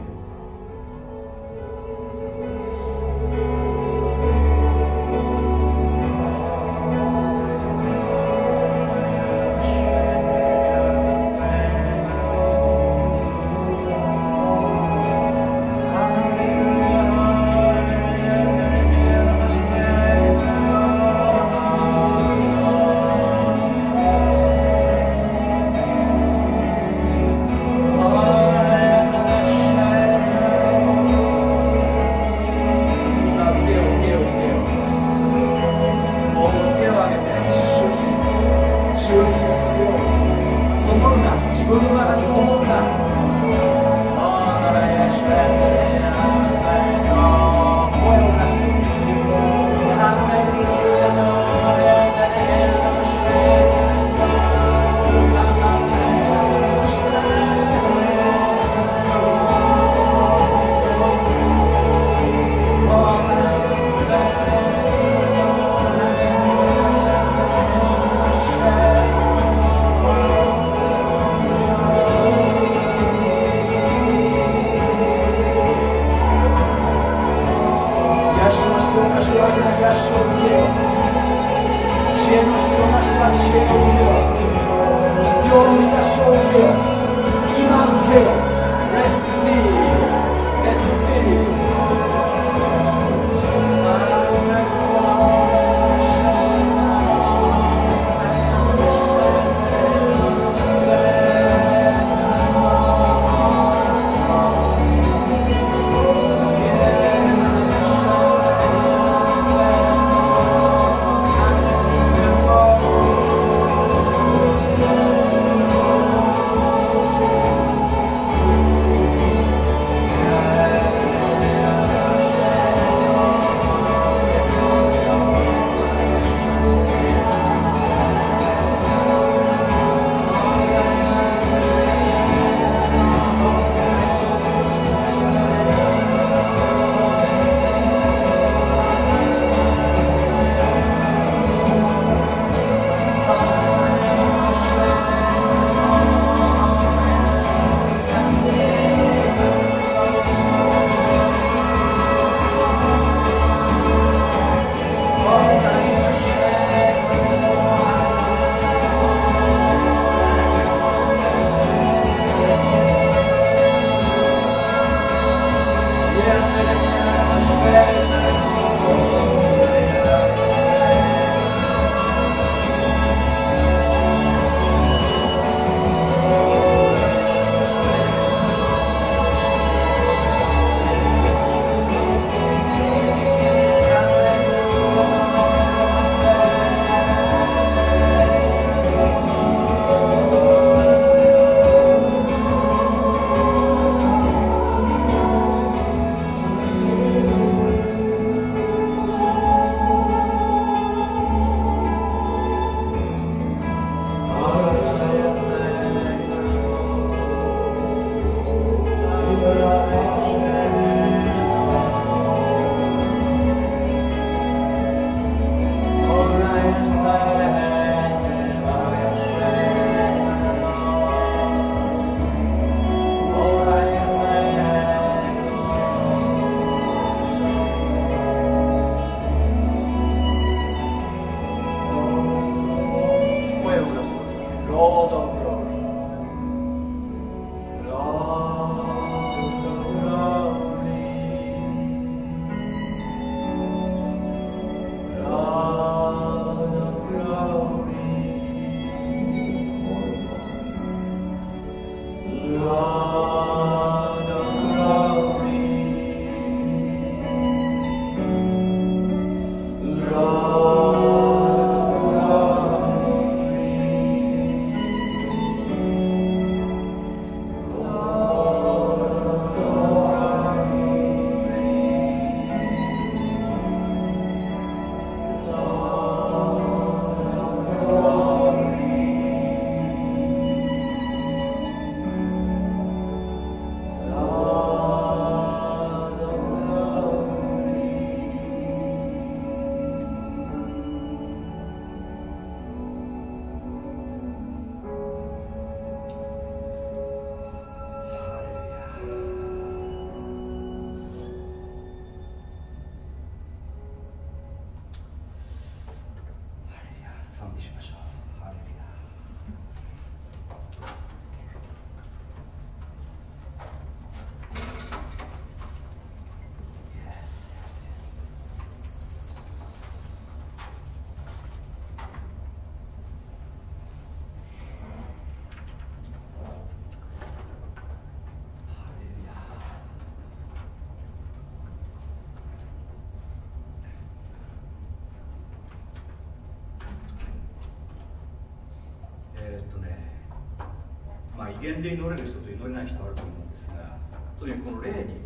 原理に乗れる人と祈れない人あると思うんですが特にこの霊に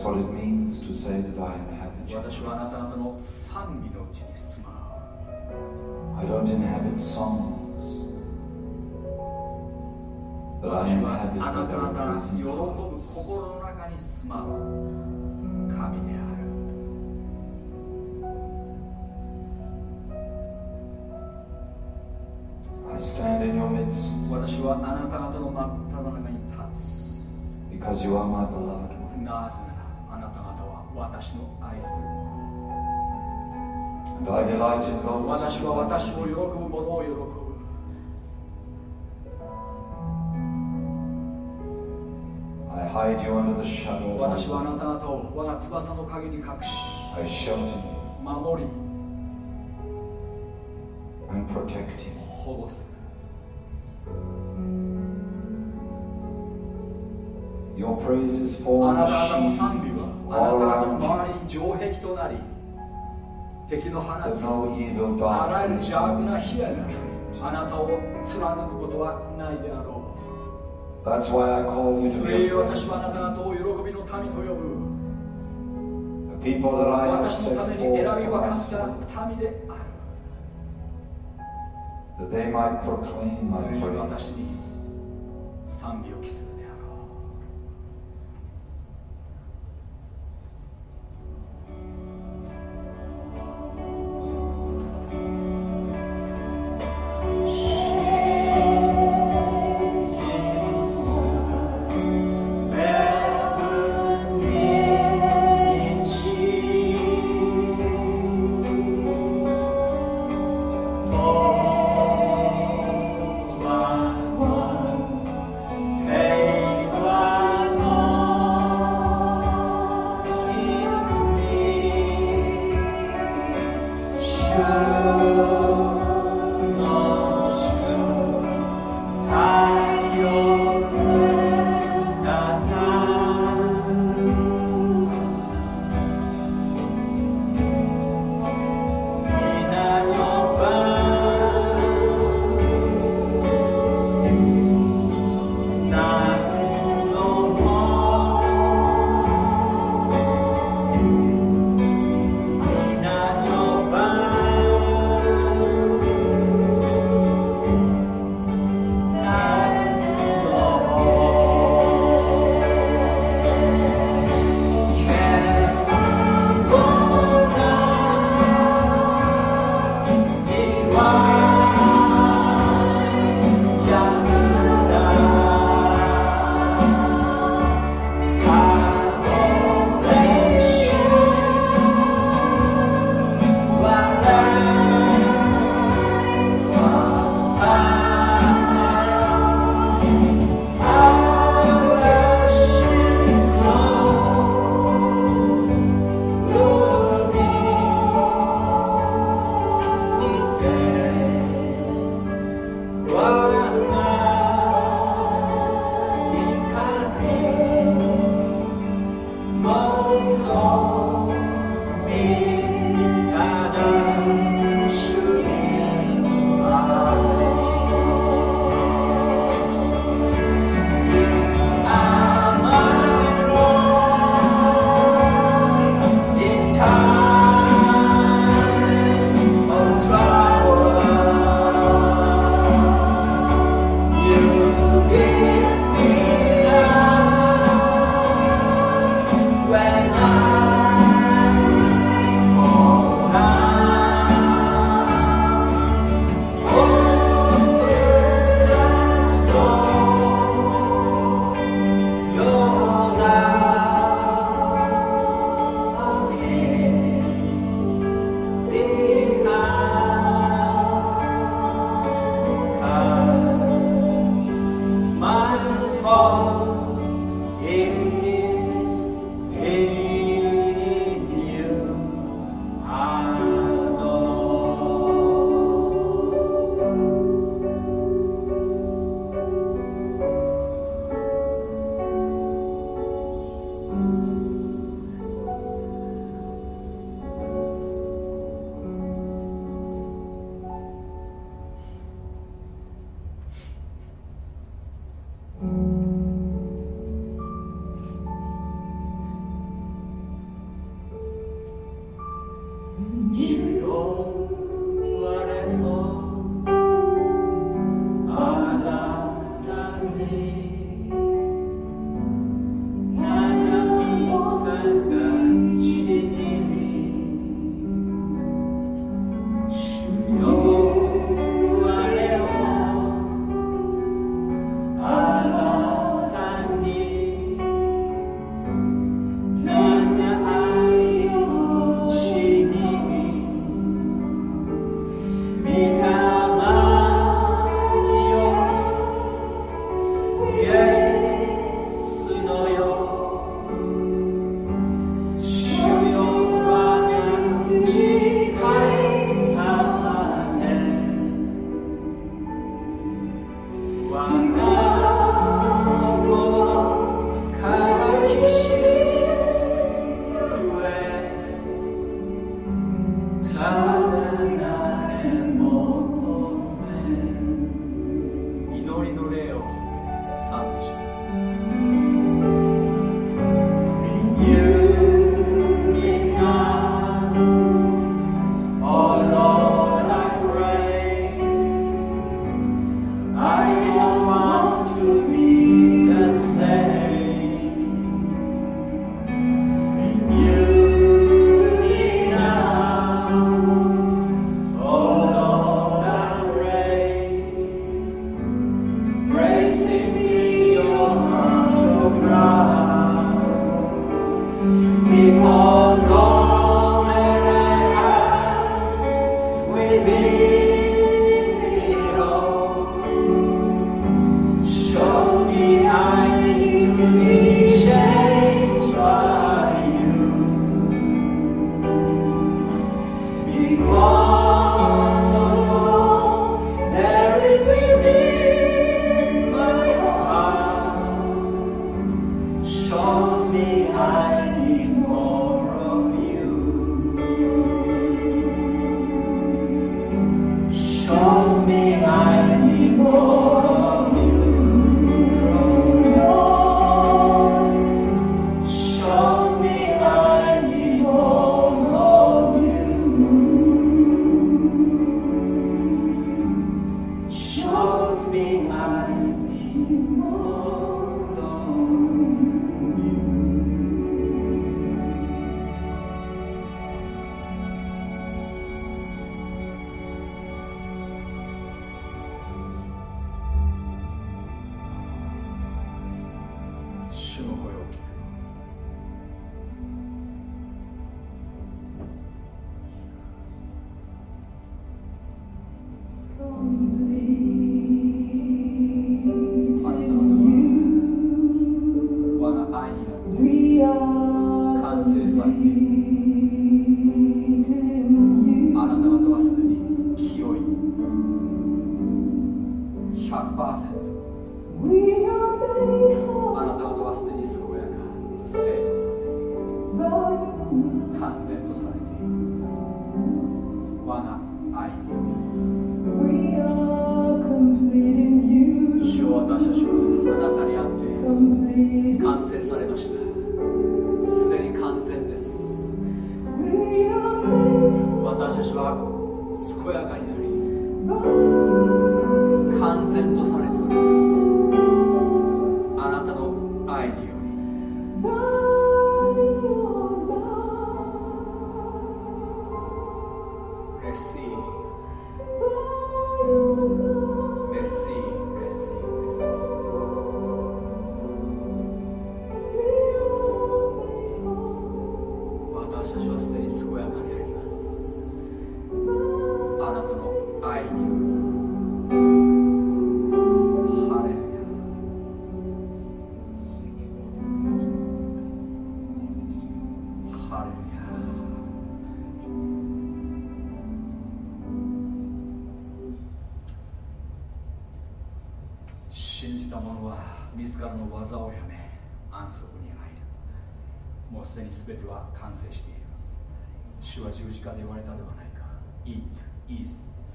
That's what it means to say that I inhabit your 私はあなた.方の賛美のうちに住まう I don't inhabit songs, but I inhabit あなた方が喜ぶ.心の中に住まう神である I stand in your midst 私はあなた方の真っ只中に立つ because you are my beloved. なぜならあなた方は私の愛する私は私を喜.ぶ者を喜ぶ I hide you under the shadow of 私はあなた方を我が翼の陰に隠し I shelter you 守り and protect you. 保護する Your あなた方の賛美はあなた方の周りに城壁となり敵の放つあらゆる邪悪な火があなたを貫くことはないであろう。That's why I call you それゆえ私はあなた方を喜びの民と呼ぶ。The people that I have 私のために選び分かった民である。That they それゆえ私に賛美を着せ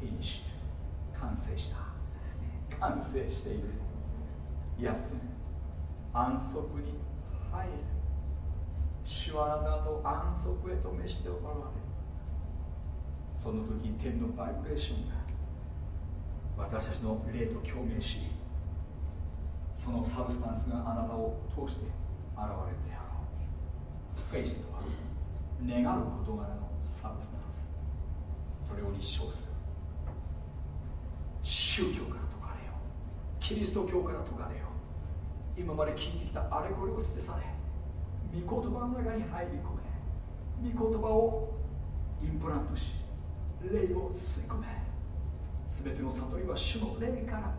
finished. 完成した。完成している。休む安息に入る。主はあなた方を安息へと召しておられ。るその時天のバイブレーションが私たちの霊と共鳴しその substance があなたを通して現れるであろう。フェイスとは願う事柄のサブスタンス。それを立証する。宗教から解かれよキリスト教から解かれよ今まで聞いてきたあれこれを捨て去れ。御言葉の中に入り込め。御言葉をインプラントし霊を吸い込め。全ての悟りは主の霊から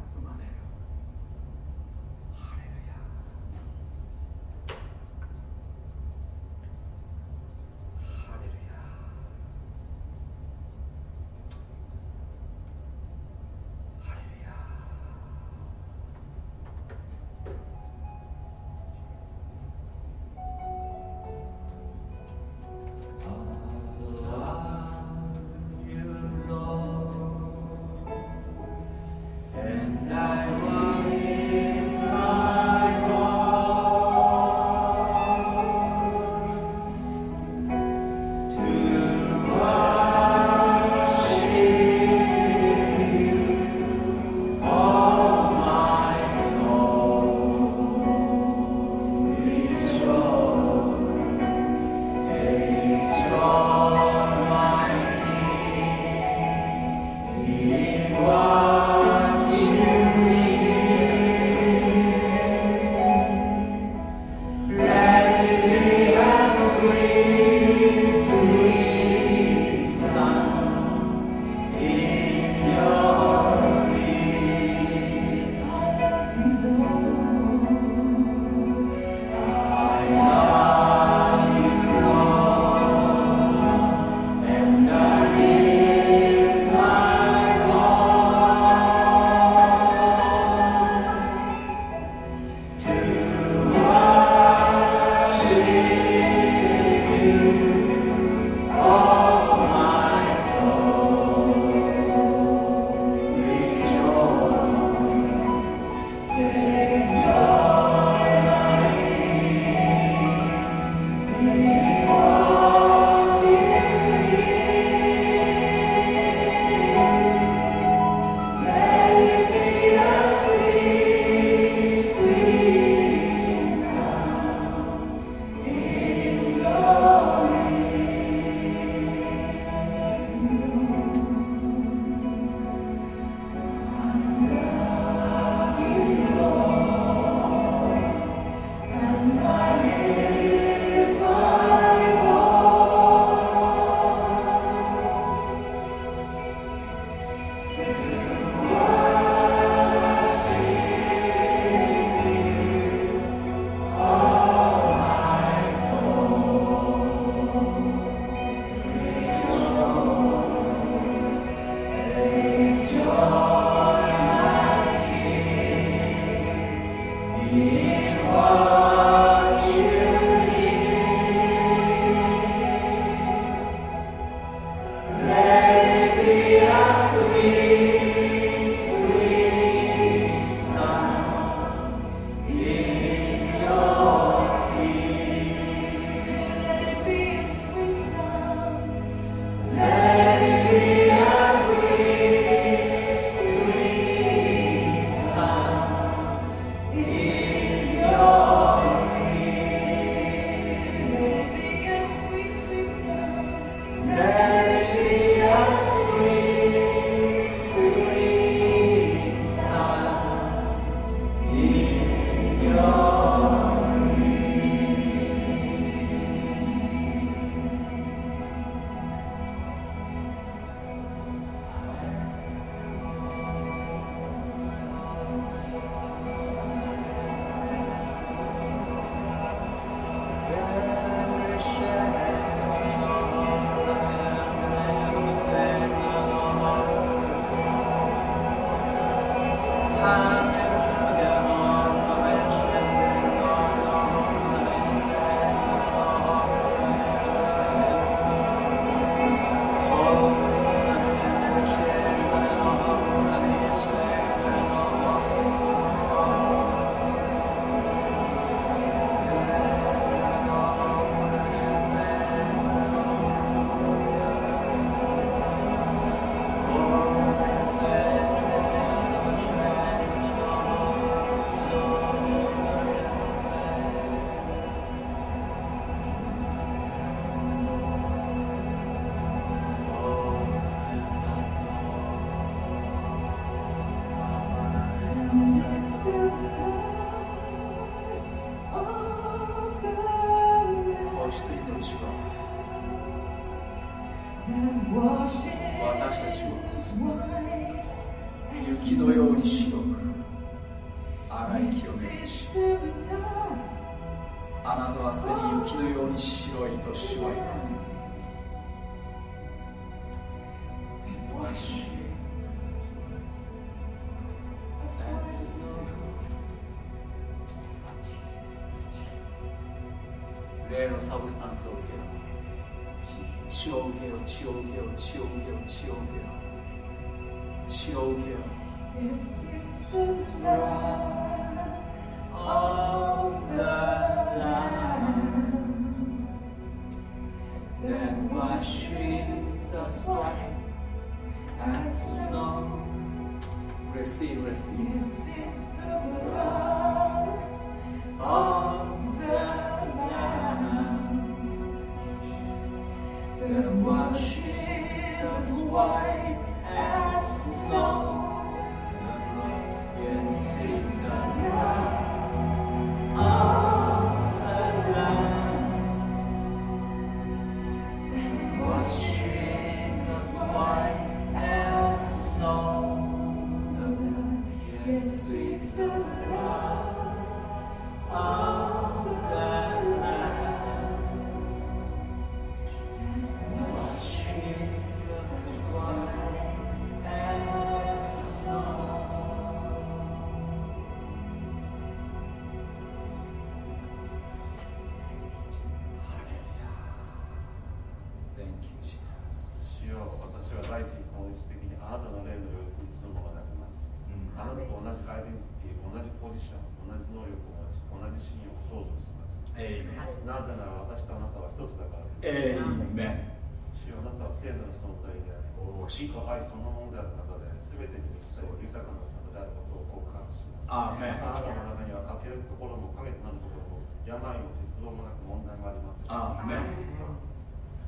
ことを告白します.あなたの中には欠けるところも影となるところも病も鉄道もなく問題もあります Amen.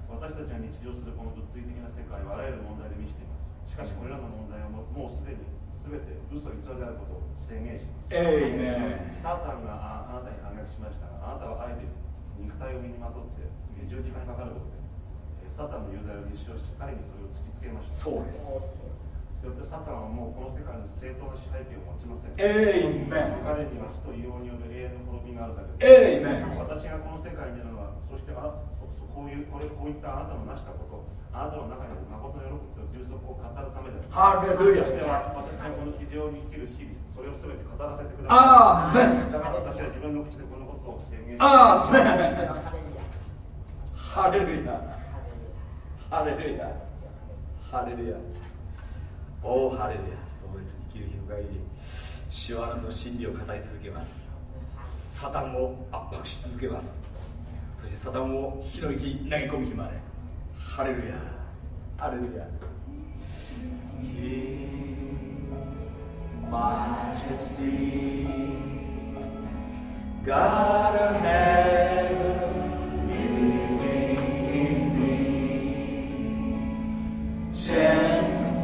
私たちが日常するこの物理的な世界はあらゆる問題で満ちていますしかしこれらの問題はもうもうすでに全て嘘偽りであることを宣言します Amen. サタンがああなたに反逆しましたがあなたはあえて肉体を身にまとってえー十字架にかかることでえーサタンの有罪を立証し彼にそれを突きつけましたそうです。よってサタンはもうこの世界の正当な支配権を持ちません。Amen. 彼には火と硫黄による永遠の滅びがあるだけで。す Amen. 私がこの世界にいるのはそしてあそそこういうこれこういったあなたの成したことあなたの中にある誠の喜びと充足を語るためであるそし Hallelujah. ては私がこの地上に生きる日々それを全て語らせてください。Amen. だから私は自分の口でこのことを宣言しアーメンハレルヤハレルヤハレルヤハレルヤおおハレルヤ。そうです生きる日の限り主はあなたの真理を語り続けます。サタンを圧迫し続けます。そしてサタンを火の池に投げ込む日まで。ハレルヤ。ハレルヤ。Majesty God of heaven living in me. Gentle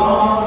wrong.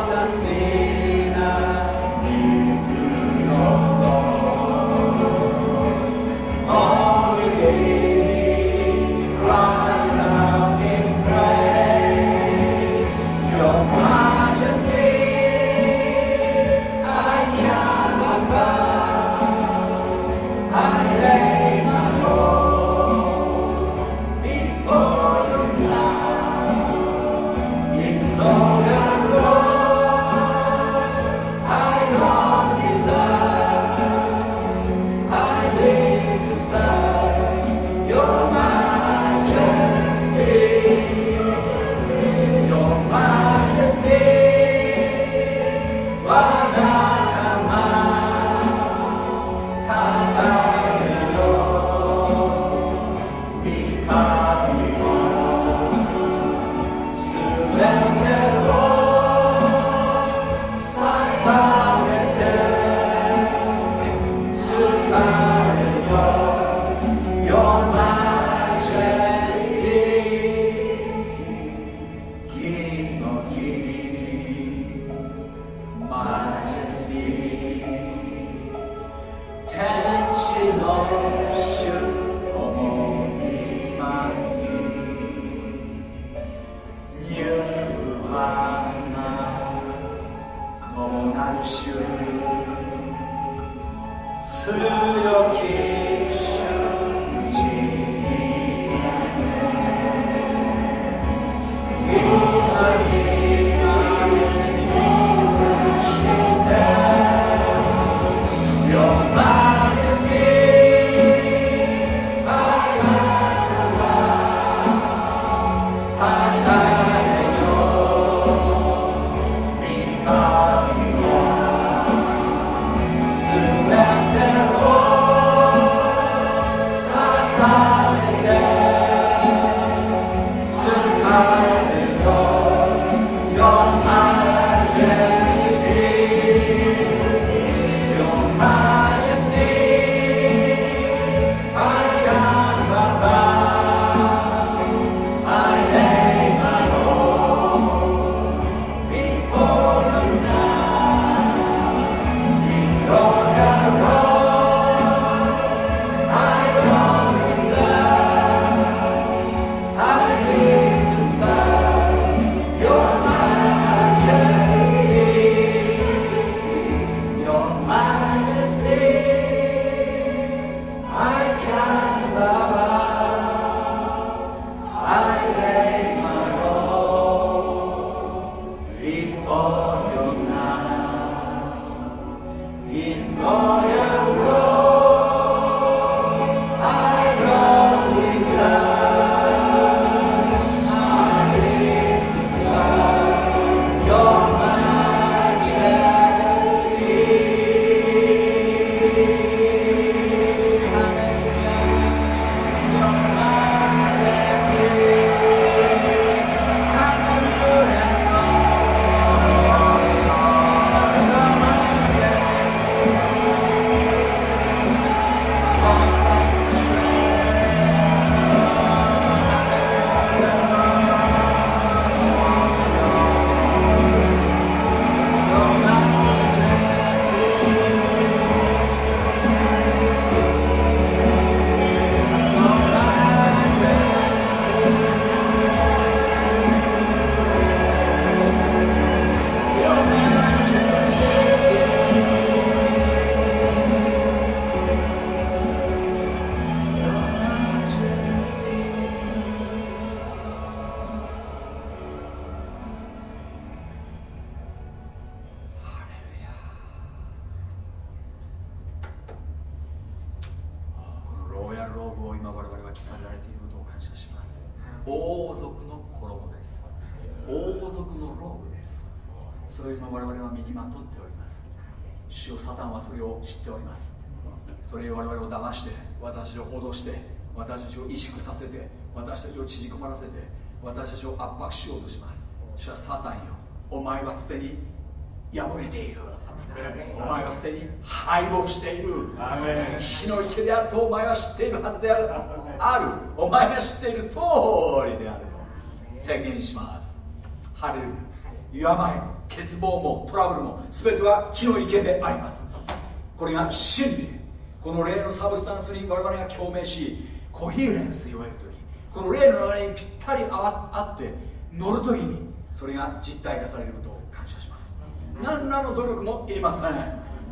私を脅して私たちを萎縮させて私たちを縮こまらせて私たちを圧迫しようとします。主はサタンよ。お前はすでに破れている。お前はすでに敗北している。死の池であるとお前は知っているはずである。ある。お前が知っている通りであると。宣言します。ハレルヤ。病も欠乏もトラブルも全ては火の池であります。これが真理。でこの霊のサブスタンスに我々が共鳴しコヒーレンス言われる時この霊の流れにぴったり合って乗る時にそれが実体化されることを感謝します。何らの努力もいりません。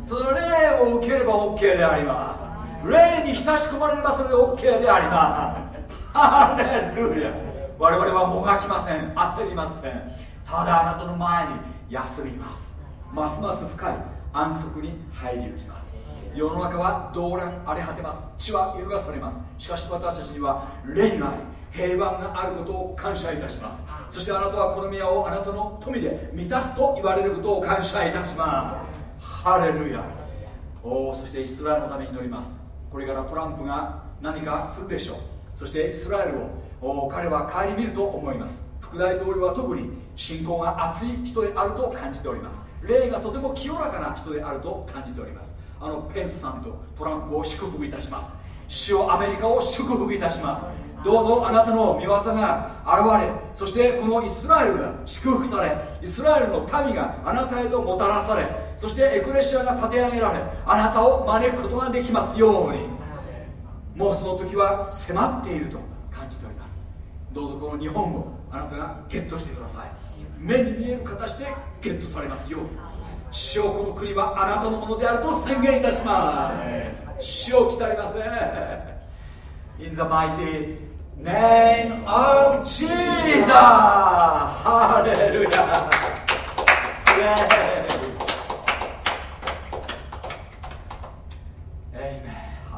その霊を受ければ OK であります。霊に親し込まれればそれで OK であります。ハレルヤ我々はもがきません焦りませんただあなたの前に休みますますます深い安息に入り行きます世の中は動乱荒れ果てます。血は揺るがされます。しかし私たちには霊があり平安があることを感謝いたします。そしてあなたはこの宮をあなたの富で満たすと言われることを感謝いたします。ハレルヤ。おおそしてイスラエルのために祈ります。これからトランプが何かするでしょう。そしてイスラエルをお彼は顧みると思います。副大統領は特に信仰が熱い人であると感じております。霊がとても清らかな人であると感じておりますあのペンスさんとトランプを祝福いたします。主をアメリカを祝福いたします。どうぞあなたの御業が現れそしてこのイスラエルが祝福されイスラエルの民があなたへともたらされそしてエクレシアが立て上げられあなたを招くことができますように。もうその時は迫っていると感じております。どうぞこの日本をあなたがゲットしてください。目に見える形でゲットされますように。主よこの国はあなたのものであると宣言いたします。主を来たりません In the mighty name of Jesus! ハレルヤ